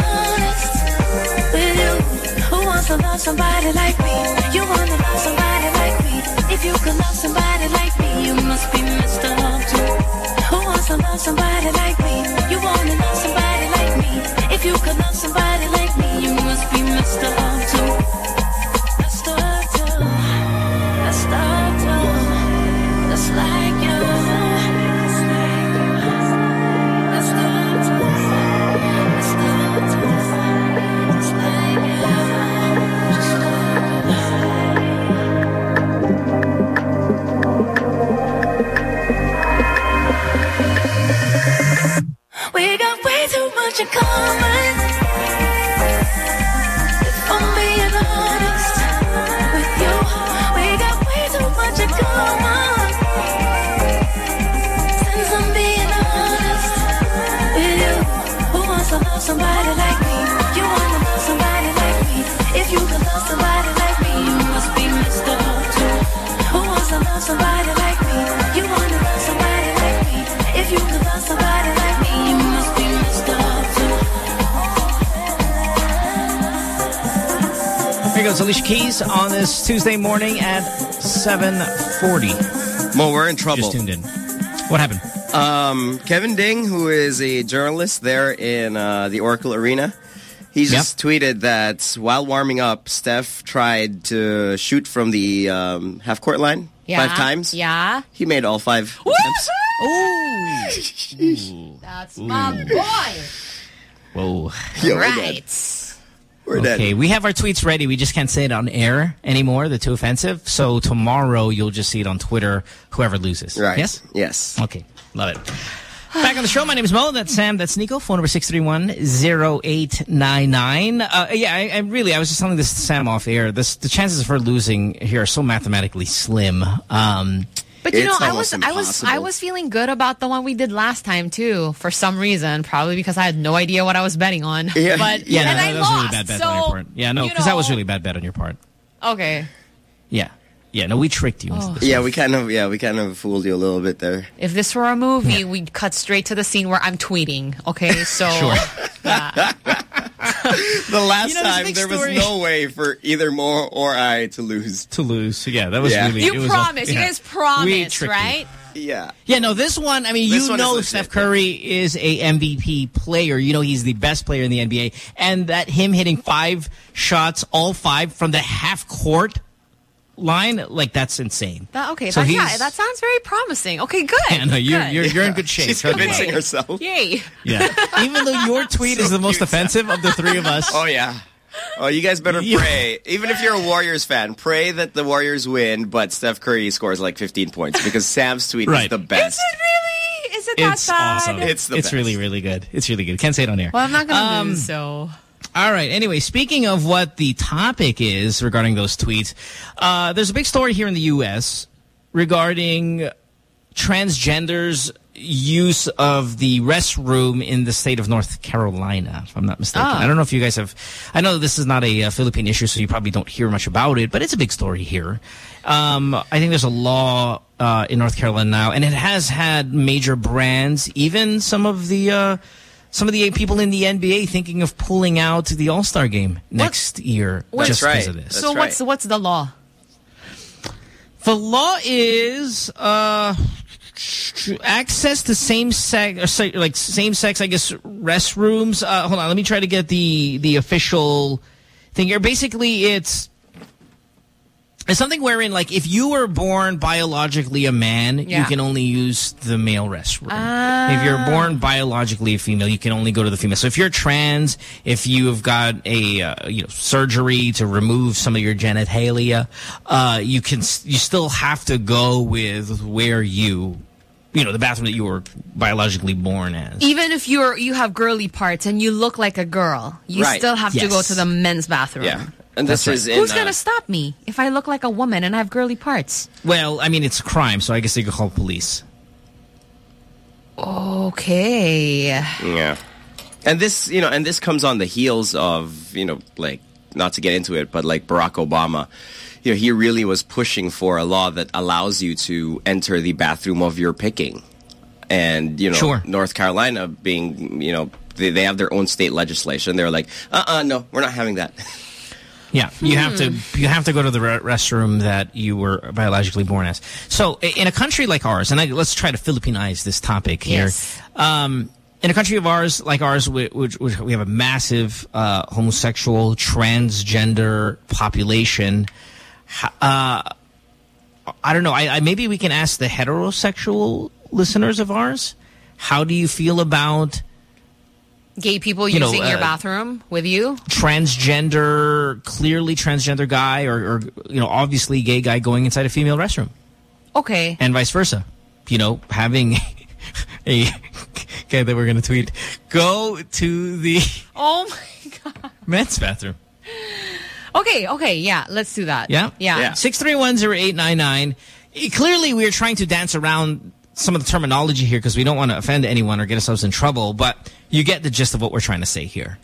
Speaker 21: to love somebody like me? You wanna love somebody like me? If you could love somebody like me, you must be Mr. Love too. Who wants to love somebody like me? You wanna love somebody like me? If you could love somebody like me, you must be Mr. Love much. If I'm being honest with you, we got way too much. Since I'm being honest with you, who wants to love somebody like me? You wanna love somebody like me? If you could love somebody like me, you must be. Who wants to love somebody like me? You wanna love somebody like me? If you could
Speaker 1: Here goes Alicia Keys on this Tuesday morning at 7.40.
Speaker 3: Well, we're in trouble.
Speaker 1: Just tuned in. What happened?
Speaker 3: Um, Kevin Ding, who is a journalist there in uh, the Oracle Arena, he just tweeted that while warming up, Steph tried to shoot from the um, half-court line
Speaker 2: Yeah.
Speaker 3: five times.
Speaker 2: Yeah.
Speaker 3: He made all five attempts.
Speaker 2: Ooh. That's my boy.
Speaker 1: Whoa.
Speaker 3: Yo, we're
Speaker 2: right.
Speaker 3: We're
Speaker 1: okay, we have our tweets ready. We just can't say it on air anymore. They're too offensive. So tomorrow you'll just see it on Twitter, whoever loses.
Speaker 3: Right.
Speaker 1: Yes?
Speaker 3: Yes.
Speaker 1: Okay. Love it. Back on the show, my name is Mo. That's Sam. That's Nico. Phone number 631-0899. Uh, yeah, I, I really, I was just telling this to Sam off air. This, the chances of her losing here are so mathematically slim. Um,
Speaker 2: But you know, I was I was I was feeling good about the one we did last time too. For some reason, probably because I had no idea what I was betting on.
Speaker 1: Yeah,
Speaker 2: But
Speaker 1: yeah,
Speaker 2: and
Speaker 1: no,
Speaker 2: I
Speaker 1: that was
Speaker 2: lost.
Speaker 1: really bad bet
Speaker 2: so,
Speaker 1: on your part. Yeah, no,
Speaker 2: you
Speaker 1: because that was really bad bet on your part.
Speaker 2: Okay.
Speaker 1: Yeah. Yeah, no, we tricked you.
Speaker 2: Oh.
Speaker 3: Yeah, we kind of yeah we kind of fooled you a little bit there.
Speaker 2: If this were a movie, we'd cut straight to the scene where I'm tweeting. Okay, so
Speaker 3: Sure.
Speaker 2: yeah.
Speaker 3: The last
Speaker 1: You know,
Speaker 3: time there
Speaker 1: story-
Speaker 3: was no way for either Mo or I to lose.
Speaker 1: To lose, yeah, that was
Speaker 3: Yeah.
Speaker 1: really.
Speaker 2: you
Speaker 1: it was all-
Speaker 2: promised. You guys
Speaker 1: We
Speaker 2: promised,
Speaker 1: tricked you.
Speaker 2: right?
Speaker 3: Yeah.
Speaker 1: Yeah, no, this one, I mean,
Speaker 3: This
Speaker 1: you know Steph Curry is a MVP player. You know he's the best player in the NBA. And that him hitting five shots, all five, from the half-court line, like, that's insane.
Speaker 2: That, okay,
Speaker 1: So
Speaker 2: that, yeah, that sounds very promising. Okay, good.
Speaker 1: Yeah, no, you're,
Speaker 2: good.
Speaker 1: you're, you're in good shape.
Speaker 3: She's
Speaker 1: Trust me.
Speaker 3: convincing herself.
Speaker 2: Yay.
Speaker 1: Yeah. Even though your tweet is the most offensive of the three of us.
Speaker 3: Oh yeah. Oh, you guys better pray. Even if you're a Warriors fan, pray that the Warriors win, but Steph Curry scores like 15 points because Sam's tweet is the best.
Speaker 2: Is it really? Is it that
Speaker 1: It's
Speaker 2: bad?
Speaker 1: awesome.
Speaker 3: It's the
Speaker 1: It's
Speaker 3: best.
Speaker 1: really, really good. It's really good. Can't say it on air.
Speaker 2: Well, I'm not going to
Speaker 1: Um,
Speaker 2: lose, so...
Speaker 1: All right. Anyway, speaking of what the topic is regarding those tweets, uh, there's a big story here in the U.S. regarding transgenders' use of the restroom in the state of North Carolina, if I'm not mistaken.
Speaker 2: Ah.
Speaker 1: I don't know if you guys have... I know this is not a, uh Philippine issue, so you probably don't hear much about it, but it's a big story here. Um, I think there's a law uh, in North Carolina now, and it has had major brands, even some of the... Uh, some of the people in the NBA thinking of pulling out the All-Star game next year
Speaker 2: What-
Speaker 1: just
Speaker 3: That's
Speaker 1: because
Speaker 3: right.
Speaker 1: of this.
Speaker 2: so what's what's the law?
Speaker 1: The law is uh, access to same sex, or say, like same sex, I guess, restrooms. Uh, hold on, let me try to get the the official thing here. Basically, it's it's something wherein, like, if you were born biologically a man, you can only use the male restroom. If you're born biologically a female, you can only go to the female. So if you're trans, if you have got a uh, you know surgery to remove some of your genitalia, uh, you can you still have to go with where you you know the bathroom that you were biologically born as.
Speaker 2: Even if you're you have girly parts and you look like a girl, you
Speaker 3: Right.
Speaker 2: still have to go to the men's bathroom.
Speaker 3: Yeah. And this
Speaker 1: That's
Speaker 3: is in
Speaker 2: Who's
Speaker 3: uh,
Speaker 2: gonna stop me if I look like a woman and I have girly parts?
Speaker 1: Well, I mean it's a crime, so I guess they could call police.
Speaker 2: Okay.
Speaker 3: Yeah. And this, you know, and this comes on the heels of, you know, like, not to get into it, but like Barack Obama, you know, he really was pushing for a law that allows you to enter the bathroom of your picking. And, you know,
Speaker 1: Sure.
Speaker 3: North Carolina being, you know, they, they have their own state legislation. They're like, uh-uh, no, we're not having that.
Speaker 1: Yeah, you have to
Speaker 2: Hmm.
Speaker 1: you have to go to the restroom that you were biologically born as. So in a country like ours, and I, let's try to Philippinize this topic here.
Speaker 2: Yes.
Speaker 1: Um, in a country of ours, like ours, which, which we have a massive uh, homosexual, transgender population. Uh, I don't know. I, I maybe we can ask the heterosexual listeners of ours. How do you feel about
Speaker 2: Gay people
Speaker 1: You know,
Speaker 2: using your
Speaker 1: uh,
Speaker 2: bathroom with you?
Speaker 1: transgender, clearly transgender guy, or, or you know, obviously gay guy going inside a female restroom?
Speaker 2: Okay.
Speaker 1: and vice versa. You know, having a guy that we're going to tweet go to the
Speaker 2: Oh my god.
Speaker 1: men's bathroom.
Speaker 2: Okay, okay, yeah, let's do that.
Speaker 1: Yeah?
Speaker 2: Yeah.
Speaker 1: Six three one zero eight nine nine. Clearly, we're trying to dance around some of the terminology here because we don't want to offend anyone or get ourselves in trouble, but you get the gist of what we're trying to say here.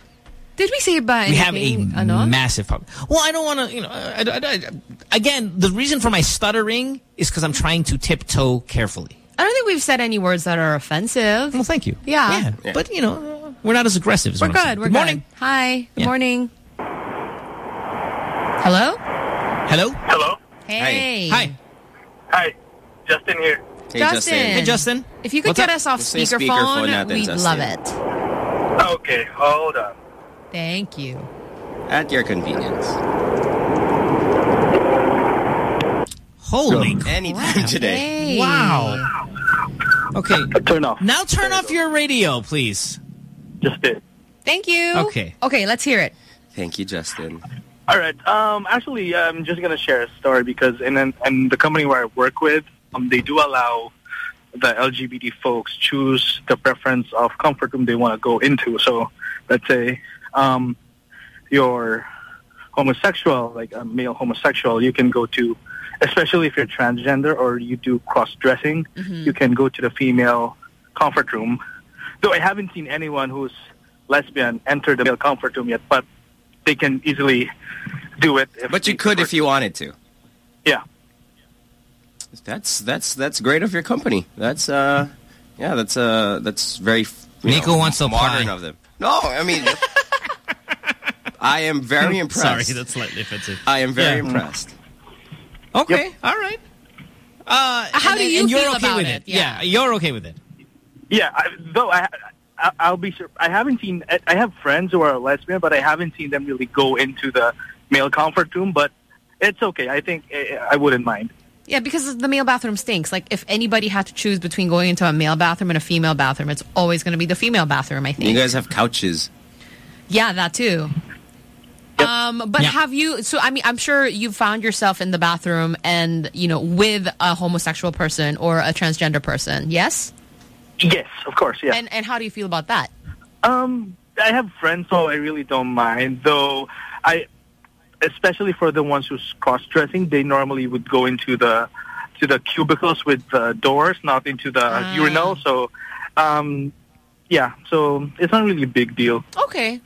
Speaker 2: Did we say by
Speaker 1: We have a
Speaker 2: ano?
Speaker 1: massive problem. Well, I don't want to, you know, I, I- I- again, the reason for my stuttering is because I'm trying to tiptoe carefully.
Speaker 2: I don't think we've said any words that are offensive.
Speaker 1: Well, thank you.
Speaker 2: Yeah.
Speaker 1: Yeah, but, you know, we're not as aggressive as
Speaker 2: We're
Speaker 1: what saying.
Speaker 2: good. We're
Speaker 1: Good morning.
Speaker 2: good. Hi. Good
Speaker 1: Yeah.
Speaker 2: morning. Hello?
Speaker 1: Hello?
Speaker 63: Hello?
Speaker 2: Hey.
Speaker 1: Hi.
Speaker 63: Hi. Justin here.
Speaker 3: Hey,
Speaker 2: Justin.
Speaker 1: Hey, Justin.
Speaker 2: If you could
Speaker 1: What's
Speaker 2: get
Speaker 1: up?
Speaker 2: us off
Speaker 3: Just say speakerphone
Speaker 2: speakerphone, we'd
Speaker 3: Justin.
Speaker 2: love it.
Speaker 63: Okay, hold on.
Speaker 2: Thank you.
Speaker 3: At your convenience.
Speaker 1: Holy
Speaker 3: Anytime today.
Speaker 2: Hey.
Speaker 1: Wow. Okay.
Speaker 63: Turn off.
Speaker 1: Now turn off your radio, please.
Speaker 63: Just did.
Speaker 2: Thank you.
Speaker 1: Okay.
Speaker 2: Okay, let's hear it.
Speaker 3: Thank you, Justin.
Speaker 63: All right. Um, actually, I'm just gonna share a story because in an, in the company where I work with, um, they do allow the LGBT folks choose the preference of comfort room they want to go into. So, let's say um, you're homosexual, like a male homosexual, you can go to, especially if you're transgender or you do cross dressing, you can go to the female comfort room. Though I haven't seen anyone who's lesbian enter the male comfort room yet, but they can easily do it. If
Speaker 3: But you could if you wanted to.
Speaker 63: Yeah.
Speaker 3: That's that's that's great of your company. That's uh, yeah, that's uh, that's very.
Speaker 1: Nico
Speaker 3: know,
Speaker 1: wants to
Speaker 3: modern
Speaker 1: apply.
Speaker 3: of them. No, I mean, I am very impressed.
Speaker 1: Sorry, that's slightly offensive.
Speaker 3: I am very
Speaker 1: Yeah.
Speaker 3: impressed.
Speaker 1: Okay, all right. Uh,
Speaker 2: How
Speaker 1: and-
Speaker 2: do you
Speaker 1: and you're
Speaker 2: feel
Speaker 1: okay
Speaker 2: about
Speaker 1: with
Speaker 2: it?
Speaker 1: it? Yeah. you're okay with it.
Speaker 63: Yeah, I, though I, I, I'll be sure. I haven't seen. I, I have friends who are lesbian, but I haven't seen them really go into the male comfort room. But it's okay. I think eh, I wouldn't mind.
Speaker 2: Yeah, because the male bathroom stinks. Like, if anybody had to choose between going into a male bathroom and a female bathroom, it's always going to be the female bathroom, I think.
Speaker 3: You guys have couches.
Speaker 2: Yeah, that too. Um, but have you, so I mean, I'm sure you've found yourself in the bathroom and, you know, with a homosexual person or a transgender person, yes?
Speaker 63: Yes, of course. Yeah.
Speaker 2: And, and how do you feel about that?
Speaker 63: Um, I have friends, so I really don't mind. Though I, especially for the ones who's cross-dressing, they normally would go into the to the cubicles with uh, doors, not into the
Speaker 2: Ah.
Speaker 63: urinal. So, um, yeah. So it's not really a big deal.
Speaker 2: Okay.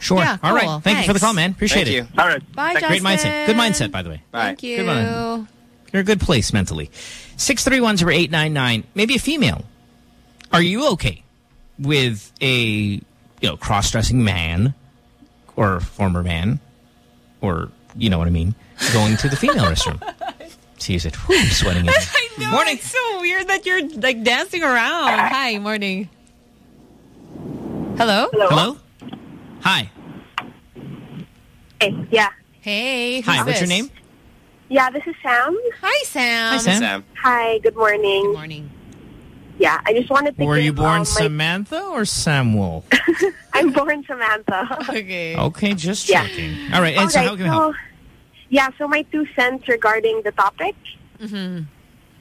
Speaker 1: Sure.
Speaker 2: Yeah,
Speaker 1: All right.
Speaker 2: cool.
Speaker 1: Thank you for the call, man. Appreciate
Speaker 3: Thank
Speaker 1: it.
Speaker 3: you.
Speaker 63: All right.
Speaker 2: Bye,
Speaker 1: Great mindset. Good mindset, by the way.
Speaker 2: Thank you.
Speaker 1: Good You're a good place mentally. 6310899. Maybe a female. Are you okay with a you know cross-dressing man or former man or you know what I mean going to the female restroom? Sees it. Whew, sweating. in.
Speaker 2: I know. Morning. It's so weird that you're like dancing around. Hi, morning. Hello?
Speaker 1: Hello? Hi.
Speaker 64: Hey, yeah.
Speaker 2: Hey.
Speaker 1: Hi.
Speaker 2: who's
Speaker 1: What's your name?
Speaker 64: Yeah, this is Sam.
Speaker 2: Hi, Sam.
Speaker 1: Hi, Sam.
Speaker 64: Hi, good morning. Good
Speaker 2: morning.
Speaker 64: Yeah, I just wanted to
Speaker 1: Were
Speaker 64: give,
Speaker 1: you born
Speaker 64: um, my-
Speaker 1: Samantha or Samuel?
Speaker 64: I'm born Samantha.
Speaker 2: Okay.
Speaker 1: Okay, just
Speaker 64: Yeah.
Speaker 1: checking. All right. And so
Speaker 64: Alright,
Speaker 1: how can we help?
Speaker 64: so- Yeah, so my two cents regarding the topic.
Speaker 2: Mm-hmm.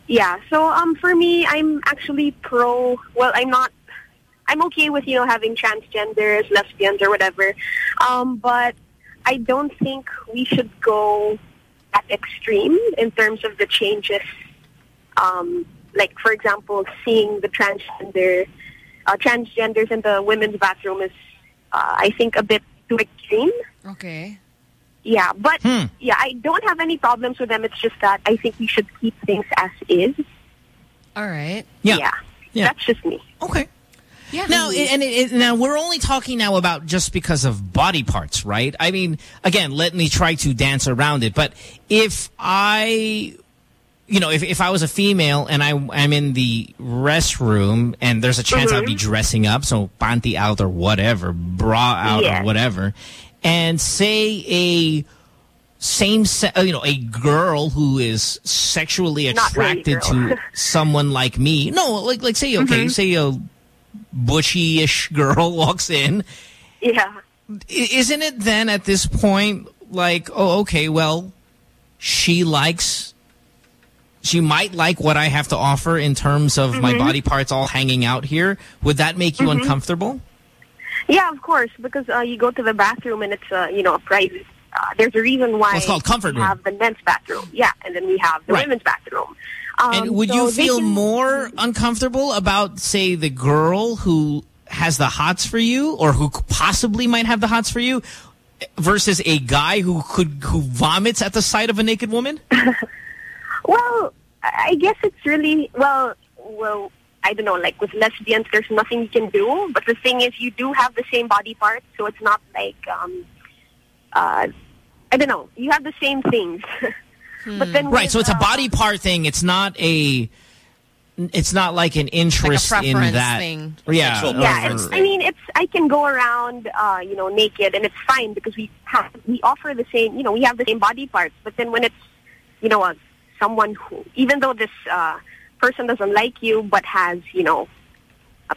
Speaker 64: Yeah, so um, for me, I'm actually pro. Well, I'm not. I'm okay with you know having transgenders, lesbians, or whatever, um, but I don't think we should go at extreme in terms of the changes. Um, like for example, seeing the transgender uh, transgenders in the women's bathroom is, uh, I think, a bit too extreme.
Speaker 2: Okay.
Speaker 64: Yeah, but
Speaker 1: Hmm.
Speaker 64: yeah, I don't have any problems with them. It's just that I think we should keep things as is.
Speaker 2: All right.
Speaker 1: Yeah.
Speaker 64: Yeah.
Speaker 1: Yeah.
Speaker 64: That's just me.
Speaker 1: Okay.
Speaker 2: Yeah.
Speaker 1: Now, and it, it, now we're only talking now about just because of body parts, right? I mean, again, let me try to dance around it. But if I, you know, if, if I was a female and I, I'm in the restroom and there's a chance I'd be dressing up, so panty out or whatever, bra out
Speaker 64: Yes.
Speaker 1: or whatever, and say a same, se uh, you know, a girl who is sexually
Speaker 64: really
Speaker 1: attracted to someone like me. No, like, like say, okay, say a bushy-ish girl walks in.
Speaker 64: Yeah.
Speaker 1: Isn't it then at this point like, oh, okay, well, she likes, she might like what I have to offer in terms of my
Speaker 64: Mhm.
Speaker 1: body parts all hanging out here. Would that make you
Speaker 64: Mhm.
Speaker 1: uncomfortable?
Speaker 64: Yeah, of course, because uh, you go to the bathroom and it's uh, you know a private. Uh, there's a reason why
Speaker 1: Well, it's called comfort
Speaker 64: we
Speaker 1: room.
Speaker 64: have the men's bathroom. Yeah, and then we have the
Speaker 1: Right.
Speaker 64: women's bathroom. Um,
Speaker 1: and would
Speaker 64: so
Speaker 1: you feel
Speaker 64: can-
Speaker 1: more uncomfortable about, say, the girl who has the hots for you or who possibly might have the hots for you versus a guy who could who vomits at the sight of a naked woman?
Speaker 64: Well, I I guess it's really well. Well, I don't know. Like with lesbians, there's nothing you can do. But the thing is, you do have the same body parts, so it's not like um, uh, I don't know. You have the same things. but then
Speaker 1: Right,
Speaker 64: with,
Speaker 1: so it's a
Speaker 64: uh,
Speaker 1: body part thing. It's not a it's not like an interest in that.
Speaker 2: thing.
Speaker 1: Yeah.
Speaker 64: Yeah,
Speaker 1: or-
Speaker 64: it's, I mean, it's I can go around, uh, you know, naked, and it's fine because we have we offer the same, you know, we have the same body parts. But then when it's, you know, uh, someone who, even though this uh, person doesn't like you, but has, you know, a,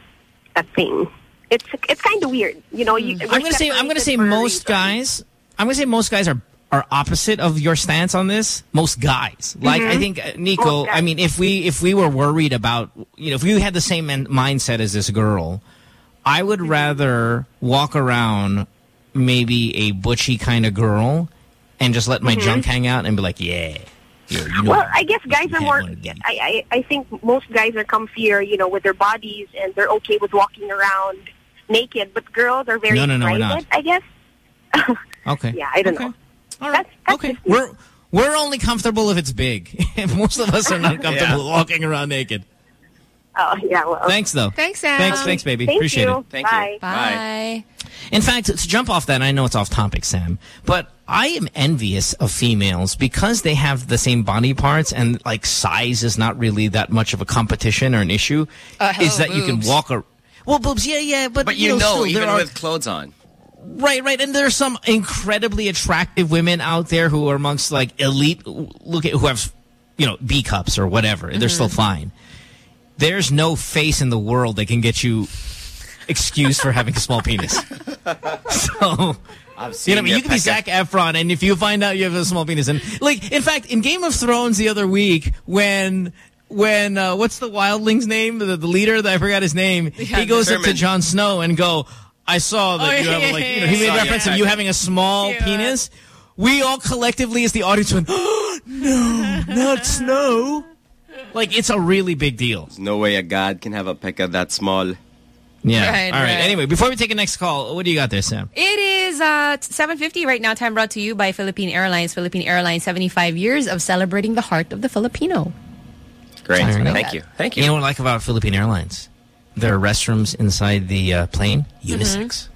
Speaker 64: a thing, it's it's kind of weird, you know. You,
Speaker 1: I'm gonna say I'm gonna say most guys I'm gonna say most guys are are opposite of your stance on this. Most guys, like I
Speaker 64: Mhm.
Speaker 1: think uh, Nico. I mean, if we if we were worried about you know if we had the same mindset as this girl, I would
Speaker 64: Mm-hmm.
Speaker 1: rather walk around maybe a butchy kind of girl and just let my
Speaker 64: Mhm.
Speaker 1: junk hang out and be like, yeah, you, you know,
Speaker 64: Well, I guess guys are more. I, I I think most guys are comfier, you know, with their bodies, and they're okay with walking around naked. But girls are very
Speaker 1: No, no, no,
Speaker 64: private,
Speaker 1: not.
Speaker 64: I guess.
Speaker 1: okay,
Speaker 64: Yeah, I don't know.
Speaker 1: All right. okay. We're We're only comfortable if it's big. Most of us are not comfortable
Speaker 65: Yeah.
Speaker 1: walking around naked.
Speaker 65: Oh, yeah, well.
Speaker 1: Thanks, though.
Speaker 2: Thanks, Sam.
Speaker 1: Thanks, thanks, baby.
Speaker 65: Thank
Speaker 1: Appreciate
Speaker 65: you.
Speaker 1: it.
Speaker 3: Thank
Speaker 65: Bye.
Speaker 3: you.
Speaker 2: Bye.
Speaker 1: In fact, to jump off that, I know it's off topic, Sam, but I am envious of females because they have the same body parts and like size is not really that much of a competition or an issue.
Speaker 2: Uh,
Speaker 1: is
Speaker 2: hello,
Speaker 1: that you can walk a well, boobs, yeah, yeah, but,
Speaker 3: But you know,
Speaker 1: still,
Speaker 3: even
Speaker 1: there are,
Speaker 3: with clothes on.
Speaker 1: Right, right. And there's some incredibly attractive women out there who are amongst like elite, look at who have, you know, B cups or whatever. and They're still fine. There's no face in the world that can get you excused for having a small penis. So,
Speaker 3: I've
Speaker 1: you
Speaker 3: seen
Speaker 1: know, I mean, you could be
Speaker 3: pecker.
Speaker 1: Zac Efron, and if you find out you have a small penis, and like, in fact, in Game of Thrones the other week, when when uh, what's the wildling's name, the, the leader that I forgot his name, he goes up to Jon Snow and go, "I saw that
Speaker 2: Oh,
Speaker 1: you
Speaker 2: yeah,
Speaker 1: have
Speaker 2: yeah,
Speaker 1: like, you know, he made
Speaker 3: yeah.
Speaker 1: reference
Speaker 3: Saw
Speaker 1: to you having a small
Speaker 2: Cute.
Speaker 1: penis." We all collectively, as the audience, went, oh, "No, not Snow." Like it's a really big deal.
Speaker 3: There's no way a god can have a pecker that small.
Speaker 1: Yeah.
Speaker 2: Right,
Speaker 1: all right.
Speaker 2: right.
Speaker 1: Anyway, before we take a next call, what do you got there, Sam?
Speaker 2: It is uh, 7.50 right now. Time brought to you by Philippine Airlines. Philippine Airlines, 75 years of celebrating the heart of the Filipino.
Speaker 3: Great.
Speaker 1: There you.
Speaker 3: Thank you. Thank
Speaker 1: You
Speaker 3: you.
Speaker 1: know what I like about Philippine Airlines? There are restrooms inside the uh, plane, unisex.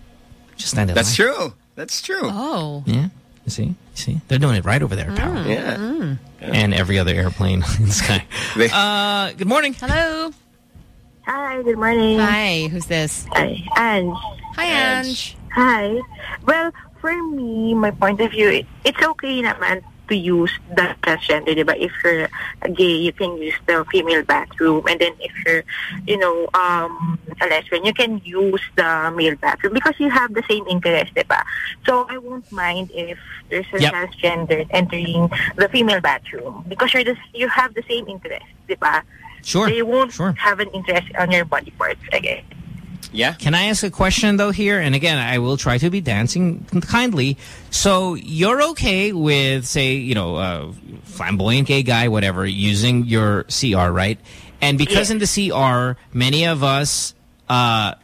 Speaker 1: Just stand in
Speaker 3: That's
Speaker 1: line.
Speaker 3: true. That's true.
Speaker 2: Oh.
Speaker 1: Yeah. You see? You see? They're doing it right over there, apparently.
Speaker 3: Yeah.
Speaker 1: And every other airplane in the sky. Uh, good morning.
Speaker 2: Hello.
Speaker 65: Hi, good morning.
Speaker 2: Hi. Who's this?
Speaker 65: Hi, Ange.
Speaker 2: Hi, Ange.
Speaker 65: Hi. Well, for me, my point of view, it's okay naman to use the transgender, diba? If you're gay, you can use the female bathroom. And then if you're, you know, um, a lesbian, you can use the male bathroom because you have the same interest, diba? So I won't mind if there's a
Speaker 1: Yep.
Speaker 65: transgender entering the female bathroom because you're the, you have the same interest, diba?
Speaker 1: Sure.
Speaker 65: They won't
Speaker 1: Sure.
Speaker 65: have an interest on your body parts again.
Speaker 3: Yeah.
Speaker 1: Can I ask a question, though, here? And again, I will try to be dancing kindly. So you're okay with, say, you know, uh, flamboyant gay guy, whatever, using your CR, right? And because in the CR, many of us, uh,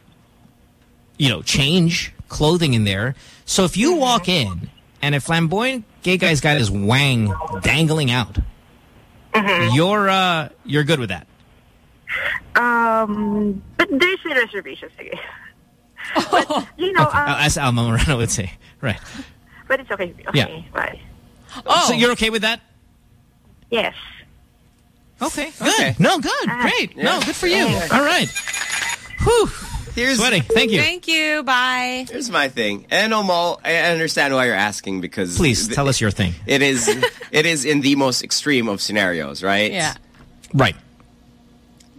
Speaker 1: you know, change clothing in there. So if you walk in and a flamboyant gay guy's got his wang dangling out, mm -hmm. you're uh, you're good with that.
Speaker 65: Um, but there's a reservation, sige. But, you know,
Speaker 1: Okay.
Speaker 65: um,
Speaker 1: As Alma Moreno would say, right?
Speaker 65: but it's okay. Okay,
Speaker 1: Yeah.
Speaker 65: bye.
Speaker 2: Oh.
Speaker 1: So you're okay with that?
Speaker 65: Yes.
Speaker 1: Okay, good.
Speaker 3: Okay.
Speaker 1: No, good,
Speaker 65: Ah.
Speaker 1: great. No, good for you. All right. Whew.
Speaker 3: Here's
Speaker 1: Sweating. Thank you.
Speaker 2: Thank you. Bye.
Speaker 3: Here's my thing. And Omo, I understand why you're asking because
Speaker 1: Please tell us your thing.
Speaker 3: It is it is in the most extreme of scenarios, right?
Speaker 2: Yeah.
Speaker 1: Right.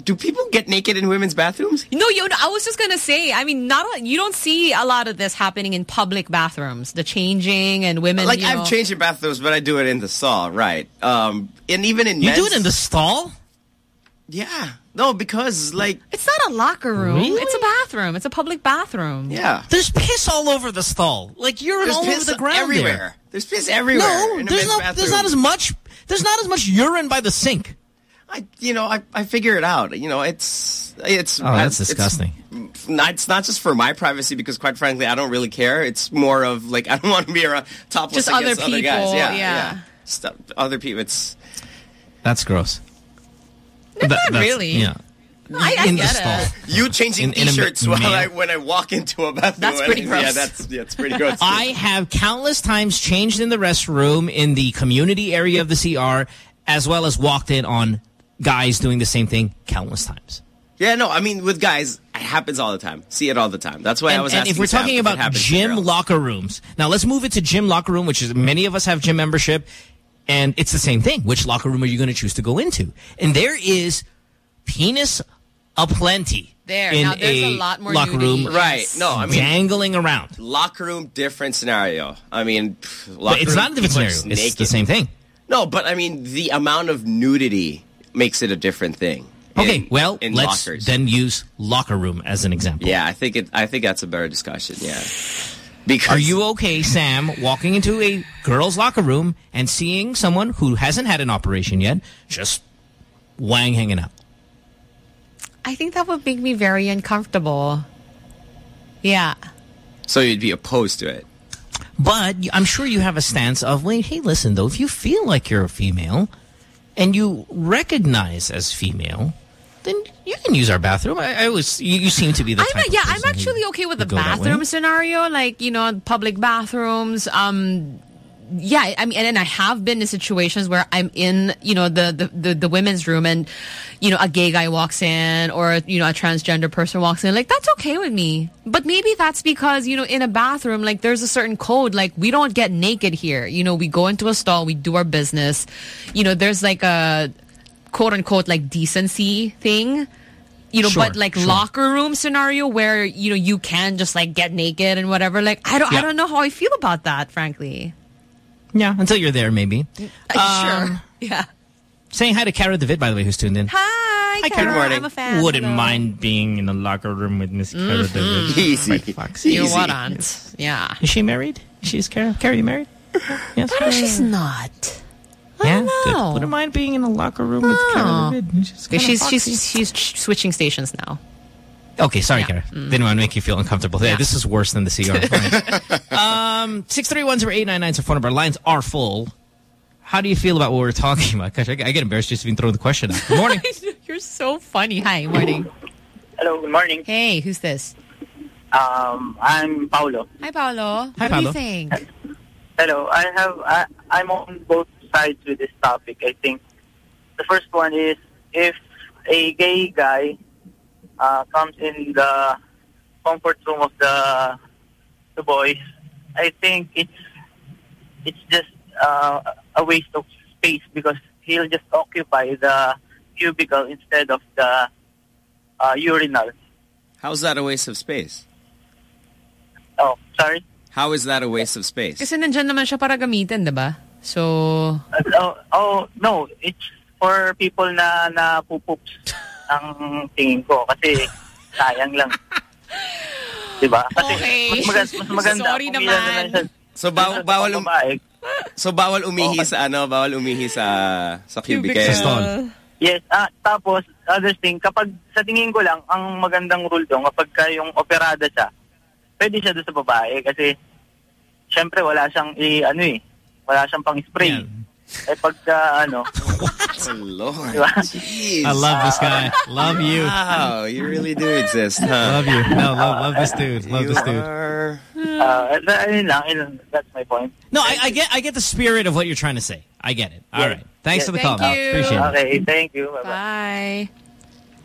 Speaker 3: Do people get naked in women's bathrooms?
Speaker 2: No, you. I was just gonna say. I mean, not a, you don't see a lot of this happening in public bathrooms. The changing and women.
Speaker 3: Like
Speaker 2: you
Speaker 3: I've
Speaker 2: know.
Speaker 3: changed in bathrooms, but I do it in the stall, right? Um, and even in
Speaker 1: You
Speaker 3: men's,
Speaker 1: do it in the stall?
Speaker 3: yeah. No, because like
Speaker 2: It's not a locker room.
Speaker 1: Really?
Speaker 2: It's a bathroom. It's a public bathroom.
Speaker 3: yeah,
Speaker 1: There's piss all over the stall. Like urine
Speaker 3: there's
Speaker 1: all over the ground
Speaker 3: everywhere.
Speaker 1: there.
Speaker 3: There's piss everywhere.
Speaker 1: No,
Speaker 3: in a
Speaker 1: there's
Speaker 3: men's
Speaker 1: not.
Speaker 3: bathroom.
Speaker 1: There's not as much. There's not as much urine by the sink.
Speaker 3: I, you know, I, I figure it out. You know, it's it's.
Speaker 1: Oh, that's
Speaker 3: it's-
Speaker 1: disgusting.
Speaker 3: Not, it's not just for my privacy because, quite frankly, I don't really care. It's more of like I don't want to be around topless
Speaker 2: Just
Speaker 3: against
Speaker 2: other
Speaker 3: other guys.
Speaker 2: people,
Speaker 3: Yeah,
Speaker 2: yeah.
Speaker 3: yeah. Stuff, other people. It's
Speaker 1: That's gross.
Speaker 2: Not
Speaker 1: That- that's-
Speaker 2: really.
Speaker 1: Yeah.
Speaker 2: I, I
Speaker 1: in the
Speaker 2: get
Speaker 1: stall.
Speaker 2: it.
Speaker 3: you changing
Speaker 1: In- in a
Speaker 3: t-shirts
Speaker 1: ma-
Speaker 3: while I when I walk into a bathroom.
Speaker 2: That's pretty
Speaker 3: Yeah,
Speaker 2: gross.
Speaker 3: that's yeah, it's pretty gross.
Speaker 1: I have countless times changed in the restroom in the community area of the CR, as well as walked in on guys doing the same thing countless times.
Speaker 3: yeah, no, I mean with guys, it happens all the time. See it all the time. That's why I was
Speaker 1: and
Speaker 3: asking.
Speaker 1: if we're
Speaker 3: Sam
Speaker 1: talking
Speaker 3: if
Speaker 1: about gym locker rooms, now let's move it to gym locker room, which is many of us have gym membership, and it's the same thing. Which locker room are you going to choose to go into? And there is penis aplenty
Speaker 2: There.
Speaker 1: in
Speaker 2: Now there's a
Speaker 1: a
Speaker 2: lot more
Speaker 1: locker
Speaker 2: nudity.
Speaker 1: room,
Speaker 3: right? No, I mean
Speaker 1: dangling around.
Speaker 3: locker room, different scenario. I mean, pff, locker
Speaker 1: it's
Speaker 3: room,
Speaker 1: not a different scenario. It's
Speaker 3: naked.
Speaker 1: the same thing.
Speaker 3: No, but I mean the amount of nudity makes it a different thing.
Speaker 1: Okay,
Speaker 3: in-
Speaker 1: well,
Speaker 3: in
Speaker 1: let's
Speaker 3: lockers.
Speaker 1: then use locker room as an example.
Speaker 3: Yeah, I think it. I think that's a better discussion. Yeah, because
Speaker 1: Are you okay, Sam, walking into a girl's locker room and seeing someone who hasn't had an operation yet, just wang hanging out?
Speaker 2: I think that would make me very uncomfortable. Yeah.
Speaker 3: So you'd be opposed to it.
Speaker 1: But I'm sure you have a stance of, wait, hey, listen, though, if you feel like you're a female and you recognize as female, then you can use our bathroom. I, I always, you, you seem to be the
Speaker 2: I'm
Speaker 1: of
Speaker 2: yeah, I'm
Speaker 1: person who-
Speaker 2: actually okay with the
Speaker 1: would go that way.
Speaker 2: bathroom scenario, like you know, public bathrooms. Um, yeah, I mean, and, and I have been in situations where I'm in, you know, the, the the the women's room, and you know, a gay guy walks in, or you know, a transgender person walks in. Like that's okay with me, but maybe that's because you know, in a bathroom, like there's a certain code. Like we don't get naked here. You know, we go into a stall, we do our business. You know, there's like a quote unquote like decency thing you know,
Speaker 1: Sure,
Speaker 2: but like
Speaker 1: sure.
Speaker 2: locker room scenario where you know you can just like get naked and whatever. Like I don't, I don't know how I feel about that, frankly.
Speaker 1: Yeah, until you're there, maybe.
Speaker 2: Uh,
Speaker 1: Um,
Speaker 2: sure, yeah.
Speaker 1: Saying hi to Kara David, by the way, who's tuned in.
Speaker 2: Hi,
Speaker 1: Hi,
Speaker 2: Kara.
Speaker 1: Kara.
Speaker 2: I'm a fan.
Speaker 1: Wouldn't
Speaker 2: Hello.
Speaker 1: mind being in the locker room with Miss Kara
Speaker 2: Mhm.
Speaker 1: David.
Speaker 3: Easy.
Speaker 1: Right, Foxy.
Speaker 2: You wouldn't. Yeah.
Speaker 1: Is she married? She's Kara. Kara, you married? Yes.
Speaker 2: No, she's not.
Speaker 1: Yeah.
Speaker 2: don't
Speaker 1: good.
Speaker 2: know.
Speaker 1: Wouldn't mind being in the locker room with
Speaker 2: Kara.
Speaker 1: David. She's, kinda
Speaker 2: she's she's she's switching stations now.
Speaker 1: Okay, sorry, Kara.
Speaker 2: Mm.
Speaker 1: Didn't want to make you feel uncomfortable. Yeah, this is worse than the CR. Right. um, six three one zero eight nine nine So our phone number. Lines are full. How do you feel about what we're talking about? Gosh, I, get- I get embarrassed just even throwing the question out. Good morning.
Speaker 2: You're so funny. Hi, morning.
Speaker 63: Hello, good morning.
Speaker 2: Hey, who's this?
Speaker 63: Um, I'm Paulo.
Speaker 2: Hi, Paolo.
Speaker 63: Hi,
Speaker 2: what do you
Speaker 63: Paolo.
Speaker 2: think?
Speaker 63: Hello, I have I, I'm on both sides with this topic. I think the first one is if a gay guy uh, comes in the comfort room of the the boys, I think it's it's just uh, a waste of space because he'll just occupy the cubicle instead of the uh, urinal.
Speaker 3: How's that a waste of space?
Speaker 63: Oh, sorry.
Speaker 3: How is that a waste of space?
Speaker 2: Kasi nandyan naman siya para gamitin, di ba? So,
Speaker 63: Uh, oh, oh, no, it's for people na na pupoops ang tingin ko kasi sayang lang. 'Di ba? Kasi
Speaker 2: Okay.
Speaker 63: mas, maganda, mas maganda
Speaker 2: Sorry
Speaker 63: kung
Speaker 2: naman.
Speaker 63: ilan siya.
Speaker 3: So bawal bawal um. So bawal umihi sa ano, bawal umihi sa sa cubicle.
Speaker 63: Sa stall. Yes, ah, tapos other thing, kapag sa tingin ko lang ang magandang rule doon kapag ka yung operada siya, pwede siya doon sa babae kasi syempre wala siyang i ano eh, wala siyang pang-spray. Eh pagka ano,
Speaker 3: Oh, Lord.
Speaker 63: Diba?
Speaker 3: Jeez.
Speaker 1: I love this guy. Love you.
Speaker 3: Wow, you really do exist, huh?
Speaker 1: Love you. No, love, love this dude. Love
Speaker 3: You
Speaker 1: this dude.
Speaker 3: are-
Speaker 63: uh, ayun lang, ayun, that's my point.
Speaker 1: No, I, I get I get the spirit of what you're trying to say. I get it. All
Speaker 63: Yes.
Speaker 1: right. Thanks
Speaker 63: Yes.
Speaker 1: for the
Speaker 63: Thank
Speaker 1: call.
Speaker 63: you.
Speaker 1: Appreciate it.
Speaker 63: Okay, thank you.
Speaker 2: bye.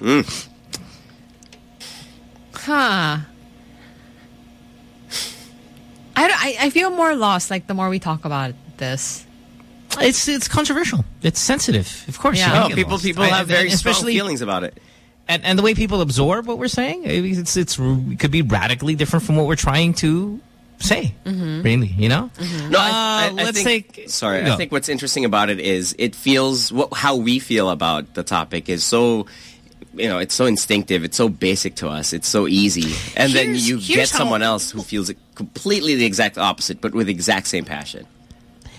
Speaker 3: Mm.
Speaker 2: Huh. I, don't- I, I feel more lost, like, the more we talk about this.
Speaker 1: It's it's controversial. It's sensitive. Of course.
Speaker 2: Yeah.
Speaker 3: No, people people
Speaker 1: I-
Speaker 3: have very strong
Speaker 1: especially
Speaker 3: feelings about it.
Speaker 1: and and the way people absorb what we're saying, it's it's it could be radically different from what we're trying to say.
Speaker 3: Mhm.
Speaker 1: Really, you know.
Speaker 3: No,
Speaker 1: Uh,
Speaker 3: I, I, I
Speaker 1: let's
Speaker 3: think,
Speaker 1: take.
Speaker 3: Sorry,
Speaker 1: Go.
Speaker 3: I think what's interesting about it is it feels what how we feel about the topic is so. You know, it's so instinctive. It's so basic to us. It's so easy, and then you get someone else who feels completely the exact opposite, but with the exact same passion.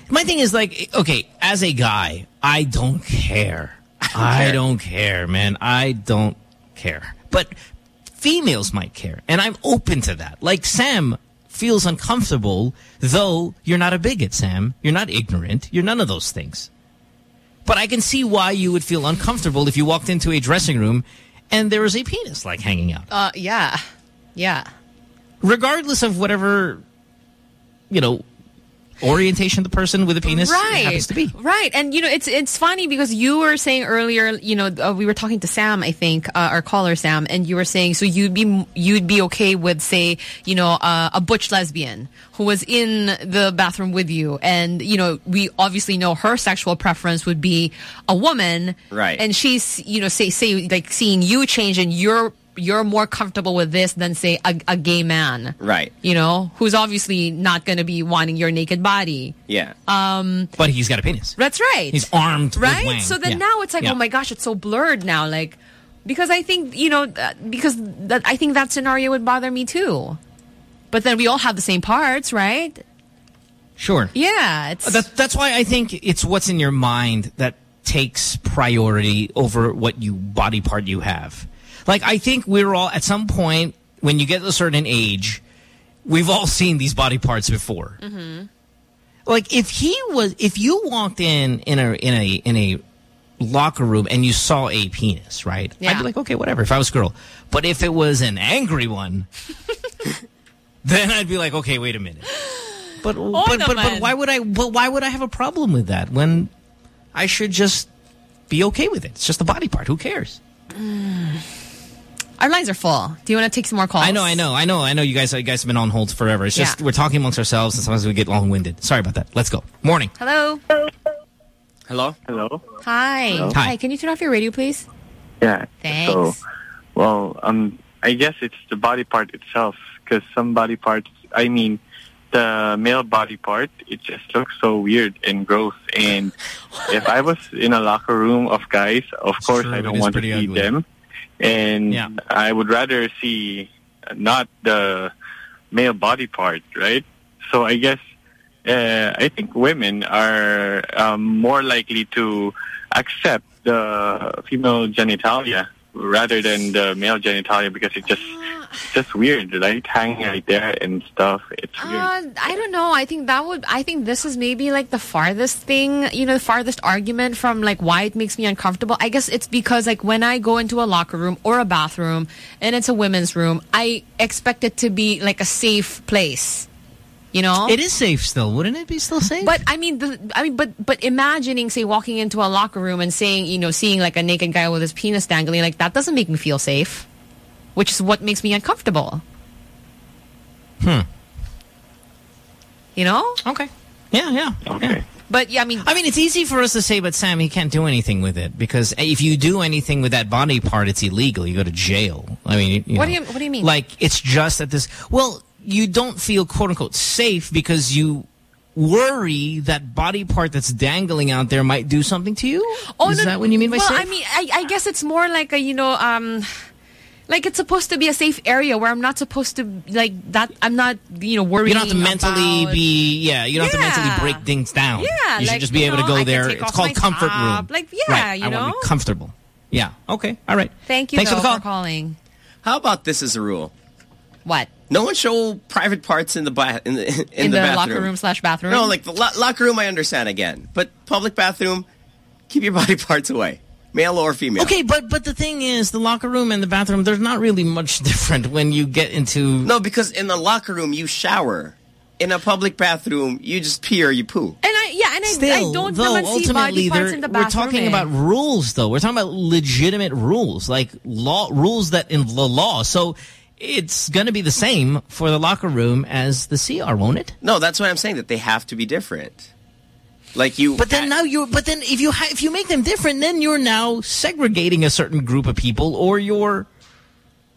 Speaker 1: My thing is like, okay, as a guy, I don't care. I don't care, man. I don't care. But females might care, and I'm open to that. Like Sam feels uncomfortable, though you're not a bigot, Sam. You're not ignorant. You're none of those things. But I can see why you would feel uncomfortable if you walked into a dressing room and there was a penis like hanging out.
Speaker 2: Uh, yeah. Yeah.
Speaker 1: Regardless of whatever, you know, orientation of the person with a penis
Speaker 2: right.
Speaker 1: happens to be.
Speaker 2: Right. And, you know, it's it's funny because you were saying earlier, you know, uh, we were talking to Sam, I think, uh, our caller Sam, and you were saying, so you'd be you'd be okay with, say, you know, uh, a butch lesbian who was in the bathroom with you. And, you know, we obviously know her sexual preference would be a woman.
Speaker 3: Right.
Speaker 2: And she's, you know, say, say, like seeing you change and you're, you're more comfortable with this than, say, a, a gay man
Speaker 3: Right.
Speaker 2: you know, who's obviously not going to be wanting your naked body.
Speaker 3: Yeah.
Speaker 2: Um,
Speaker 1: But he's got a penis.
Speaker 2: that's right.
Speaker 1: He's armed
Speaker 2: right?
Speaker 1: wang.
Speaker 2: So then
Speaker 1: Yeah.
Speaker 2: now it's like,
Speaker 1: Yeah.
Speaker 2: oh my gosh, it's so blurred now. Like, because I think, you know, uh, because that, I think that scenario would bother me too. But then we all have the same parts, right?
Speaker 1: Sure.
Speaker 2: Yeah. It's,
Speaker 1: That, that's why I think it's what's in your mind that takes priority over what you body part you have. Like I think we're all at some point when you get to a certain age, we've all seen these body parts before.
Speaker 2: Mm-hmm.
Speaker 1: Like if he was, if you walked in in a in a in a locker room and you saw a penis, right?
Speaker 2: Yeah.
Speaker 1: I'd be like, okay, whatever. If I was a girl, but if it was an angry one, then I'd be like, okay, wait a minute. But but, but but why would I? But why would I have a problem with that when I should just be okay with it? It's just a body part. Who cares?
Speaker 2: Our lines are full. Do you want to take some more calls?
Speaker 1: I know, I know, I know, I know. You guys, you guys have been on hold forever. It's just
Speaker 2: Yeah.
Speaker 1: we're talking amongst ourselves, and sometimes we get long-winded. Sorry about that. Let's go. Morning.
Speaker 2: Hello.
Speaker 3: Hello?
Speaker 66: Hello?
Speaker 2: Hi.
Speaker 66: Hello?
Speaker 2: Hi. Can you turn off your radio, please?
Speaker 66: Yeah.
Speaker 2: Thanks.
Speaker 66: So, well, um, I guess it's the body part itself because some body parts, I mean, the male body part, it just looks so weird and gross. And if I was in a locker room of guys, of course
Speaker 1: true,
Speaker 66: I don't want to see
Speaker 1: ugly.
Speaker 66: them. And
Speaker 1: Yeah.
Speaker 66: I would rather see not the male body part, right? So I guess uh, I think women are um, more likely to accept the female genitalia rather than the male genitalia because it's just it's just weird, right? Hanging right there and stuff. It's weird.
Speaker 2: Uh, I don't know. I think that would. I think this is maybe like the farthest thing. You know, the farthest argument from like why it makes me uncomfortable. I guess it's because like when I go into a locker room or a bathroom and it's a women's room, I expect it to be like a safe place. You know,
Speaker 1: It is safe still, wouldn't it be still safe?
Speaker 2: But I mean, the, I mean, but but imagining, say, walking into a locker room and saying, you know, seeing like a naked guy with his penis dangling, like that doesn't make me feel safe, which is what makes me uncomfortable.
Speaker 1: Hmm.
Speaker 2: You know?
Speaker 1: Okay. Yeah, yeah.
Speaker 66: Okay.
Speaker 2: But yeah, I mean,
Speaker 1: I mean, it's easy for us to say, but Sam, he can't do anything with it because if you do anything with that body part, it's illegal. You go to jail. I mean, you
Speaker 2: What do you- what do you mean?
Speaker 1: Like it's just that this. Well, you don't feel quote unquote safe because you worry that body part that's dangling out there might do something to you.
Speaker 2: Oh,
Speaker 1: is
Speaker 2: no,
Speaker 1: that what you mean by
Speaker 2: well,
Speaker 1: safe?
Speaker 2: I mean, I, I guess it's more like a, you know, um, like it's supposed to be a safe area where I'm not supposed to, like, that, I'm not, you know, worrying
Speaker 1: you don't have to mentally
Speaker 2: about-
Speaker 1: be, yeah, you don't have to mentally break things down.
Speaker 2: Yeah,
Speaker 1: you should
Speaker 2: like,
Speaker 1: just be able
Speaker 2: know,
Speaker 1: to go
Speaker 2: I
Speaker 1: there. It's called comfort
Speaker 2: top.
Speaker 1: room.
Speaker 2: Like, yeah,
Speaker 1: right.
Speaker 2: you
Speaker 1: I want to be comfortable. Yeah. Okay. All right.
Speaker 2: Thank you,
Speaker 1: Thanks
Speaker 2: though,
Speaker 1: for the call.
Speaker 2: for calling.
Speaker 3: How about this as a rule?
Speaker 2: What?
Speaker 3: No one show private parts in the ba- in the in,
Speaker 2: In,
Speaker 3: the,
Speaker 2: the,
Speaker 3: bathroom.
Speaker 2: locker room slash bathroom?
Speaker 3: No, like the lo- locker room, I understand again, but public bathroom, keep your body parts away, male or female.
Speaker 1: Okay, but but the thing is, the locker room and the bathroom, there's not really much different when you get into.
Speaker 3: No, because in the locker room you shower. In a public bathroom, you just pee or you poo.
Speaker 2: And I, yeah, and I,
Speaker 1: Still,
Speaker 2: I don't
Speaker 1: though,
Speaker 2: naman see body
Speaker 1: ultimately,
Speaker 2: parts in the bathroom.
Speaker 1: we're talking
Speaker 2: eh.
Speaker 1: about rules, though. We're talking about legitimate rules, like law rules that in the law. So it's going to be the same for the locker room as the CR, won't it?
Speaker 3: No, that's why I'm saying that they have to be different. Like you,
Speaker 1: But then now you, but then if you ha if you make them different, then you're now segregating a certain group of people, or you're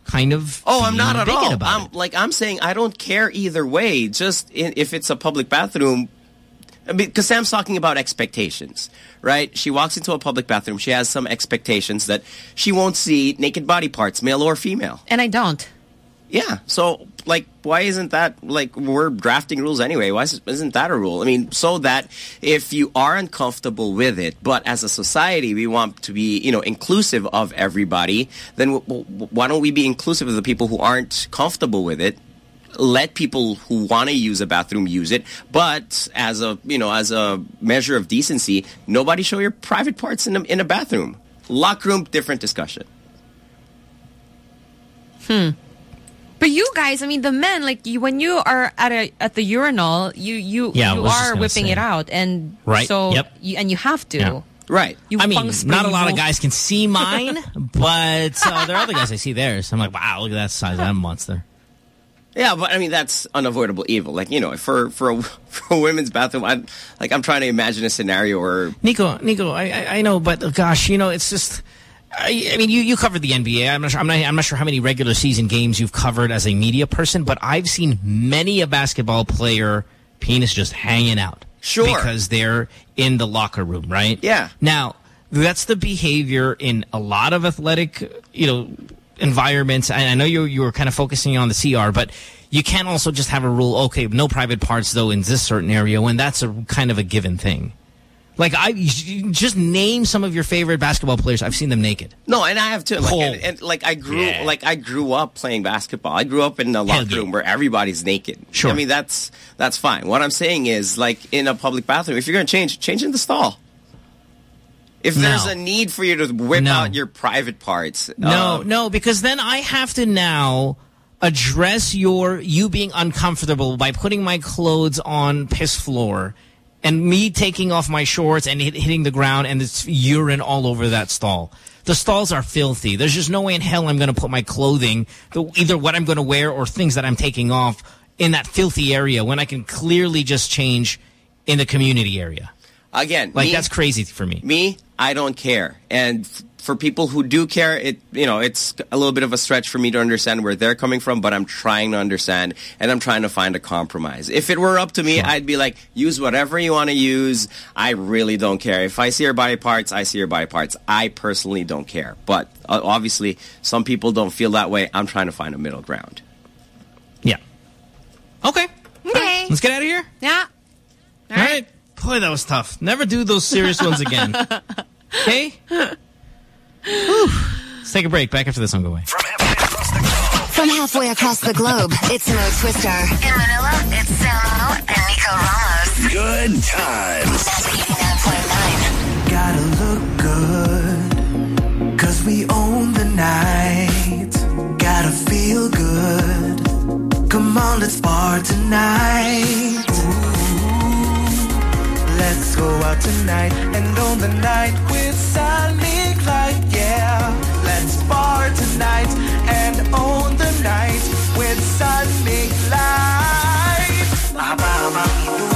Speaker 1: kind of
Speaker 3: Oh, I'm not at all.
Speaker 1: About
Speaker 3: I'm like I'm saying I don't care either way. Just in, if it's a public bathroom, because Sam's talking about expectations, right? She walks into a public bathroom. She has some expectations that she won't see naked body parts, male or female.
Speaker 2: And I don't.
Speaker 3: Yeah. So, like, why isn't that, like, we're drafting rules anyway. Why is, isn't that a rule? I mean, so that if you are uncomfortable with it, but as a society, we want to be, you know, inclusive of everybody, then why don't we be inclusive of the people who aren't comfortable with it? Let people who want to use a bathroom use it, but as a, you know, as a measure of decency, nobody show your private parts in a, in a bathroom. Locker room, different discussion.
Speaker 2: Hmm. But you guys, I mean, the men, like you, when you are at a at the urinal, you you
Speaker 1: Yeah,
Speaker 2: you are whipping
Speaker 1: say.
Speaker 2: it out, and
Speaker 1: Right,
Speaker 2: So
Speaker 1: yep.
Speaker 2: you, and you have to.
Speaker 1: Yeah.
Speaker 3: Right.
Speaker 2: You
Speaker 1: I mean, not a lot of guys can see mine, but uh, there are other guys I see theirs. I'm like, wow, look at that size of that monster.
Speaker 3: Yeah, but I mean that's unavoidable evil. Like you know, for for a, for a women's bathroom, I'm like I'm trying to imagine a scenario where
Speaker 1: Nico, Nico, I, I, I know, but uh, gosh, you know, it's just. I, I mean, you, you covered the NBA. I'm not, sure, I'm, not, I'm not sure how many regular season games you've covered as a media person, but I've seen many a basketball player penis just hanging out.
Speaker 3: Sure.
Speaker 1: Because they're in the locker room, right?
Speaker 3: Yeah.
Speaker 1: Now, that's the behavior in a lot of athletic, you know, environments. And I know you you were kind of focusing on the CR, but you can't also just have a rule, okay, no private parts, though, in this certain area, when that's a kind of a given thing. Like I just name some of your favorite basketball players. I've seen them naked.
Speaker 3: No, and I have too. Like,
Speaker 1: Oh.
Speaker 3: and, and, like I grew,
Speaker 1: Yeah.
Speaker 3: like I grew up playing basketball. I grew up in a locker room where everybody's naked.
Speaker 1: Sure.
Speaker 3: I mean, that's that's fine. What I'm saying is, like in a public bathroom, if you're going to change, change in the stall. If there's
Speaker 1: No.
Speaker 3: a need for you to whip
Speaker 1: No.
Speaker 3: out your private parts,
Speaker 1: No,
Speaker 3: uh,
Speaker 1: no, because then I have to now address your you being uncomfortable by putting my clothes on piss floor and me taking off my shorts and hit, hitting the ground and it's urine all over that stall. The stalls are filthy. There's just no way in hell I'm going to put my clothing, the, either what I'm going to wear or things that I'm taking off in that filthy area when I can clearly just change in the community area.
Speaker 3: again,
Speaker 1: Like
Speaker 3: me-
Speaker 1: that's crazy for me.
Speaker 3: Me, I don't care. And for people who do care, it you know it's a little bit of a stretch for me to understand where they're coming from. But I'm trying to understand, and I'm trying to find a compromise. If it were up to me, I'd be like, use whatever you want to use. I really don't care. If I see your body parts, I see your body parts. I personally don't care. But uh, obviously, some people don't feel that way. I'm trying to find a middle ground. Yeah.
Speaker 1: Okay.
Speaker 2: Okay.
Speaker 1: Let's get out of here.
Speaker 2: Yeah.
Speaker 1: All right. Boy, that was tough. Never do those serious ones again. Okay? Whew. Let's take a break. Back after this one, go away.
Speaker 4: From halfway across the globe, it's Mo Twister. In Manila, it's Samo and Nico Ramos.
Speaker 67: Good times.
Speaker 23: Gotta look good, cause we own the night. Gotta feel good. Come on, let's bar tonight. Ooh, let's go out tonight and own the night with San Mig Light. Yeah, let's bar tonight and own the night with Sunny Clyde. Mama,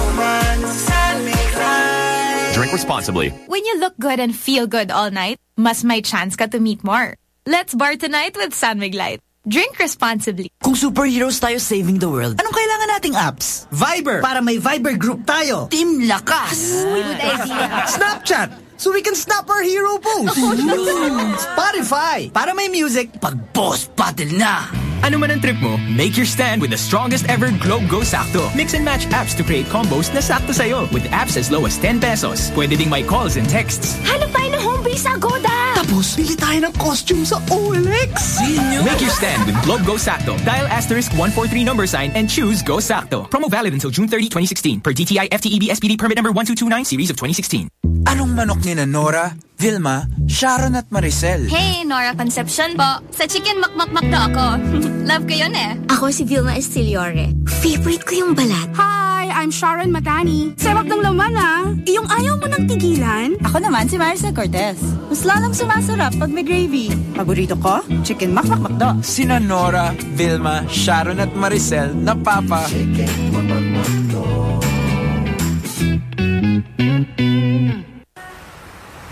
Speaker 23: woman, Sunny Clyde.
Speaker 68: Drink responsibly.
Speaker 27: When you look good and feel good all night, mas may chance ka to meet more. Let's bar tonight with San Mig Light. Drink responsibly.
Speaker 69: Kung superheroes tayo saving the world, anong kailangan nating apps? Viber! Para may Viber group tayo. Team Lakas!
Speaker 27: good idea.
Speaker 69: Snapchat! So we can snap our hero posts. Spotify! Para may music pag boss battle na.
Speaker 70: Ano man ang trip mo, make your stand with the strongest ever Globe Go Sakto. Mix and match apps to create combos na sakto sa'yo with apps as low as 10 pesos. Pwede ding may calls and texts.
Speaker 69: Hanap tayo ng home base sa Agoda! Tapos, bili tayo ng costume sa OLX!
Speaker 70: Make your stand with Globe Go Sakto. Dial asterisk 143 number sign and choose Go Sakto. Promo valid until June 30, 2016 per DTI FTEB SPD permit number 1229 series of 2016.
Speaker 71: Anong manok ni na Nora, Vilma, Sharon at Maricel?
Speaker 72: Hey, Nora Concepcion po. Sa chicken makmakmakdo ako. Love ko yun eh.
Speaker 73: Ako si Vilma Estiliore. Favorite ko yung balat.
Speaker 74: Hi, I'm Sharon Matani. Sewak ng laman ah. Yung ayaw mo nang tigilan?
Speaker 75: Ako naman si Maricel Cortez. Mas lalong sumasarap pag may gravy. Paborito ko, chicken makmakmakdo.
Speaker 71: Sina Nora, Vilma, Sharon at Maricel na papa.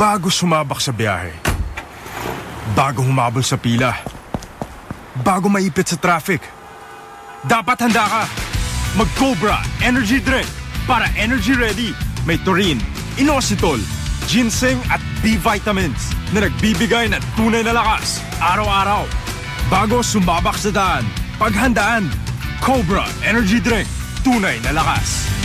Speaker 76: Bago sumabak sa biyahe. Bago humabol sa pila. Bago maipit sa traffic. Dapat handa ka. Mag-Cobra Energy Drink para energy ready. May taurine, inositol, ginseng at B-vitamins na nagbibigay ng tunay na lakas araw-araw. Bago sumabak sa daan, paghandaan. Cobra Energy Drink. Tunay na lakas.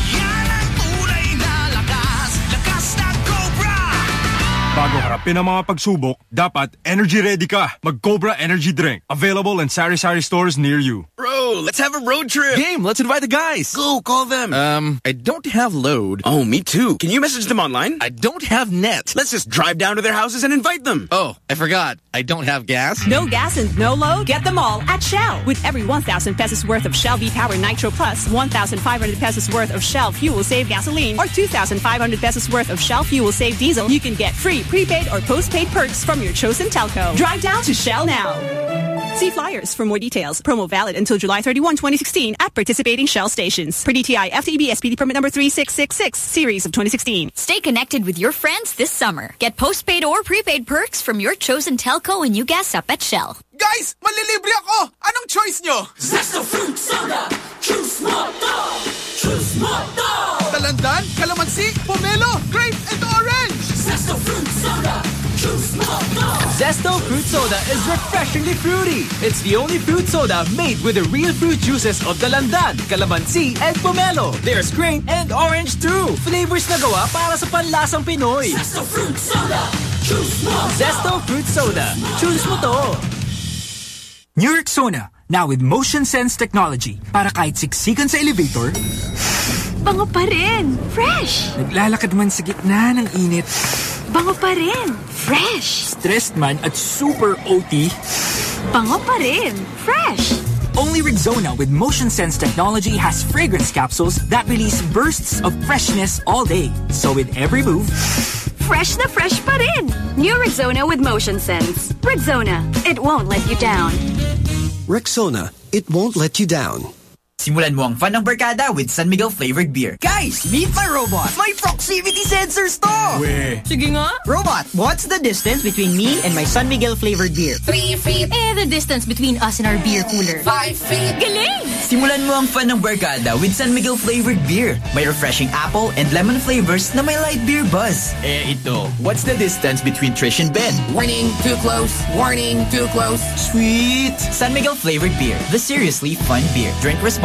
Speaker 76: Bago harapin ang mga pagsubok, dapat energy ready ka. Mag-Cobra Energy Drink. Available in sari-sari stores near you.
Speaker 50: Bro, let's have a road trip. Game, let's invite the guys. Go, call them. Um, I don't have load. Oh, me too. Can you message them online? I don't have net. Let's just drive down to their houses and invite them. Oh, I forgot. I don't have gas.
Speaker 26: No gas and no load? Get them all at Shell. With every 1,000 pesos worth of Shell V-Power Nitro Plus, 1,500 pesos worth of Shell Fuel Save Gasoline, or 2,500 pesos worth of Shell Fuel Save Diesel, you can get free prepaid or postpaid perks from your chosen telco. Drive down to Shell now. See flyers for more details. Promo valid until July 31, 2016 at participating Shell stations. Per DTI FTEB SPD permit number 3666, series of 2016.
Speaker 77: Stay connected with your friends this summer. Get postpaid or prepaid perks from your chosen telco when you gas up at Shell.
Speaker 78: Guys, malilibre ako! Anong choice nyo?
Speaker 67: Zesto Fruit Soda! Choose Moto! Choose Moto!
Speaker 78: Dalandan, calamansi, pomelo, grape, and orange!
Speaker 67: Zesto Fruit Soda! Choose
Speaker 70: Zesto Fruit Soda is refreshingly fruity. It's the only fruit soda made with the real fruit juices of Dalandan, Calamansi, and Pomelo. There's green and orange too. Flavors na gawa para sa panlasang Pinoy.
Speaker 23: Zesto Fruit Soda. Choose mo.
Speaker 70: Zesto Fruit Soda. Choose mo to.
Speaker 79: New Rexona, now with motion sense technology. Para kahit siksikan sa elevator,
Speaker 31: Bango pa rin. Fresh.
Speaker 79: naglalakad man sa gitna ng init,
Speaker 31: Bango pa rin. Fresh.
Speaker 79: stressed man at super OT,
Speaker 31: Bango pa rin. Fresh.
Speaker 79: Only Rexona with motion sense technology has fragrance capsules that release bursts of freshness all day. So with every move,
Speaker 31: Fresh na fresh pa rin.
Speaker 30: New Rexona with Motion Sense. Rexona, it won't let you down.
Speaker 6: Rexona, it won't let you down.
Speaker 80: Simulan mo ang fun ng barkada with San Miguel flavored beer. Guys, meet my robot. My proximity sensors to. Weh.
Speaker 31: Sige nga.
Speaker 80: Robot, what's the distance between me and my San Miguel flavored beer?
Speaker 31: Three feet. Eh, the distance between us and our beer cooler. Five feet. Galing!
Speaker 80: Simulan mo ang fun ng barkada with San Miguel flavored beer. May refreshing apple and lemon flavors na may light beer buzz.
Speaker 81: Eh, ito. What's the distance between Trish and Ben?
Speaker 80: Warning, too close. Warning, too close. Sweet. San Miguel flavored beer. The seriously fun beer. Drink responsibly.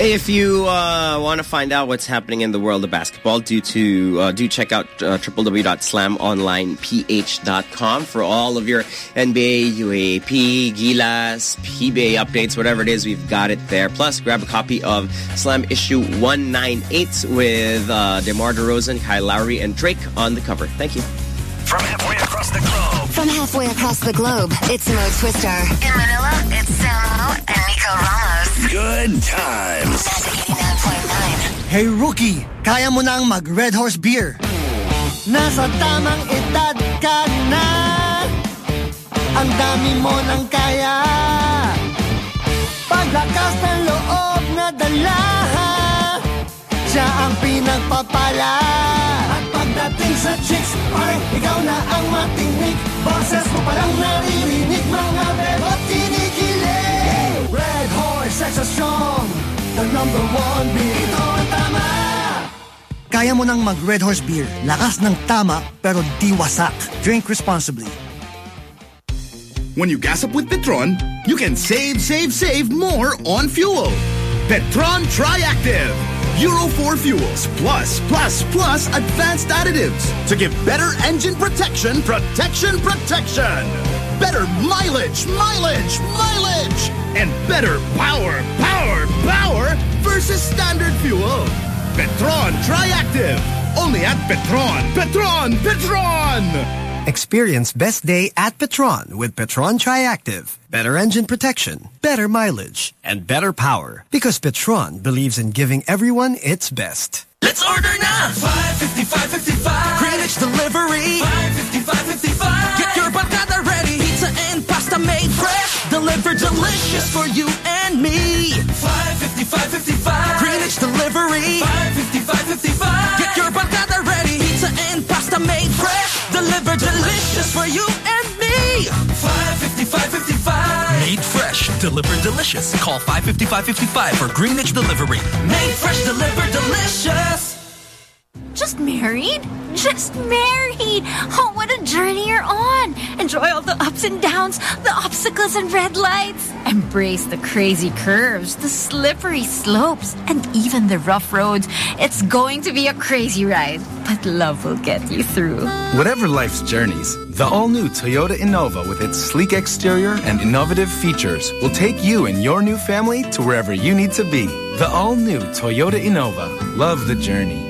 Speaker 3: Hey, if you uh, want to find out what's happening in the world of basketball, do to uh, do check out uh, www.slamonlineph.com for all of your NBA, UAAP, Gilas, PBA updates, whatever it is, we've got it there. Plus, grab a copy of Slam issue 198 with uh, DeMar DeRozan, Kyle Lowry, and Drake on the cover. Thank you.
Speaker 4: From halfway across the globe. From halfway across the globe, it's Mo Twister. In Manila, it's Samo and Nico Ramos.
Speaker 82: Good times. Hey rookie, kaya mo nang mag Red Horse Beer. Nasa tamang edad ka na. Ang dami mo nang kaya. Paglakas ng loob na dala. Siya ang pinagpapala. At pagdating sa chicks, ay ikaw na ang matinig. Boses mo palang naririnig, mga bebot kinikilig. Red Horse, extra strong. The number one beer. Ito ang tama. Kaya mo nang mag Red Horse Beer. Lakas ng tama, pero di wasak. Drink responsibly.
Speaker 20: When you gas up with Petron, you can save, save, save more on fuel. Petron Triactive. Euro 4 fuels plus, plus, plus advanced additives to give better engine protection, protection, protection. Better mileage, mileage, mileage. And better power, power, power versus standard fuel. Petron Triactive. Only at Petron. Petron, Petron.
Speaker 6: Experience best day at Petron with Petron Triactive. Better engine protection, better mileage, and better power. Because Petron believes in giving everyone its best.
Speaker 23: Let's order now! 555 Greenwich Delivery 555 made fresh Delivered delicious for you and me. 555 Greenwich Delivery. 555 Get your barcada ready Pizza and pasta made fresh Delivered delicious for you and me. 555
Speaker 83: Made fresh, delivered delicious. Call 55555 for Greenwich Delivery.
Speaker 23: Made fresh, delivered delicious
Speaker 27: Just married? Just married! Oh, what a journey you're on! Enjoy all the ups and downs, the obstacles and red lights. Embrace the crazy curves, the slippery slopes, and even the rough roads. It's going to be a crazy ride, but love will get you through.
Speaker 84: Whatever life's journeys, the all-new Toyota Innova with its sleek exterior and innovative features will take you and your new family to wherever you need to be. The all-new Toyota Innova. Love the journey.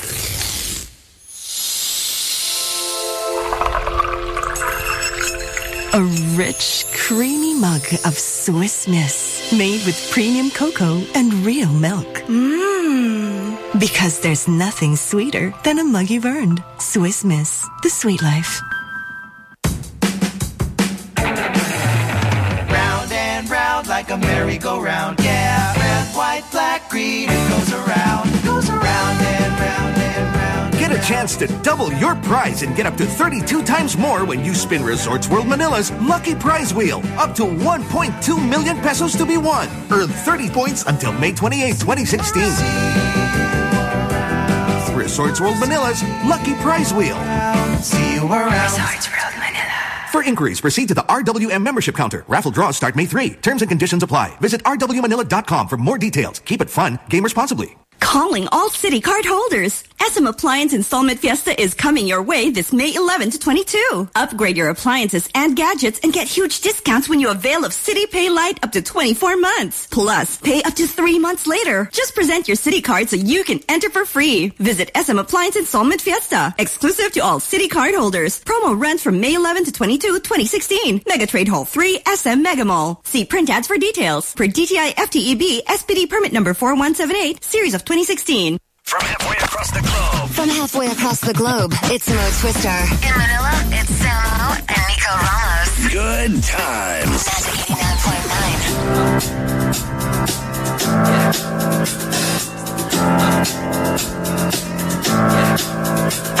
Speaker 85: A rich, creamy mug of Swiss Miss made with premium cocoa and real milk. Mmm. Because there's nothing sweeter than a mug you've earned. Swiss Miss, the sweet life.
Speaker 22: Round and round like a merry-go-round, yeah. Red, white, black, green, it goes around,
Speaker 86: chance to double your prize and get up to 32 times more when you spin Resorts World Manila's Lucky Prize Wheel. Up to 1.2 million pesos to be won. Earn 30 points until May 28, 2016. Resorts World Manila's Lucky Prize Wheel.
Speaker 22: See you around.
Speaker 86: Resorts World Manila. For inquiries, proceed to the RWM membership counter. Raffle draws start May 3. Terms and conditions apply. Visit rwmanila.com for more details. Keep it fun. Game responsibly.
Speaker 30: Calling all Citi Card holders. SM Appliance Installment Fiesta is coming your way this May 11 to 22. Upgrade your appliances and gadgets and get huge discounts when you avail of Citi Pay Lite up to 24 months. Plus, pay up to three months later. Just present your Citi Card so you can enter for free. Visit SM Appliance Installment Fiesta. Exclusive to all Citi Card holders. Promo runs from May 11 to 22, 2016. Mega Trade Hall 3, SM Mega Mall. See print ads for details. Per DTI FTEB SPD permit number 4178, series of 2016.
Speaker 4: From halfway across the globe. From halfway across the globe, it's Mo Twister. In Manila, it's Samo and Nico Ramos.
Speaker 87: Good times.
Speaker 4: Magic 89.9.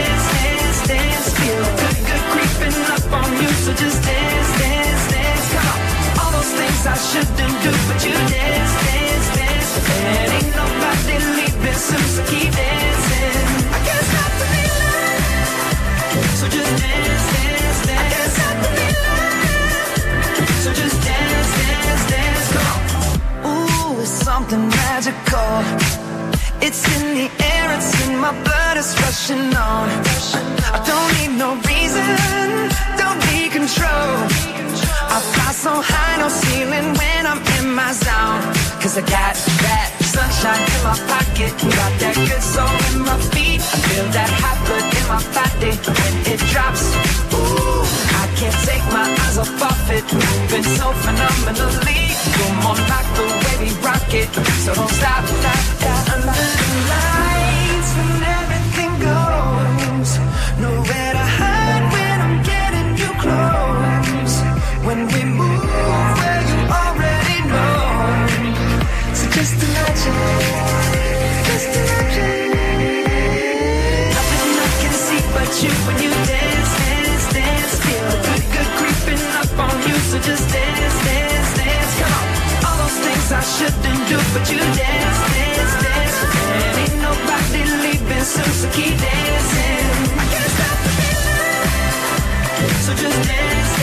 Speaker 22: So just dance, dance, dance. Come on. All those things I shouldn't do, but you dance, dance, dance. And ain't nobody leaving soon, so keep dancing. I can't stop the feeling. So just dance, dance, dance. I can't stop the feeling. So just dance, dance, dance. Come on. Ooh, it's something magical. It's in the air, it's in my blood, it's rushing on. I don't need no reason, control. I fly so high, no ceiling when I'm in my zone. Cause I got that sunshine in my pocket, got that good soul in my feet. I feel that hot blood in my body when it drops. Ooh, I can't take my eyes off of it, moving so phenomenally. You're more like the way we rock it, so don't stop, stop, stop. Under the just dance, dance, dance. Come on. All those things I shouldn't do, but you dance, dance, dance. And ain't nobody leaving soon, so keep dancing. I can't stop the feeling. So just dance.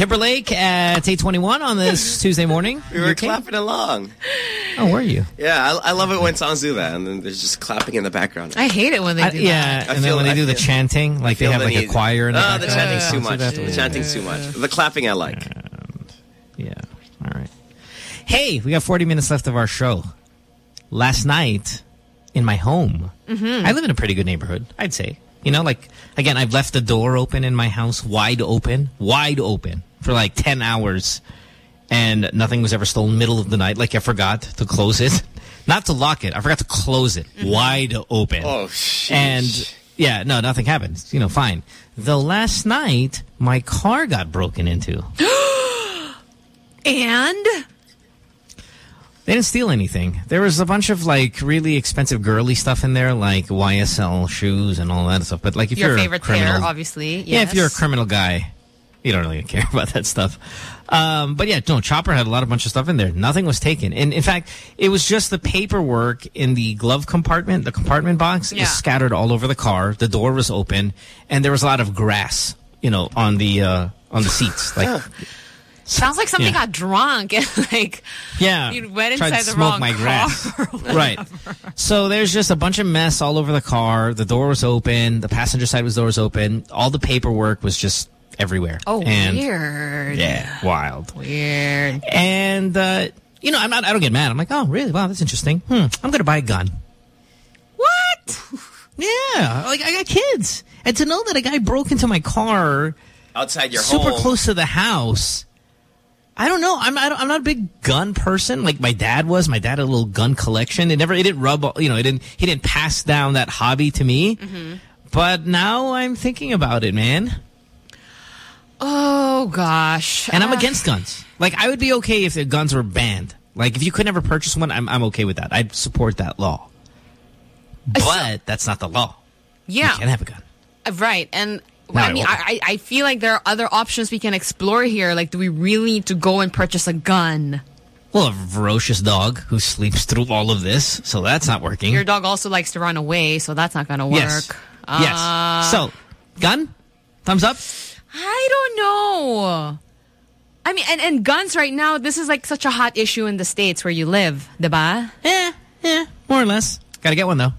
Speaker 1: Timberlake at 821 on this Tuesday morning.
Speaker 3: We were clapping along.
Speaker 1: Oh, were you?
Speaker 3: Yeah, I, I love it when songs do that, and then there's just clapping in the background.
Speaker 2: I hate it when they
Speaker 1: I-
Speaker 2: do
Speaker 1: yeah,
Speaker 2: that.
Speaker 1: and then when they
Speaker 3: I
Speaker 1: do the chanting, like they have
Speaker 3: the
Speaker 1: like a choir in the
Speaker 3: Oh, the
Speaker 1: background.
Speaker 3: chanting's too much.
Speaker 1: do.
Speaker 3: The chanting's too much. The clapping I like.
Speaker 1: Yeah. All right. Hey, we got 40 minutes left of our show. Last night, in my home,
Speaker 2: Mhm.
Speaker 1: I live in a pretty good neighborhood, I'd say. You know, like, again, I've left the door open in my house, wide open, wide open, for like 10 hours. And nothing was ever stolen middle of the night. Like, I forgot to close it. Not to lock it. I forgot to close it. Mm-hmm. Wide open.
Speaker 3: Oh, sheesh.
Speaker 1: And, yeah, no, nothing happened. You know, fine. Though last night, my car got broken into.
Speaker 2: And
Speaker 1: They didn't steal anything. There was a bunch of like really expensive girly stuff in there, like YSL shoes and all that stuff. But like if
Speaker 2: your
Speaker 1: you're a criminal,
Speaker 2: obviously.
Speaker 1: yeah, if you're a criminal guy, you don't really care about that stuff. Um, but yeah, no, Chopper had a lot of bunch of stuff in there. Nothing was taken. And in fact, it was just the paperwork in the glove compartment, the compartment box,
Speaker 2: Yeah.
Speaker 1: was scattered all over the car. The door was open, and there was a lot of grass, you know, on the uh, on the seats. Like,
Speaker 2: Sounds like something
Speaker 1: Yeah.
Speaker 2: got drunk and like
Speaker 1: yeah,
Speaker 2: you went
Speaker 1: tried
Speaker 2: inside
Speaker 1: to
Speaker 2: the
Speaker 1: smoke
Speaker 2: wrong
Speaker 1: my
Speaker 2: car
Speaker 1: grass. right. So there's just a bunch of mess all over the car. The door was open. The passenger side was doors open. All the paperwork was just everywhere.
Speaker 2: Oh,
Speaker 1: and
Speaker 2: weird.
Speaker 1: Yeah, wild.
Speaker 2: Weird.
Speaker 1: And uh, you know, I'm not. I don't get mad. I'm like, oh, really? Wow, that's interesting. Hmm. I'm gonna buy a gun.
Speaker 2: What?
Speaker 1: Yeah, like I got kids, and to know that a guy broke into my car
Speaker 3: Outside your
Speaker 1: super
Speaker 3: home.
Speaker 1: close to the house. I don't know. I'm I don't, I'm not a big gun person like my dad was. My dad had a little gun collection. It never it didn't rub you know it didn't he didn't pass down that hobby to me.
Speaker 2: Mm-hmm.
Speaker 1: But now I'm thinking about it, man.
Speaker 2: Oh gosh.
Speaker 1: And I'm
Speaker 2: Uh,
Speaker 1: against guns. Like I would be okay if the guns were banned. Like if you could never purchase one, I'm I'm okay with that. I'd support that law. But that's not the law.
Speaker 2: Yeah.
Speaker 1: You can't have a gun.
Speaker 2: Uh, Right. And
Speaker 1: No,
Speaker 2: I mean, I I feel like there are other options we can explore here. Like, do we really need to go and purchase a gun?
Speaker 1: Well, a ferocious dog who sleeps through all of this, so that's not working.
Speaker 2: Your dog also likes to run away, so that's not going to work.
Speaker 1: Yes.
Speaker 2: Uh,
Speaker 1: yes. So, gun? Thumbs up?
Speaker 2: I don't know. I mean, and, and guns right now, this is like such a hot issue in the States where you live, diba?
Speaker 1: Yeah, yeah, more or less. Gotta get one, though.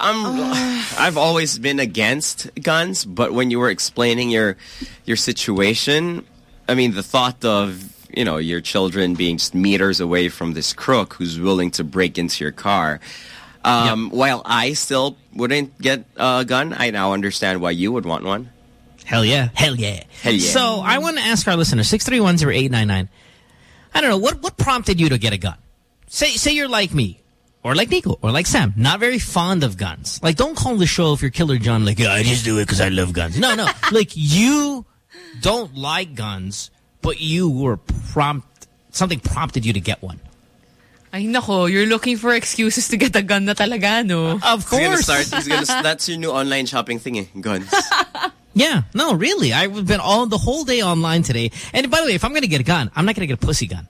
Speaker 3: I'm, I've always been against guns, but when you were explaining your your situation, I mean, the thought of you know your children being just meters away from this crook who's willing to break into your car. Um, While I still wouldn't get a gun, I now understand why you would want one.
Speaker 1: Hell yeah. Hell yeah.
Speaker 3: Hell yeah.
Speaker 1: So, I want to ask our listeners, 6310899, I don't know, what, what prompted you to get a gun? Say, say you're like me, or like Nico, or like Sam, not very fond of guns. Like, don't call the show if you're Killer John like, yeah, I just do it because I love guns. No, no. like, you don't like guns, but you were prompt, something prompted you to get one.
Speaker 2: Ay, nako, you're looking for excuses to get a gun na talaga, no?
Speaker 1: Of course.
Speaker 3: He's gonna start. He's gonna. That's your new online shopping thing, eh? Guns.
Speaker 1: Yeah, no, really. I've been all the whole day online today. And by the way, if I'm going to get a gun, I'm not going to get a pussy gun.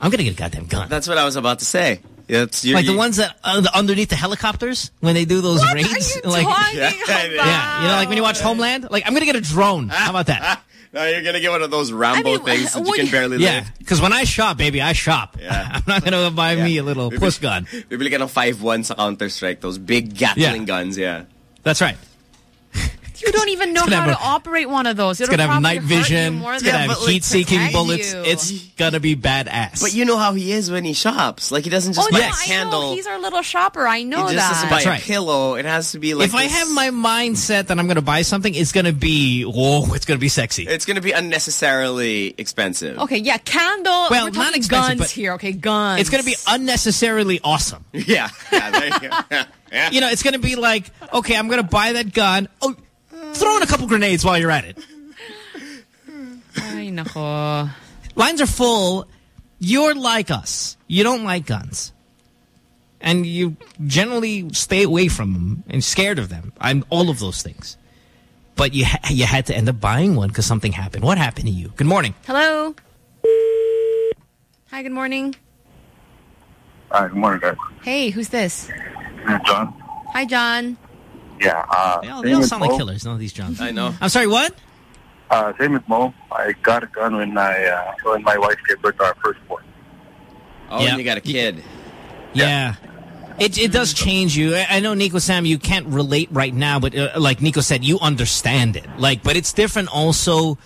Speaker 1: I'm going to get a goddamn gun.
Speaker 3: That's what I was about to say. It's your,
Speaker 1: like the ones that uh, underneath the helicopters when they do those
Speaker 3: What
Speaker 1: raids.
Speaker 3: are you
Speaker 1: like,
Speaker 3: talking Yeah, about?
Speaker 1: yeah, you know, like when you watch Homeland. Like I'm gonna get a drone. How about that?
Speaker 3: no, you're gonna get one of those Rambo things that you can barely
Speaker 1: yeah,
Speaker 3: lift.
Speaker 1: because when I shop, baby, I shop.
Speaker 3: Yeah.
Speaker 1: I'm not gonna buy me a little push gun.
Speaker 3: Bibili ka ng 5-1 sa Counter-Strike. Those big Gatling
Speaker 1: Yeah.
Speaker 3: guns, yeah.
Speaker 1: That's right.
Speaker 2: You don't even know how
Speaker 1: have
Speaker 2: to operate one of those.
Speaker 1: It's
Speaker 2: It'll
Speaker 1: gonna have night vision.
Speaker 2: more
Speaker 1: It's gonna have
Speaker 3: like,
Speaker 1: heat-seeking
Speaker 2: protect
Speaker 1: bullets.
Speaker 2: you.
Speaker 1: It's gonna be badass.
Speaker 3: But you know how he is when he shops. Like he doesn't just
Speaker 2: oh,
Speaker 3: buy
Speaker 2: no,
Speaker 3: a
Speaker 2: I know.
Speaker 3: candle.
Speaker 2: He's our little shopper. I know
Speaker 3: he just doesn't buy
Speaker 1: That's
Speaker 3: a
Speaker 1: right.
Speaker 3: pillow. It has to be like
Speaker 1: if I have my mindset that I'm going to buy something, it's going to be, whoa, it's going to be sexy.
Speaker 3: It's going to be unnecessarily expensive.
Speaker 2: Okay, yeah, candle.
Speaker 1: Well,
Speaker 2: we're
Speaker 1: not expensive,
Speaker 2: guns here. Okay, guns.
Speaker 1: It's going to be unnecessarily awesome.
Speaker 3: Yeah, yeah, there you go. Yeah, yeah.
Speaker 1: You know, it's going to be like, okay, I'm going to buy that gun. Oh, throw in a couple grenades while you're at it.
Speaker 2: Ay, nako.
Speaker 1: Lines are full. You're like us. You don't like guns. And you generally stay away from them and scared of them. I'm all of those things. But you ha you had to end up buying one because something happened. What happened to you? Good morning.
Speaker 2: Hello. Hi, good morning.
Speaker 87: Hi, good morning, guys.
Speaker 2: Hey, who's this?
Speaker 87: This John.
Speaker 2: Hi, John.
Speaker 87: Yeah, uh,
Speaker 1: They all,
Speaker 87: same
Speaker 1: they all
Speaker 87: with
Speaker 1: sound like killers, none of these Johns.
Speaker 3: I know.
Speaker 1: I'm sorry, what?
Speaker 87: Uh, same with Mo. I got a gun when I uh, when my wife gave birth to our first firstborn.
Speaker 3: Oh,
Speaker 1: Yeah.
Speaker 3: and you got a kid.
Speaker 1: Yeah. It, it does change you. I I know, Nico Sam, you can't relate right now, but uh, like Nico said, you understand it. Like, but it's different also.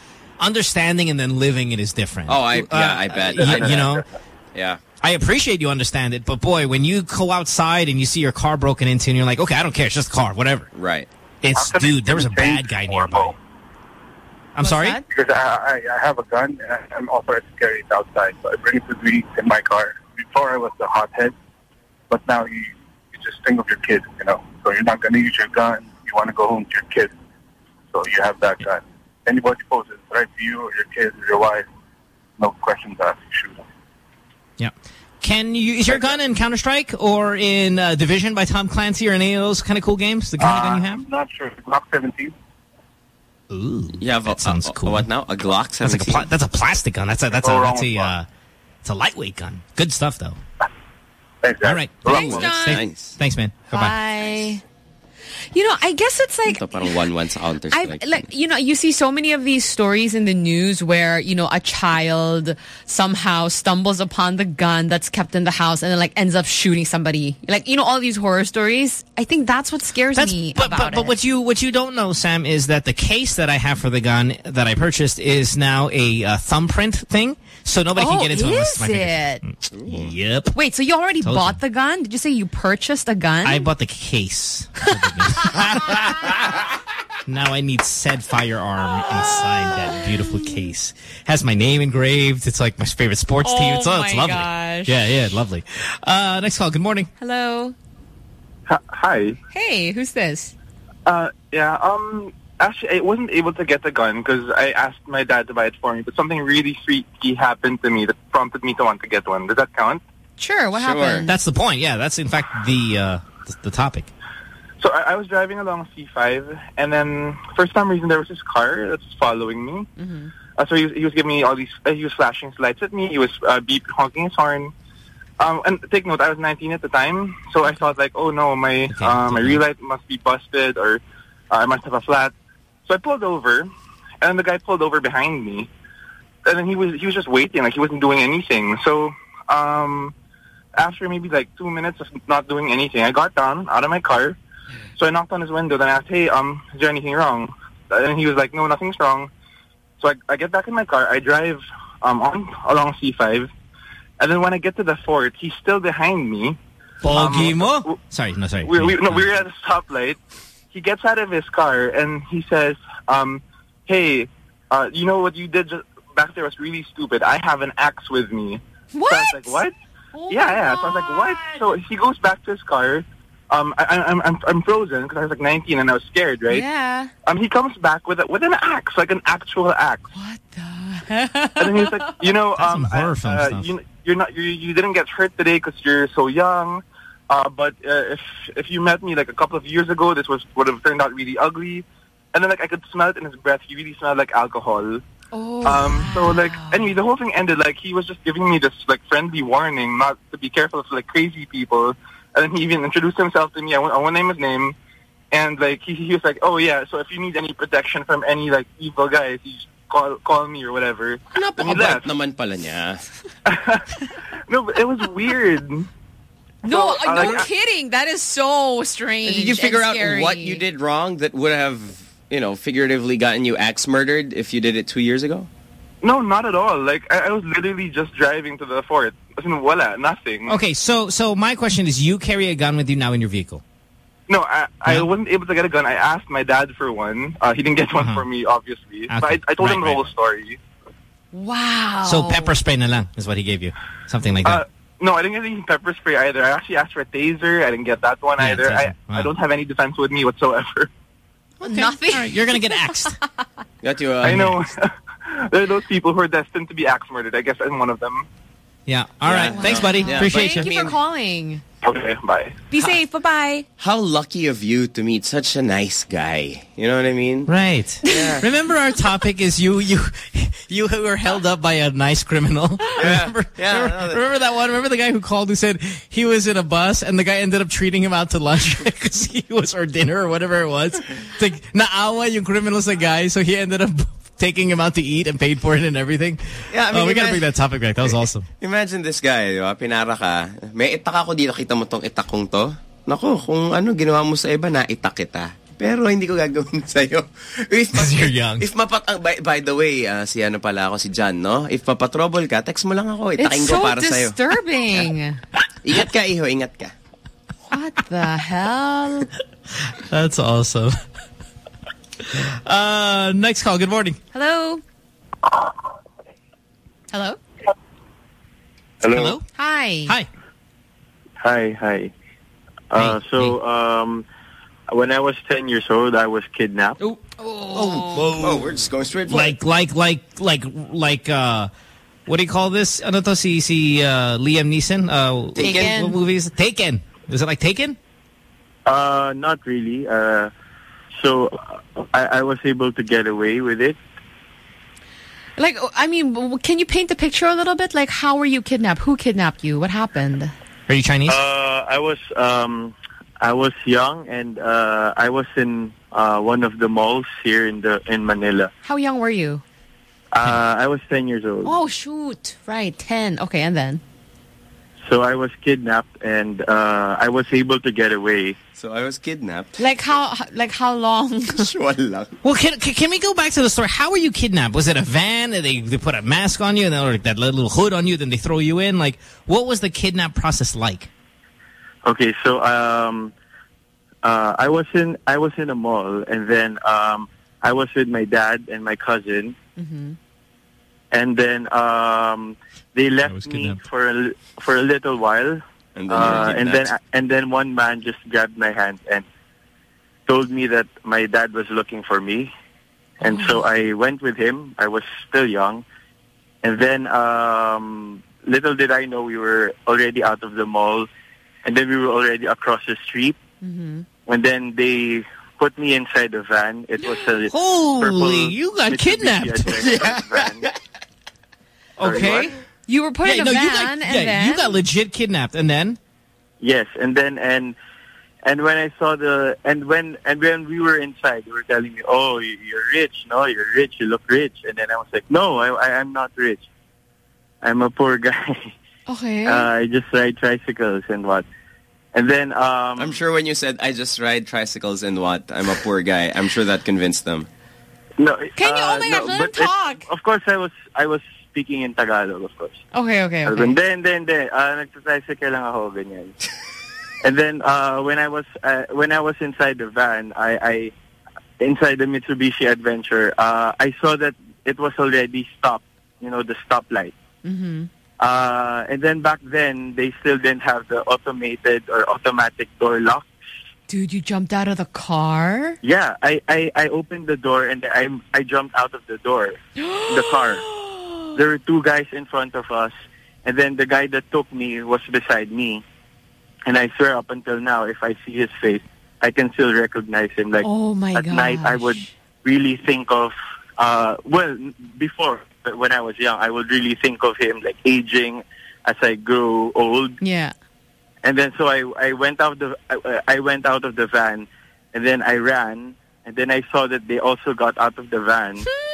Speaker 1: Understanding and then living it is different.
Speaker 3: Oh, I yeah,
Speaker 1: Uh,
Speaker 3: I bet.
Speaker 1: You, you know,
Speaker 3: Yeah.
Speaker 1: I appreciate you understand it, but boy, when you go outside and you see your car broken into and you're like, okay, I don't care, it's just a car, whatever.
Speaker 3: Right.
Speaker 1: It's, dude, there was a bad guy nearby. I'm sorry?
Speaker 87: Because I, I, I have a gun and I- I'm authorized to carry it outside, so I bring it with me in my car. Before I was the hothead, but now you, you just think of your kids, you know. So you're not going to use your gun. You want to go home to your kids, so you have that gun. Anybody poses a threat to you or your kids or your wife, no questions asked. You shoot them.
Speaker 1: Yeah. Can you, is your gun in Counter-Strike or in uh, Division by Tom Clancy or any of those kind of cool games? The kind of gun you have?
Speaker 87: I'm not sure. Glock 17.
Speaker 1: Ooh.
Speaker 3: You have
Speaker 1: that
Speaker 3: a,
Speaker 1: sounds
Speaker 3: a- a-
Speaker 1: cool.
Speaker 3: what now? A Glock
Speaker 1: That's like a
Speaker 3: 17?
Speaker 1: that's a plastic gun. That's a that's a that's a uh, it's a lightweight gun. Good stuff though.
Speaker 87: Thanks,
Speaker 1: All right.
Speaker 2: Thanks, John.
Speaker 1: Thanks, Thanks, man. Bye bye.
Speaker 2: Bye. You know, I guess it's like
Speaker 3: Ito parang one-one sa counter
Speaker 2: I like you know you see so many of these stories in the news where you know a child somehow stumbles upon the gun that's kept in the house and then like ends up shooting somebody. Like you know all these horror stories? I think that's what scares
Speaker 1: That's,
Speaker 2: me
Speaker 1: but,
Speaker 2: about
Speaker 1: but, but
Speaker 2: it.
Speaker 1: what you what you don't know, Sam, is that the case that I have for the gun that I purchased is now a uh, thumbprint thing, so nobody
Speaker 2: oh
Speaker 1: can get into it unless
Speaker 2: is
Speaker 1: my fingers-
Speaker 2: it
Speaker 1: Yep.
Speaker 2: wait so you already
Speaker 1: Told
Speaker 2: bought
Speaker 1: you.
Speaker 2: the gun did you say you purchased a gun
Speaker 1: I bought the case. now I need said firearm inside that beautiful case. Has my name engraved. It's like my favorite sports team. It's,
Speaker 2: Oh
Speaker 1: it's
Speaker 2: my
Speaker 1: lovely.
Speaker 2: gosh.
Speaker 1: Yeah, yeah, lovely. Uh, next call. Good morning.
Speaker 2: hello
Speaker 88: Hi.
Speaker 2: hey who's this
Speaker 88: Uh, yeah. Um. Actually, I wasn't able to get the gun because I asked my dad to buy it for me. But something really freaky happened to me that prompted me to want to get one. Does that count?
Speaker 2: sure what happened
Speaker 1: That's the point. Yeah, that's in fact the uh, the, the topic.
Speaker 88: So I, I was driving along C5, and then for some reason there was this car that was following me.
Speaker 2: Mm-hmm.
Speaker 88: Uh, so he was, he was giving me all these. Uh, he was flashing his lights at me. He was uh, beep honking his horn. Um, and take note, I was 19 at the time, so I thought like, oh no, my uh, my rear light must be busted, or uh, I must have a flat. So I pulled over, and the guy pulled over behind me, and then he was he was just waiting, like he wasn't doing anything. So um, after maybe like two minutes of not doing anything, I got down out of my car. So I knocked on his window, then I asked, hey, um, is there anything wrong? And he was like, no, nothing's wrong. So I, I get back in my car, I drive um, on along C5, and then when I get to the fort, he's still behind me.
Speaker 1: Pogi
Speaker 88: Um,
Speaker 1: mo? Sorry, no, sorry.
Speaker 88: We, we, no, we were at a stoplight. He gets out of his car and he says, um, hey, uh, you know what you did just back there was really stupid. I have an axe with me.
Speaker 2: What?
Speaker 88: So I was like, what? yeah, yeah. So I was like, what? So he goes back to his car. Um, I, I, I'm, I'm, I'm frozen because I was like 19 and I was scared, right?
Speaker 2: yeah
Speaker 88: Um, he comes back with a, with an axe, like an actual axe. What the? and then he's like, you know,
Speaker 1: That's
Speaker 88: um,
Speaker 1: some horror
Speaker 88: uh, uh,
Speaker 1: stuff.
Speaker 88: you, you're not, you, you didn't get hurt today because you're so young. Uh, but uh, if if you met me like a couple of years ago, this was would have turned out really ugly. And then like I could smell it in his breath. He really smelled like alcohol.
Speaker 2: Oh.
Speaker 88: Um. So like anyway, the whole thing ended like he was just giving me this like friendly warning not to be careful of like crazy people. And then he even introduced himself to me. I won't, I won't name his name. And like he, he was like, oh yeah, so if you need any protection from any like evil guys, you just call call me or whatever. Then he
Speaker 3: Napakabait naman pala niya.
Speaker 88: No, but it was weird.
Speaker 2: No
Speaker 88: So, uh,
Speaker 2: no
Speaker 88: like, I-
Speaker 2: kidding that is so strange
Speaker 3: Did you figure
Speaker 2: and
Speaker 3: out what you did wrong that would have you know, figuratively gotten you axe murdered if you did it two years ago?
Speaker 88: No, not at all. Like, I, I was literally just driving to the fort. As in, wala, nothing.
Speaker 1: Okay, so so my question is, you carry a gun with you now in your vehicle?
Speaker 88: No, I, I wasn't able to get a gun. I asked my dad for one. Uh, he didn't get one for me, obviously. But I, I told him the
Speaker 1: Right,
Speaker 88: whole story.
Speaker 2: Wow.
Speaker 1: So pepper spray na lang is what he gave you, something like that.
Speaker 88: No, I didn't get any pepper spray either. I actually asked for a taser. I didn't get that one
Speaker 1: Yeah,
Speaker 88: either. I,
Speaker 1: taser.
Speaker 88: I don't have any defense with me whatsoever.
Speaker 2: Nothing.
Speaker 1: All right, you're gonna get axed.
Speaker 3: Got you. Uh,
Speaker 88: I know. there are those people who are destined to be axe murdered. I guess I'm one of them.
Speaker 1: Yeah. All right. Thanks, buddy.
Speaker 3: Yeah,
Speaker 1: Appreciate
Speaker 2: Thank
Speaker 1: you.
Speaker 2: you for calling.
Speaker 88: Okay, bye.
Speaker 2: Be safe. Bye-bye.
Speaker 3: How lucky of you to meet such a nice guy. You know what I mean?
Speaker 1: Right. Yeah. Remember our topic is you you you were held up by a nice criminal. remember,
Speaker 3: yeah,
Speaker 1: remember,
Speaker 3: I that.
Speaker 1: remember that one? Remember the guy who called who said he was in a bus and the guy ended up treating him out to lunch because he was or dinner or whatever it was. It's like naawa yung criminal sa guy, so he ended up taking him out to eat and paid for it and everything.
Speaker 3: Yeah, I mean,
Speaker 1: oh, we gotta bring that topic back. That was awesome.
Speaker 3: Imagine this guy, di ba? Pinara ka. May itak ako dito. Kita mo tong itak kong to? Naku, kung ano ginawa mo sa iba, naitak kita. Pero hindi ko gagawin sa'yo. If,
Speaker 1: you're young.
Speaker 3: If mapat... ah, by, by the way, ah, si ano pala ako, si John, no? If mapatrouble ka, text mo lang ako. Itakin
Speaker 2: It's
Speaker 3: ko
Speaker 2: so
Speaker 3: para sa'yo.
Speaker 2: disturbing.
Speaker 3: Ingat ka, iho. Ingat ka.
Speaker 2: What the hell?
Speaker 1: That's awesome. Uh, next call. Good morning.
Speaker 2: Hello? Hello?
Speaker 89: Hello.
Speaker 2: Hi.
Speaker 1: Hi.
Speaker 89: Hi, hi. Uh, so, um, when I was 10 years old, I was kidnapped.
Speaker 1: Oh,
Speaker 3: Oh, we're just going straight for
Speaker 1: like like like like like uh what do you call this? Ano to si si uh, Liam Neeson? Uh,
Speaker 89: Taken.
Speaker 1: What movie is it? Taken. Is it like Taken?
Speaker 89: Uh, not really. Uh, so, uh, I, I was able to get away with it.
Speaker 2: Like, I mean, can you paint the picture a little bit? Like, how were you kidnapped? Who kidnapped you? What happened?
Speaker 1: Are you Chinese?
Speaker 89: Uh, I was um, I was young, and uh, I was in uh, one of the malls here in the in Manila.
Speaker 2: How young were you?
Speaker 89: Uh, I was 10 years old.
Speaker 2: Oh, shoot. Right, 10. Okay, and then?
Speaker 89: So I was kidnapped, and uh, I was able to get away.
Speaker 3: So I was kidnapped.
Speaker 2: Like how, like how long?
Speaker 3: lang.
Speaker 1: Well, can, can can we go back to the story? How were you kidnapped? Was it a van? And they they put a mask on you and then or that little hood on you? Then they throw you in. Like, what was the kidnap process like?
Speaker 89: Okay, so um, uh, I was in I was in a mall, and then um, I was with my dad and my cousin,
Speaker 2: Mm-hmm.
Speaker 89: and then um, they left me for a, for a little while,
Speaker 3: And then
Speaker 89: uh, and then and then one man just grabbed my hand and told me that my dad was looking for me, and so I went with him. I was still young, and then um, little did I know we were already out of the mall, and then we were already across the street.
Speaker 2: Mm-hmm.
Speaker 89: And then they put me inside the van. It was a
Speaker 1: Holy, you got kidnapped.
Speaker 89: Adventure. Sorry,
Speaker 1: Okay.
Speaker 89: What?
Speaker 2: You were put
Speaker 1: yeah,
Speaker 2: in a
Speaker 1: no,
Speaker 2: van,
Speaker 1: you got,
Speaker 2: and
Speaker 1: yeah,
Speaker 2: then?
Speaker 1: you got legit kidnapped, and then
Speaker 89: Yes, and then and and when I saw the and when and when we were inside, they were telling me, "Oh, you- you're rich. No, you're rich. You look rich." And then I was like, "No, I, I I'm not rich. I'm a poor guy.
Speaker 2: Okay.
Speaker 89: uh, I just ride tricycles and what." And then um,
Speaker 3: I'm sure when you said, I just ride tricycles and what? I'm a poor guy. I'm sure that convinced them.
Speaker 89: no,
Speaker 2: Can you- oh
Speaker 89: uh,
Speaker 2: my
Speaker 89: no,
Speaker 2: gosh, let
Speaker 89: but
Speaker 2: him
Speaker 89: it-
Speaker 2: talk.
Speaker 89: of course, I was I was speaking in Tagalog, of course.
Speaker 2: Okay, okay,
Speaker 89: Sabi ko,
Speaker 2: okay.
Speaker 89: Hindi, hindi, hindi. Uh, nagtatricycle lang ako, ganyan. and then, uh, when I was, uh, when I was inside the van, I, I, inside the Mitsubishi Adventure, uh, I saw that it was already stopped, you know, the stoplight.
Speaker 2: Mm-hmm.
Speaker 89: Uh, and then back then, they still didn't have the automated or automatic door lock.
Speaker 2: Dude, you jumped out of the car?
Speaker 89: Yeah, I, I, I opened the door and I, I jumped out of the door, the car. There were two guys in front of us, and then the guy that took me was beside me. And I swear, up until now, if I see his face, I can still recognize him. Like
Speaker 2: Oh my
Speaker 89: at night, I would really think of. Uh, well, before when I was young, I would really think of him like aging as I grow old.
Speaker 2: Yeah.
Speaker 89: And then so I I went out the I, I went out of the van, and then I ran, and then I saw that they also got out of the van.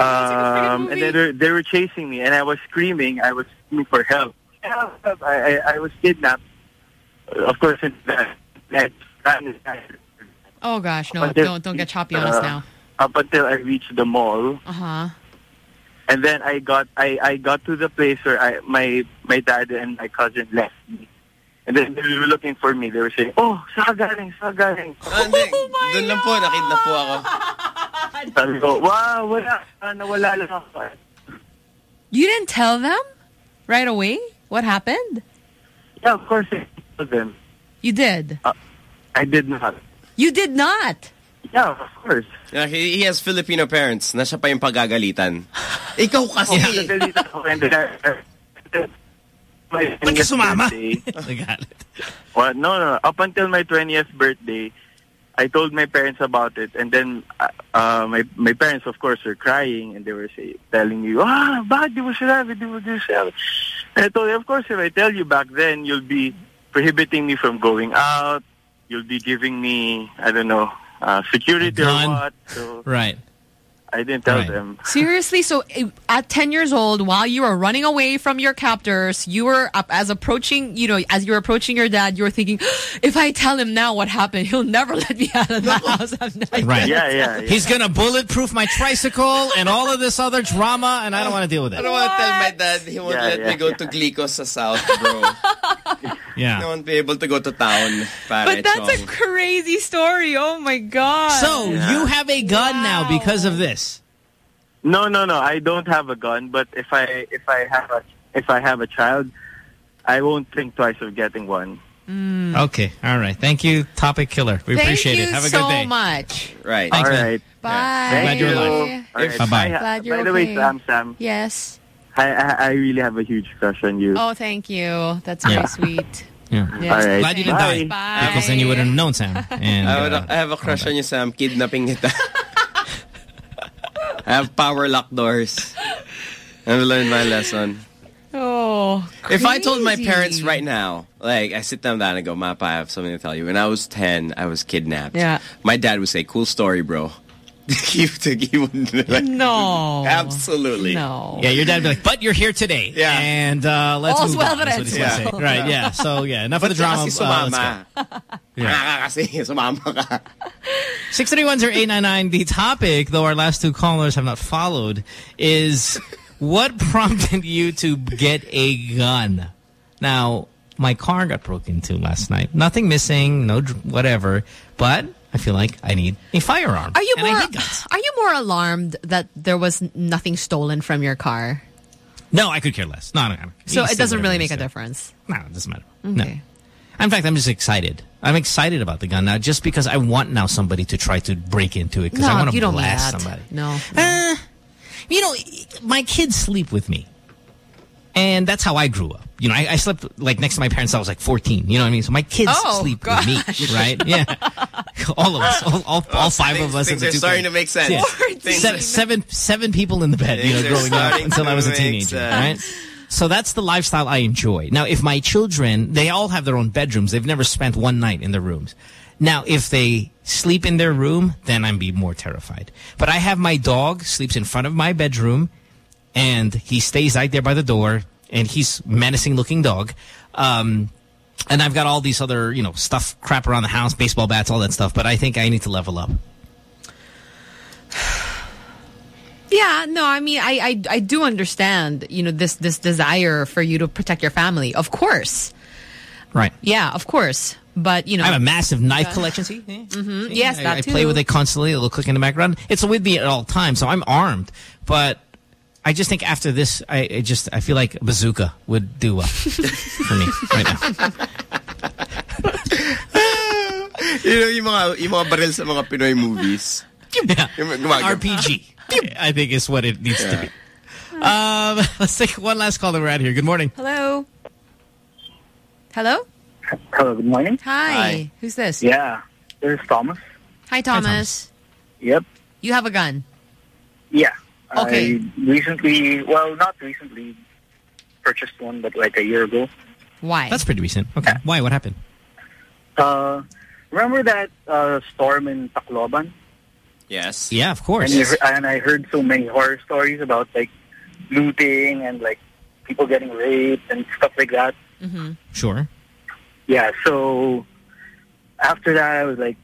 Speaker 89: um, and then they, they were chasing me, and I was screaming. I was screaming for help. Help! help. I, I I was kidnapped. Of course, in the I ran inside.
Speaker 2: Oh gosh, no,
Speaker 89: Until-
Speaker 2: don't don't get choppy on us
Speaker 89: uh,
Speaker 2: now.
Speaker 89: Up until I reached the mall,
Speaker 2: Uh huh.
Speaker 89: and then I got I, I got to the place where I my my dad and my cousin left me. And then they were looking for me. They were saying, "Oh, saan ka galing? Saan ka galing?"
Speaker 3: Hindi. Doon lang po, nakidnap po ako.
Speaker 89: Sabi ko, wow, wala. Nawala lang ako.
Speaker 2: You didn't tell them right away what happened?
Speaker 89: Yeah, of course I told them.
Speaker 2: You did.
Speaker 89: Uh, I did not.
Speaker 2: You did not.
Speaker 89: Yeah, of course.
Speaker 3: Yeah, he, he has Filipino parents. Na siya pa yung pagagalitan. Ikaw kasi.
Speaker 89: Nagalitan ako and then I- my
Speaker 1: Ba't ka sumama?
Speaker 89: birthday- oh Well, no, no. Up until my 20th birthday, I told my parents about it, and then uh, uh, my my parents, of course, were crying, and they were say, telling me, "Ah, bakit di mo sinabi? Di mo sinabi?" And I told them, of course, if I tell you back then, you'll be prohibiting me from going out. You'll be giving me, I don't know, uh, security or what. So
Speaker 1: Right.
Speaker 89: I didn't tell them.
Speaker 2: Seriously, so eh, at 10 years old, while you were running away from your captors, you were up as approaching, you know, as you were approaching your dad, you were thinking, if I tell him now what happened, he'll never let me out of the house. right. Yeah, not
Speaker 1: Right. He's going to bulletproof my tricycle and all of this other drama, and I don't want to deal with
Speaker 3: that.
Speaker 1: I
Speaker 3: don't want to tell my dad he won't
Speaker 1: Yeah,
Speaker 3: let
Speaker 1: yeah,
Speaker 3: me go to Glicos sa South, bro.
Speaker 1: Yeah.
Speaker 3: I won't be able to go to town. Pare,
Speaker 2: But that's a crazy story. Oh my God.
Speaker 1: So you have a gun now because of this.
Speaker 89: No, no, no. I don't have a gun, but if I if I have a if I have a child, I won't think twice of getting one.
Speaker 1: Okay. All right. Thank you, topic killer. We
Speaker 2: Mm. Thank
Speaker 1: appreciate it. Have a
Speaker 2: so
Speaker 1: good day.
Speaker 2: much.
Speaker 3: Right.
Speaker 1: Thanks,
Speaker 89: All
Speaker 1: man.
Speaker 89: right.
Speaker 2: Bye.
Speaker 1: Glad you're alive.
Speaker 89: All right.
Speaker 1: Bye-bye.
Speaker 89: Hi,
Speaker 2: Glad you're
Speaker 89: By the way. Sam, Sam,
Speaker 2: Yes.
Speaker 89: I, I I really have a huge crush on you.
Speaker 2: Oh, thank you. That's very
Speaker 1: Yeah.
Speaker 2: sweet.
Speaker 1: Yeah.
Speaker 2: Yes.
Speaker 89: All right.
Speaker 1: Glad you didn't die.
Speaker 2: Bye.
Speaker 1: Because then you wouldn't have known, Sam. And
Speaker 3: I, would,
Speaker 1: uh,
Speaker 3: I have a crush on you, Sam. Kidnapping kita. I have power lock doors. I've learned my lesson.
Speaker 2: Oh,
Speaker 3: If I told my parents right now, like I sit them down and go, Mapa, I have something to tell you. When I was 10, I was kidnapped.
Speaker 2: Yeah.
Speaker 3: My dad would say, cool story, bro. he, would, he would like,
Speaker 2: No.
Speaker 3: Absolutely.
Speaker 2: No.
Speaker 1: yeah, your dad would be like, but you're here today.
Speaker 3: Yeah.
Speaker 1: And uh, let's
Speaker 2: All's
Speaker 1: move
Speaker 2: well
Speaker 1: on.
Speaker 2: that
Speaker 1: That's what he's
Speaker 2: ends
Speaker 1: gonna
Speaker 2: well.
Speaker 1: say. Right, yeah. So, yeah, enough of the drama.
Speaker 3: kasi
Speaker 1: Uh, let's
Speaker 3: sumama?
Speaker 1: go. Yeah.
Speaker 3: Ah, kasi sumama ka.
Speaker 1: 631-0899. The topic, though our last two callers have not followed, is what prompted you to get a gun? Now, my car got broken into last night. Nothing missing, no whatever, but I feel like I need a firearm.
Speaker 2: Are you more. Are you more alarmed that there was nothing stolen from your car?
Speaker 1: No, I could care less. No, no, no.
Speaker 2: So it doesn't really make a difference.
Speaker 1: No, it doesn't matter. No.
Speaker 2: Okay.
Speaker 1: In fact, I'm just excited. I'm excited about the gun now just because I want now somebody to try to break into it because I
Speaker 2: No,
Speaker 1: want
Speaker 2: you
Speaker 1: to blast somebody.
Speaker 2: No.
Speaker 1: Uh, you know, my kids sleep with me. And that's how I grew up. You know, I, I slept like next to my parents. I was like 14. You know what I mean? So my kids
Speaker 2: Oh,
Speaker 1: sleep
Speaker 2: gosh.
Speaker 1: with me, right? Yeah, all of us, all, all, all five
Speaker 3: things-
Speaker 1: of us.
Speaker 3: things
Speaker 1: and the
Speaker 3: are
Speaker 1: two
Speaker 3: starting to make sense.
Speaker 1: Yeah.
Speaker 3: Fourteen.
Speaker 1: Seven, seven, seven people in the bed. You know, growing up until I was a
Speaker 3: make
Speaker 1: teenager, right? So that's the lifestyle I enjoy. Now, if my children, they all have their own bedrooms. They've never spent one night in their rooms. Now, if they sleep in their room, then I'd be more terrified. But I have my dog sleeps in front of my bedroom, and he stays right there by the door, and he's menacing looking dog. Um, and I've got all these other, you know, stuff crap around the house, baseball bats, all that stuff. But I think I need to level up.
Speaker 2: Yeah, no, I mean, I, I, I do understand, you know, this, this desire for you to protect your family. Of course.
Speaker 1: Right.
Speaker 2: Yeah, of course. But, you know.
Speaker 1: I have a massive knife
Speaker 2: Yeah.
Speaker 1: collection. See?
Speaker 2: Mhm. Yes,
Speaker 1: I,
Speaker 2: that
Speaker 1: I
Speaker 2: too.
Speaker 1: play with it constantly. It'll click in the background. It's with me at all times, so I'm armed. But I just think after this, I, I just I feel like a bazooka would do well for me right now.
Speaker 3: you know, yung mga, yung mga baril sa mga Pinoy movies.
Speaker 1: Yeah. RPG. I think is what it needs to be. Um, let's take one last call that we're out here. Good morning.
Speaker 2: Hello? Hello?
Speaker 40: Hello, good morning.
Speaker 2: Hi.
Speaker 40: Hi.
Speaker 2: Who's this?
Speaker 40: Yeah, this is Thomas.
Speaker 2: Hi, Thomas.
Speaker 40: Yep.
Speaker 2: You have a gun.
Speaker 40: Yeah.
Speaker 2: Okay.
Speaker 40: I recently, well, not recently, purchased one, but like a year ago.
Speaker 2: Why?
Speaker 1: That's pretty recent. Okay. Why? What happened?
Speaker 40: Uh, remember that uh, storm in Tacloban?
Speaker 3: Yes.
Speaker 1: Yeah, of course.
Speaker 40: And, you, and I heard so many horror stories about like looting and like people getting raped and stuff like that.
Speaker 2: Mm-hmm.
Speaker 1: Sure.
Speaker 40: Yeah, so after that, I was like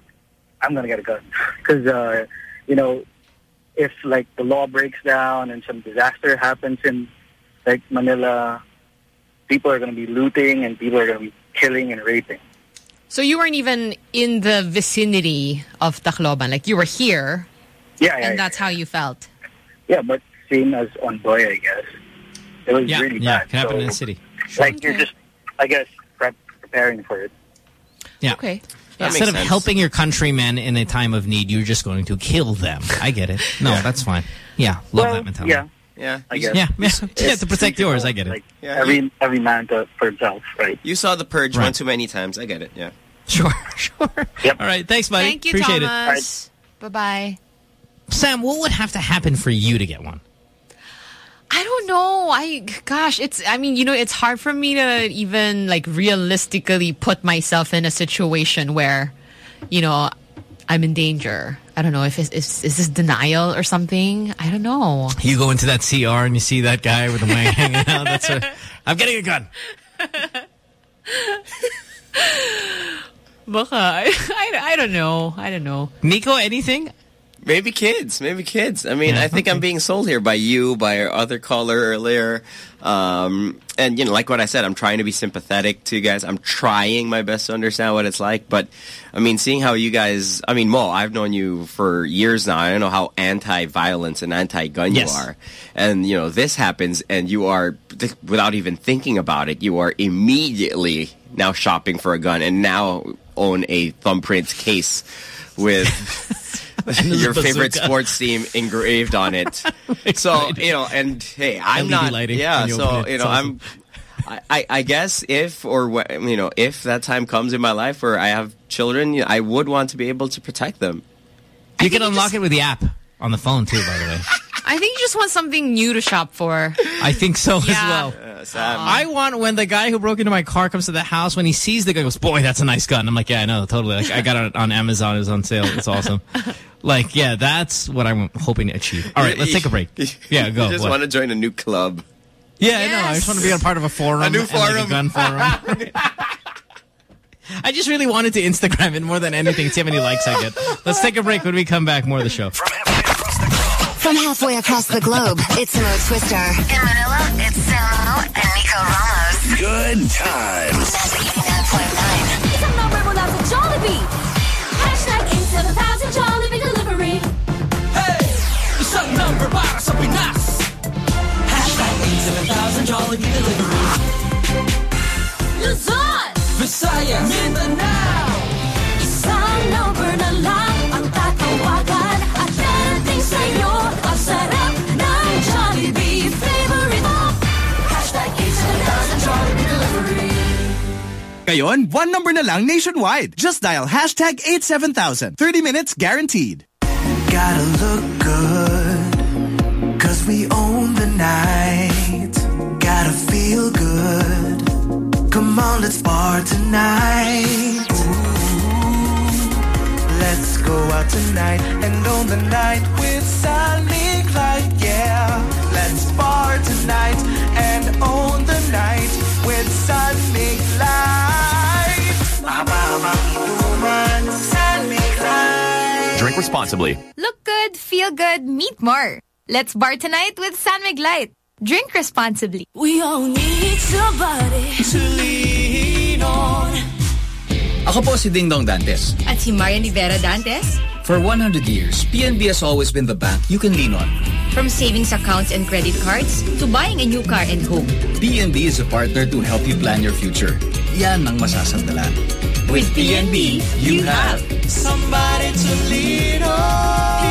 Speaker 40: I'm gonna get a gun because uh, you know if like the law breaks down and some disaster happens in like Manila, people are gonna be looting and people are gonna be killing and raping.
Speaker 2: So you weren't even in the vicinity of Tacloban. Like you were here,
Speaker 40: Yeah, yeah,
Speaker 2: and that's how you felt.
Speaker 40: yeah. But same as on Boy, I guess it was
Speaker 1: Yeah,
Speaker 40: really
Speaker 1: yeah,
Speaker 40: bad.
Speaker 1: can happen
Speaker 40: so,
Speaker 1: in the city.
Speaker 40: Like you're just, I guess, preparing for it.
Speaker 1: Yeah.
Speaker 2: Okay.
Speaker 1: Instead of helping your countrymen in a time of need, you're just going to kill them. I get it. No, that's fine. Yeah, love
Speaker 40: Well,
Speaker 1: that mentality.
Speaker 40: yeah.
Speaker 3: Yeah,
Speaker 40: I guess.
Speaker 1: Yeah, yeah. yeah to protect yours, I get it.
Speaker 40: Like every every man to, for himself, right?
Speaker 3: You saw The Purge
Speaker 1: Right.
Speaker 3: one too many times. I get it, yeah.
Speaker 1: Sure, sure. Yep. All right, thanks, buddy.
Speaker 2: Thank you,
Speaker 1: Appreciate
Speaker 2: Thomas. Bye bye.
Speaker 1: it. Sam, what would have to happen for you to get one?
Speaker 2: I don't know. I gosh, it's I mean, you know, it's hard for me to even like realistically put myself in a situation where, you know, I'm in danger. I don't know if it's, is is this denial or something. I don't know.
Speaker 1: You go into that CR and you see that guy with the wang hanging out. That's a, I'm getting a gun.
Speaker 2: Baka, uh, I, I, I don't know. I don't know.
Speaker 1: Nico, anything?
Speaker 3: Maybe kids, maybe kids. I mean,
Speaker 1: Yeah,
Speaker 3: I think I'm being sold here by you, by our other caller earlier. Um, and, you know, like what I said, I'm trying to be sympathetic to you guys. I'm trying my best to understand what it's like. But, I mean, seeing how you guys, I mean, Mo, I've known you for years now. I don't know how anti-violence and anti-gun
Speaker 1: Yes.
Speaker 3: you are. And, you know, this happens and you are, without even thinking about it, you are immediately now shopping for a gun and now own a thumbprint case with your favorite sports team engraved on it. so you know, and hey, I'm
Speaker 1: LED
Speaker 3: not.
Speaker 1: lighting
Speaker 3: yeah,
Speaker 1: when you
Speaker 3: so
Speaker 1: it.
Speaker 3: you know,
Speaker 1: awesome.
Speaker 3: I'm. I, I- I guess if or wh- you know if that time comes in my life where I have children, you know, I would want to be able to protect them.
Speaker 1: You can unlock it with the app on the phone too, by the way.
Speaker 2: I think you just want something new to shop for.
Speaker 1: I think so as well.
Speaker 3: Uh, Sam,
Speaker 1: I want when the guy who broke into my car comes to the house, when he sees the gun, goes, boy, that's a nice gun. I'm like, yeah, I know, totally. Like, I got it on Amazon. It was on sale. It's awesome. like, yeah, that's what I'm hoping to achieve. All right, let's take a break. Yeah, go.
Speaker 3: You just
Speaker 1: What?
Speaker 3: want to join a new club.
Speaker 1: Yeah, I know. I just want to be a part of a forum.
Speaker 3: A new
Speaker 1: and, like,
Speaker 3: forum.
Speaker 1: gun forum. I just really wanted to Instagram it more than anything. See how many likes I get. Let's take a break. When we come back, more of the show.
Speaker 4: From halfway across the globe, it's Mo Twister. In Manila, it's Samo and Nico Ramos.
Speaker 90: Good times.
Speaker 21: Isang number mula sa Jollibee. Hashtag 87000 Jollibee Delivery.
Speaker 22: Hey! Isang number para sa Pinas. Hashtag 87000 Jollibee Delivery.
Speaker 21: Luzon!
Speaker 22: Visayas! Mindanao!
Speaker 20: Ngayon, one number na lang nationwide. Just dial hashtag 87000. 30 minutes guaranteed.
Speaker 23: Gotta look good, cause we own the night. Gotta feel good. Come on, let's bar tonight. Let's go out tonight and own the night with Clyde, yeah. Let's bar tonight
Speaker 91: Drink responsibly.
Speaker 27: Look good, feel good, meet more. Let's bar tonight with San Mig Light. Drink responsibly.
Speaker 21: We all need somebody to lean on.
Speaker 70: Ako po si Dingdong Dantes.
Speaker 27: At si Marian Rivera Dantes.
Speaker 70: For 100 years, PNB has always been the bank you can lean on.
Speaker 27: From savings accounts and credit cards to buying a new car and home.
Speaker 70: PNB is a partner to help you plan your future. Yan ang masasandalan. With PNB, you have
Speaker 22: Somebody to lean on.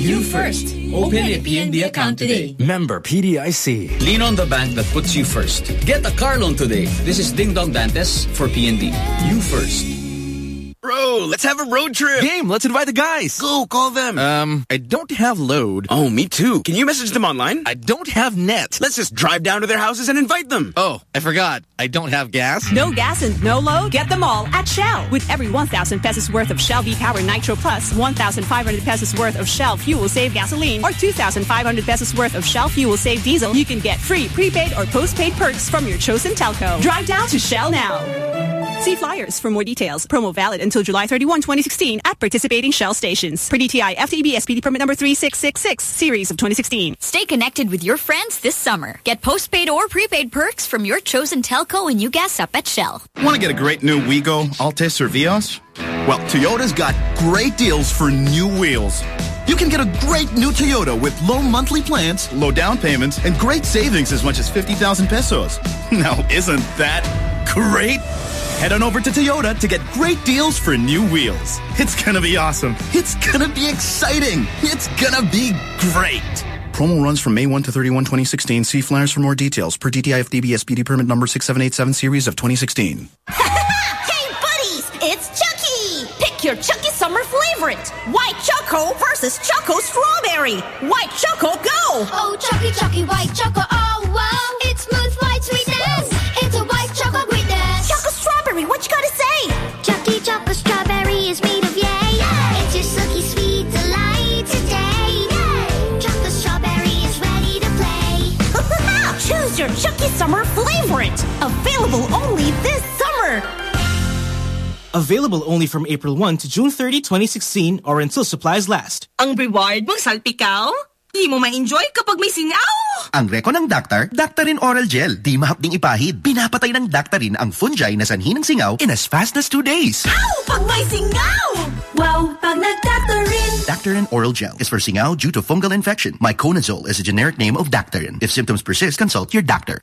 Speaker 70: you first. Open a PNB account today.
Speaker 91: Member PDIC.
Speaker 70: Lean on the bank that puts you first. Get a car loan today. This is Dingdong Dantes for PNB. You first.
Speaker 91: Bro, let's have a road trip.
Speaker 20: Game, let's invite the guys.
Speaker 91: Go, call them.
Speaker 20: Um, I don't have load.
Speaker 91: Oh, me too. Can you message them online?
Speaker 20: I don't have net.
Speaker 91: Let's just drive down to their houses and invite them.
Speaker 20: Oh, I forgot. I don't have gas.
Speaker 26: No gas and no load? Get them all at Shell. With every 1,000 pesos worth of Shell V-Power Nitro Plus, 1,500 pesos worth of Shell Fuel Save Gasoline, or 2,500 pesos worth of Shell Fuel Save Diesel, you can get free prepaid or postpaid perks from your chosen telco. Drive down to Shell now. See flyers for more details. Promo valid until July 31, 2016 at participating Shell stations. Per DTI FTEB SPD permit number 3666, series of 2016.
Speaker 21: Stay connected with your friends this summer. Get postpaid or prepaid perks from your chosen telco when you gas up at Shell.
Speaker 20: Want to get a great new Wigo, Altis, or Vios? Well, Toyota's got great deals for new wheels. You can get a great new Toyota with low monthly plans, low down payments, and great savings as much as 50,000 pesos. Now, isn't that great? Head on over to Toyota to get great deals for new wheels. It's gonna be awesome. It's gonna be exciting. It's gonna be great. Promo runs from May 1 to 31, 2016. See flyers for more details per DTI FTEB SPD permit number 6787 series of 2016.
Speaker 27: hey, buddies! It's Chucky! Pick your Chucky summer favorite. White Choco versus Choco Strawberry. White Choco, go!
Speaker 92: Oh, Chucky, Chucky, white choco, oh wow.
Speaker 27: Summer favorite. Available only this summer.
Speaker 14: Available only from April 1 to June 30, 2016 or until supplies last.
Speaker 93: Ang reward mong salpikaw? Di mo ma-enjoy kapag may singaw.
Speaker 94: Ang reko ng Dactar, Daktarin Oral Gel. Di mahapding ipahid. Pinapatay ng Daktarin ang fungi na sanhi ng singaw in as fast as two days.
Speaker 27: Ow! Pag may singaw! Wow! Pag nagdaktarin!
Speaker 94: Daktarin Oral Gel is for singaw due to fungal infection. Miconazole is a generic name of Daktarin. If symptoms persist, consult your doctor.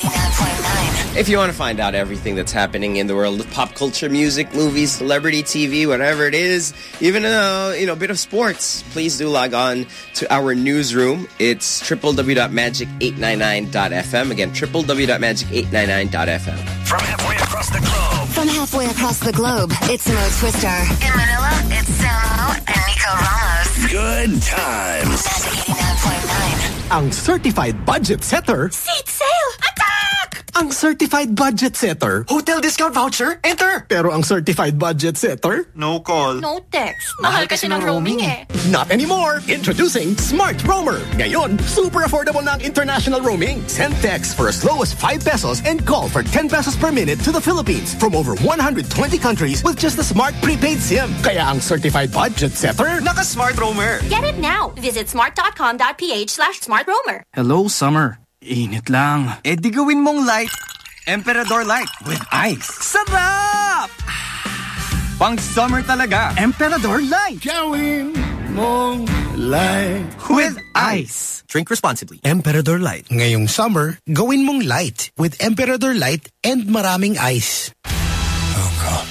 Speaker 3: If you want to find out everything that's happening in the world of pop culture, music, movies, celebrity TV, whatever it is, even a you know bit of sports, please do log on to our newsroom. It's www.magic899.fm. Again, www.magic899.fm.
Speaker 4: From halfway across the globe. From halfway across the globe, it's Mo Twister. In Manila, it's Samo and Nico Ramos.
Speaker 95: Good times. Magic 89.9.
Speaker 6: Ang certified budget setter,
Speaker 27: Seat sale! Attack!
Speaker 6: ang certified budget setter, hotel discount voucher, enter. Pero ang certified budget setter, no call.
Speaker 21: No text. Mahal kasi ng roaming eh.
Speaker 6: Not anymore! Introducing Smart Roamer! Ngayon, super affordable na ang international roaming. Send text for as low as 5 pesos and call for 10 pesos per minute to the Philippines from over 120 countries with just a smart prepaid SIM. Kaya ang certified budget setter, naka-Smart Roamer.
Speaker 21: Get it now. Visit smart.com.ph slash smartroamer.
Speaker 96: Hello, Summer. Init lang.
Speaker 97: Eh di gawin mong light. Emperador Light with ice. Sarap! Pang summer talaga.
Speaker 6: Emperador Light.
Speaker 97: Gawin mong light
Speaker 6: with ice. Drink responsibly. Emperador Light. Ngayong summer, gawin mong light with Emperador Light and maraming ice.
Speaker 98: Oh God.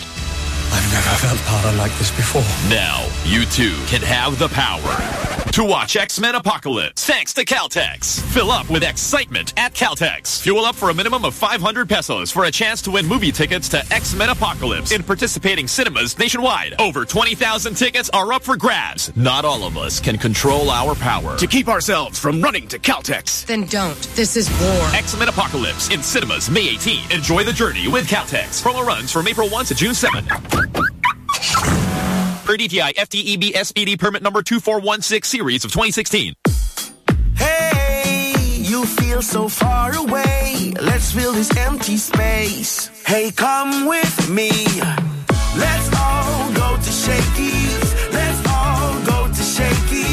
Speaker 98: I've never felt power like this before.
Speaker 99: Now, you too can have the power to watch X-Men Apocalypse thanks to Caltex. Fill up with excitement at Caltex. Fuel up for a minimum of 500 pesos for a chance to win movie tickets to X-Men Apocalypse in participating cinemas nationwide. Over 20,000 tickets are up for grabs. Not all of us can control our power.
Speaker 100: To keep ourselves from running to Caltex.
Speaker 101: Then don't. This is war.
Speaker 99: X-Men Apocalypse in cinemas May 18. Enjoy the journey with Caltex. Promo runs from April 1 to June 7. Per DTI FTEB SPD permit number 2416 series of 2016.
Speaker 23: Hey, you feel so far away. Let's fill this empty space. Hey, come with me. Let's all go to Shakey's. Let's all go to Shakey's.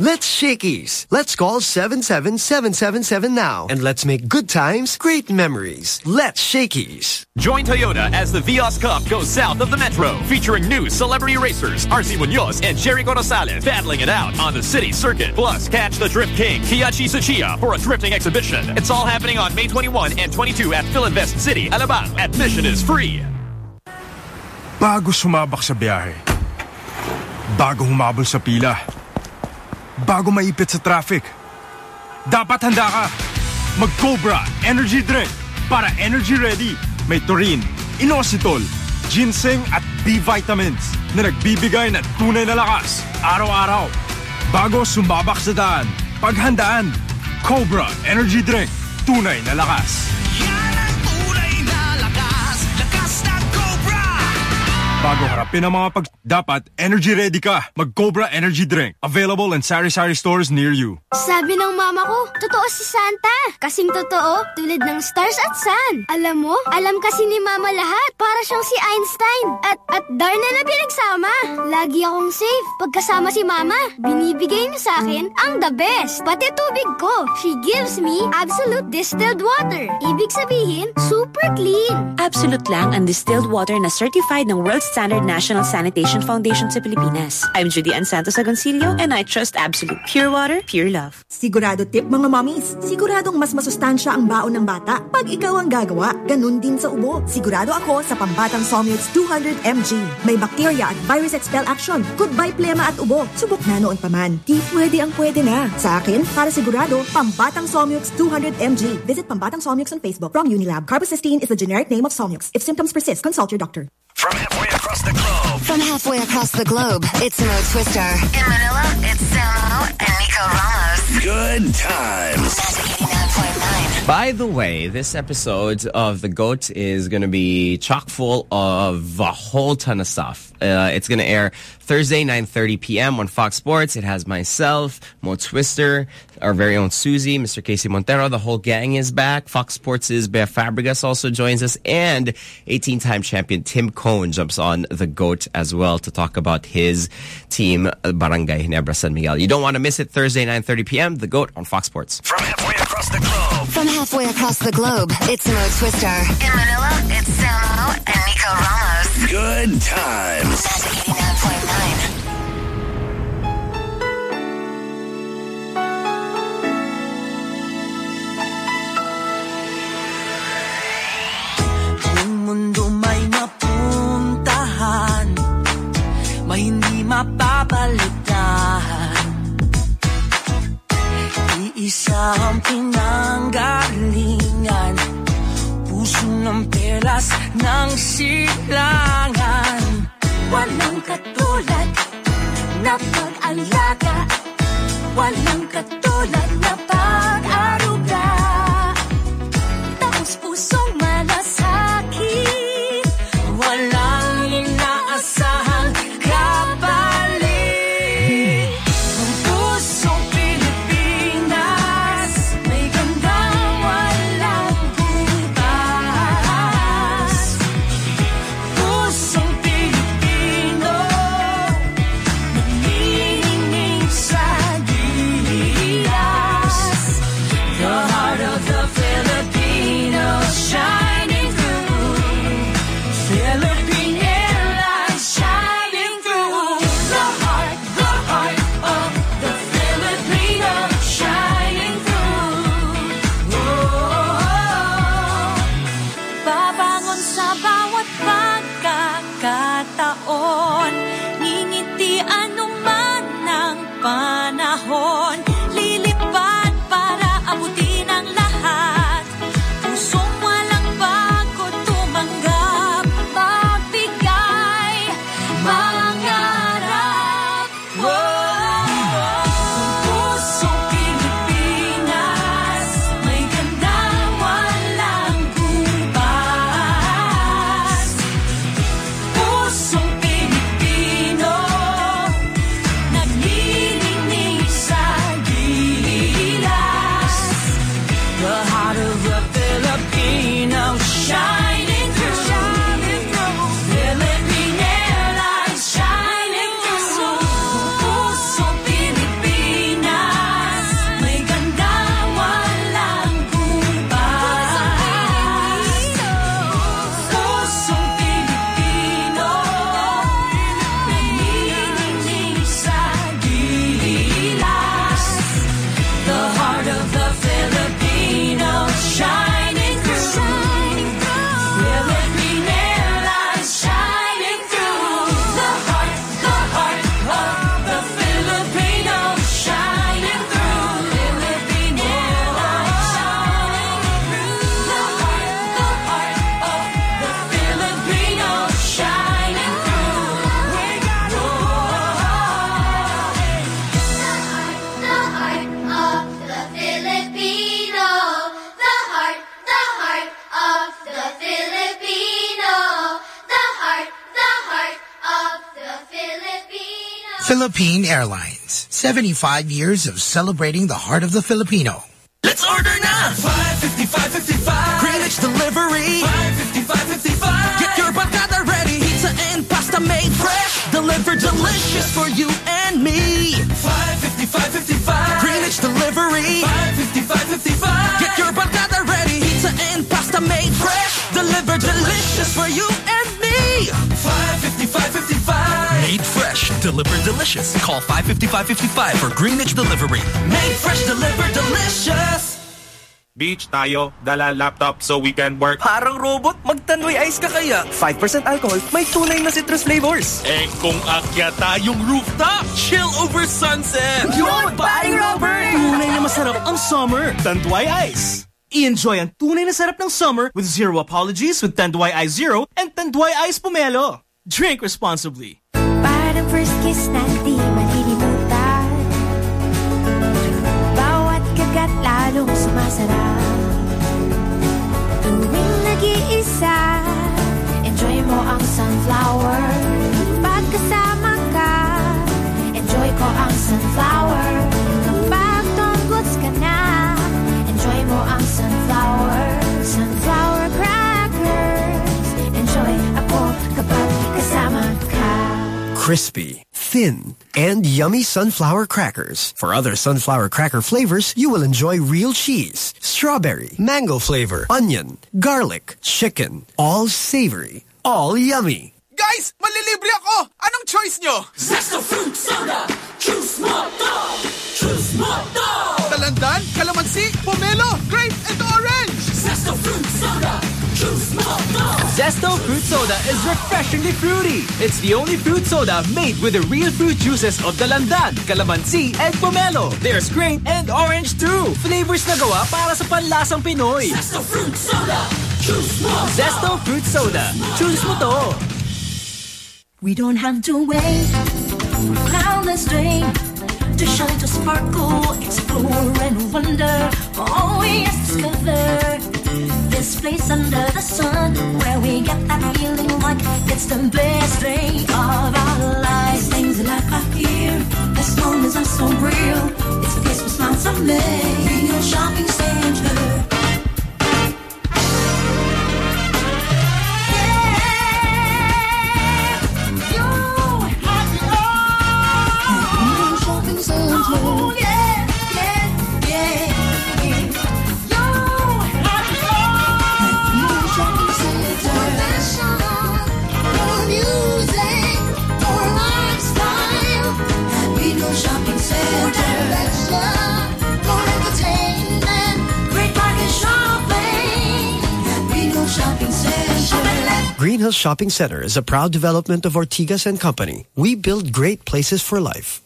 Speaker 23: Let's Shakey's.
Speaker 6: Let's call 77777 now and let's make good times great memories. Let's Shakey's.
Speaker 99: Join Toyota as the Vios Cup goes south of the Metro, featuring new celebrity racers Arci Munoz and Jerry Rosales battling it out on the city circuit. Plus, catch the Drift King, Keiichi Tsuchiya, for a drifting exhibition. It's all happening on May 21 and 22 at Filinvest City, Alabang. Admission is free.
Speaker 102: Bago sumabak sa biyahe. Bago humabol sa pila. Bago maipit sa traffic. Dapat handa ka. Mag-Cobra Energy Drink para energy ready. May taurine, inositol, ginseng at B vitamins na nagbibigay ng tunay na lakas araw-araw.
Speaker 103: Bago sumabak sa daan, paghandaan. Cobra Energy Drink. Tunay na lakas. Bago harapin ang mga pag... Dapat energy ready ka. Mag-Cobra Energy Drink. Available in sari-sari stores near you.
Speaker 92: Sabi ng mama ko, totoo si Santa. Kasing totoo, tulad ng stars at sun. Alam mo, alam kasi ni mama lahat. Para siyang si Einstein. At, at Darna na pinagsama. Lagi akong safe. Pagkasama si mama, binibigay niya sa akin ang the best. Pati tubig ko. She gives me absolute distilled water. Ibig sabihin, super clean.
Speaker 104: Absolute lang ang distilled water na certified ng World Standard National Sanitation Foundation sa Pilipinas. I'm Judy Ann Santos Agoncillo and I trust Absolute Pure Water, Pure Love.
Speaker 40: Sigurado tip mga mommies, siguradong mas masustansya ang baon ng bata pag ikaw ang gagawa. Ganun din sa ubo. Sigurado ako sa pambatang Solmux 200 mg. May bacteria at virus expel action. Goodbye plema at ubo. Subok na noon pa man. Di pwede ang pwede na. Sa akin, para sigurado, pambatang Solmux 200 mg. Visit Pambatang Solmux on Facebook from Unilab. Carbocysteine is the generic name of Solmux. If symptoms persist, consult your doctor.
Speaker 105: From halfway across the globe.
Speaker 4: From halfway across the globe, it's Mo Twister. In Manila, it's Samo and Nico Ramos.
Speaker 105: Good times.
Speaker 3: By the way, this episode of The GOAT is going to be chock full of a whole ton of stuff. Uh, it's going to air Thursday, 9.30 p.m. on Fox Sports. It has myself, Mo Twister, our very own Susie, Mr. Casey Montero. The whole gang is back. Fox Sports' Bea Fabregas also joins us. And 18-time champion Tim Cone jumps on The GOAT as well to talk about his team, uh, Barangay Ginebra San Miguel. You don't want to miss it Thursday, 9.30 p.m. The GOAT on Fox Sports.
Speaker 105: From halfway across the globe.
Speaker 4: From halfway across the globe, it's Mo Twister. In Manila, it's Samo and Nico Ramos.
Speaker 105: Good times.
Speaker 21: Ang mundo may napuntahan May hindi mapapalitan Iisa ang pinanggalingan Puso ng pelas ng silangan. Walang katulad na pag-alaga. Walang katulad na pag-aruga
Speaker 7: 75 years of celebrating the heart of the Filipino.
Speaker 22: Let's order now! 555.55 Greenwich Delivery. 555.55 Get your barcada ready. Pizza and pasta made fresh. Delivered delicious for you and me. 555.55 Greenwich Delivery. 555.55 Get your barcada ready. Pizza and pasta made fresh. Delivered delicious for you and me. 555.55
Speaker 106: Made fresh, delivered delicious. Call 555-55 for Greenwich Delivery.
Speaker 22: Made fresh, delivered delicious
Speaker 107: Beach tayo, dala laptop so we can work.
Speaker 108: Parang robot, magtanduay ice ka kaya. 5% alcohol, may tunay na citrus flavors.
Speaker 107: Eh kung akya tayong rooftop, chill over sunset.
Speaker 108: Yun, paring Robert!
Speaker 14: Tunay na masarap ang summer. Tanduay Ice. I-enjoy ang tunay na sarap ng summer with zero apologies with Tanduay Ice Zero and Tanduay Ice Pomelo. Drink responsibly.
Speaker 21: Parang first kiss na di malilimutan Bawat kagat lalong sumasarap. Tuwing nag-iisa Enjoy mo ang sunflower. Pagkasama ka Enjoy ko ang sunflower
Speaker 6: Crispy, thin, and yummy sunflower crackers. For other sunflower cracker flavors, you will enjoy real cheese, strawberry, mango flavor, onion, garlic, chicken, all savory, all yummy.
Speaker 109: Guys, malilibre ako! Anong choice nyo?
Speaker 22: Zesto fruit soda Choose mo to Choose mo to
Speaker 109: Dalandan, calamansi, pomelo, grape, and orange!
Speaker 22: Zesto fruit soda Choose mo to
Speaker 110: Zesto Fruit Soda is refreshingly fruity. It's the only fruit soda made with the real fruit juices of the Dalandan, Calamansi, and Pomelo. There's grape and orange too. Flavors na gawa para sa panlasang Pinoy.
Speaker 22: Zesto fruit soda Choose mo
Speaker 110: Zesto Fruit Soda. Choose mo to.
Speaker 21: We don't have to wait for cloudless day to shine, to sparkle, explore and wonder. Oh, yes, discover this place under the sun where we get that feeling like it's the best day of our lives. Things in life are here, as long as I'm so real. It's a place with smiles of May, real shopping center. Oh, yeah, Greenhills Shopping Center
Speaker 6: is a proud development of Ortigas and Company. We build great places for life.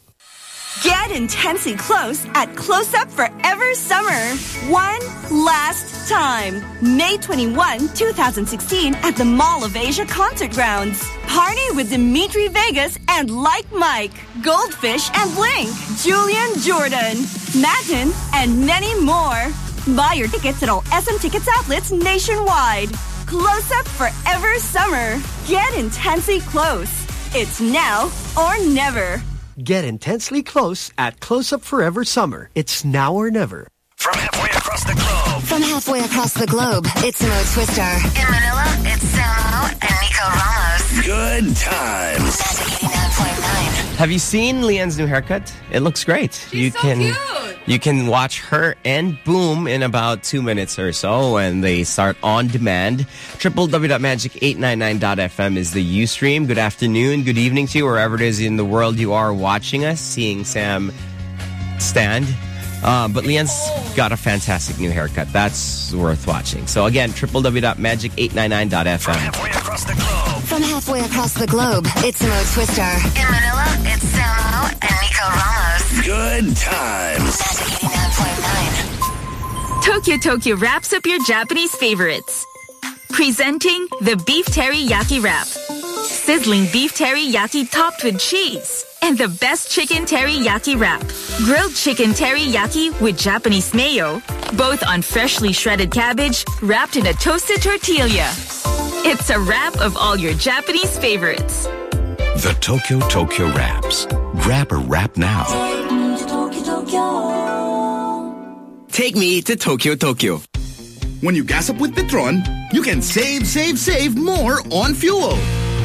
Speaker 30: Get intensely close at Close Up Forever Summer. One last time. May 21, 2016 at the Mall of Asia Concert Grounds. Party with Dimitri Vegas and Like Mike, Goldfish and Blink, Julian Jordan, Madden, and many more. Buy your tickets at all SM Tickets outlets nationwide. Close Up Forever Summer. Get intensely close. It's now or never.
Speaker 6: Get intensely close at Close Up Forever Summer. It's now or never.
Speaker 111: From halfway across the globe.
Speaker 4: From halfway across the globe, it's Mo Twister. In Manila, it's Samo and Nico Ramos.
Speaker 111: Good times.
Speaker 3: Have you seen Leanne's new haircut? It looks great. you
Speaker 27: so
Speaker 3: can
Speaker 27: cute.
Speaker 3: You can watch her and Boom in about two minutes or so when they start on demand. www.magic899.fm is the Ustream. Good afternoon, good evening to you wherever it is in the world you are watching us, seeing Sam stand. Uh, but Leanne's got a fantastic new haircut. That's worth watching. So again, www.magic899.fm.
Speaker 4: From halfway across the globe, it's Mo Twister. In Manila, it's Samo and Nico Ramos.
Speaker 111: Good times.
Speaker 27: Tokyo Tokyo wraps up your Japanese favorites. Presenting the beef teriyaki wrap. Sizzling beef teriyaki topped with cheese. And the best chicken teriyaki wrap. Grilled chicken teriyaki with Japanese mayo. Both on freshly shredded cabbage wrapped in a toasted tortilla. It's a wrap of all your Japanese favorites.
Speaker 112: The Tokyo Tokyo Wraps. Grab a wrap now.
Speaker 113: Take me to Tokyo Tokyo.
Speaker 20: When you gas up with Petron, you can save, save, save more on fuel.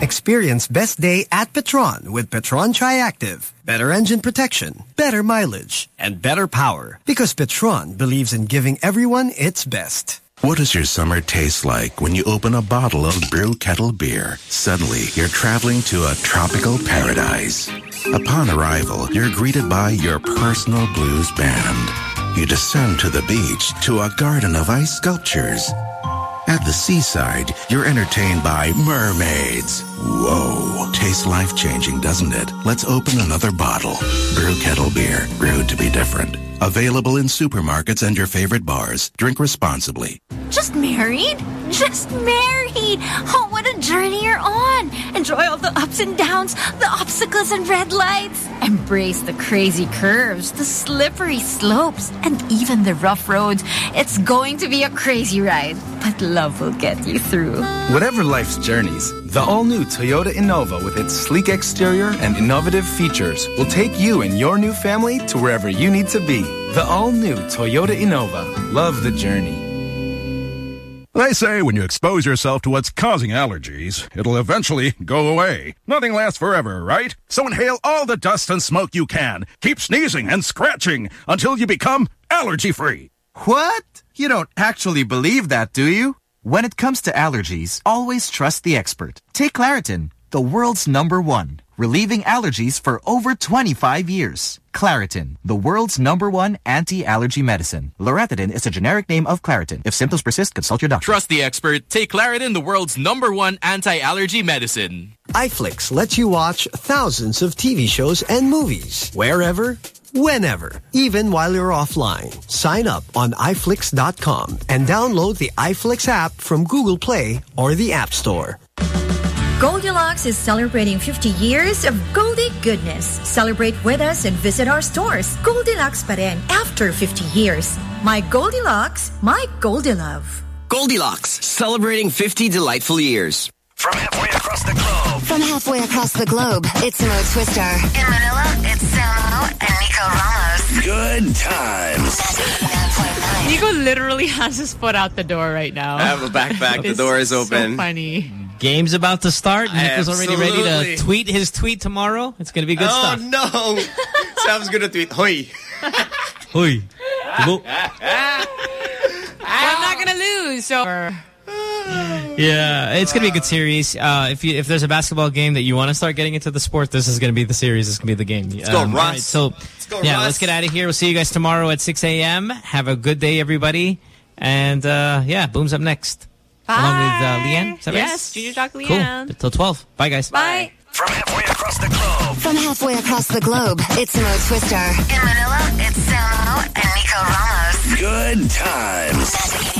Speaker 6: Experience best day at Petron with Petron Triactive. Better engine protection, better mileage, and better power. Because Petron believes in giving everyone its best.
Speaker 36: What does your summer taste like when you open a bottle of Brew Kettle beer? Suddenly, you're traveling to a tropical paradise. Upon arrival, you're greeted by your personal blues band. You descend to the beach to a garden of ice sculptures. At the seaside, you're entertained by mermaids. Whoa. Tastes life-changing, doesn't it? Let's open another bottle. Brew Kettle Beer. Brewed to be different. Available in supermarkets and your favorite bars. Drink responsibly.
Speaker 27: Just married? Just married! Oh, what a journey you're on! Enjoy all the ups and downs, the obstacles and red lights. Embrace the crazy curves, the slippery slopes, and even the rough roads. It's going to be a crazy ride, but love will get you through.
Speaker 114: Whatever life's journeys, the all-new Toyota Innova with its sleek exterior and innovative features will take you and your new family to wherever you need to be. The all-new Toyota Innova. Love the journey.
Speaker 115: They say when you expose yourself to what's causing allergies, it'll eventually go away. Nothing lasts forever, right? So inhale all the dust and smoke you can. Keep sneezing and scratching until you become allergy free.
Speaker 116: What? You don't actually believe that, do you? When it comes to allergies, always trust the expert. Take Claritin, the world's number one, relieving allergies for over 25 years. Claritin, the world's number one anti-allergy medicine. Loratadine is a generic name of Claritin. If symptoms persist, consult your doctor.
Speaker 117: Trust the expert. Take Claritin, the world's number one anti-allergy medicine.
Speaker 6: iFlix lets you watch thousands of TV shows and movies wherever, whenever, even while you're offline. Sign up on iFlix.com and download the iFlix app from Google Play or the App Store.
Speaker 118: Goldilocks is celebrating 50 years of Goldie goodness. Celebrate with us and visit our stores. Goldilocks pa rin after 50 years. My Goldilocks, my Goldilove.
Speaker 113: Goldilocks, celebrating 50 delightful years.
Speaker 112: From halfway across the globe.
Speaker 4: From halfway across the globe, it's Mo Twister. In Manila, it's Samo and Nico Ramos.
Speaker 112: Good times.
Speaker 2: Nico literally has his foot out the door right now.
Speaker 3: I have a backpack. the door is open.
Speaker 2: So funny.
Speaker 1: Game's about to start. Nico's already ready to tweet his tweet tomorrow. It's going to be good
Speaker 3: oh
Speaker 1: stuff.
Speaker 3: Oh, no! Sam's gonna tweet, "Hoy."
Speaker 1: Hoy.
Speaker 2: I'm not gonna lose. So
Speaker 1: Yeah, it's gonna be a good series. Uh, if you if there's a basketball game that you want to start getting into the sport, this is gonna be the series. This is gonna be the game. Let's
Speaker 3: go,
Speaker 1: all
Speaker 3: Russ.
Speaker 1: right, so
Speaker 3: go,
Speaker 1: yeah,
Speaker 3: Russ.
Speaker 1: let's get out of here. We'll see you guys tomorrow at 6 a.m. Have a good day, everybody. And uh, yeah, Boom's up next.
Speaker 2: Bye.
Speaker 1: Along with uh, Leanne. Is that right?
Speaker 2: yes, Junior Talk Leanne.
Speaker 1: Cool. Till 12. Bye, guys.
Speaker 2: Bye.
Speaker 112: From halfway across the globe.
Speaker 4: From halfway across the globe, it's Mo Twister. In Manila, it's Samo and Nico Ramos.
Speaker 112: Good times.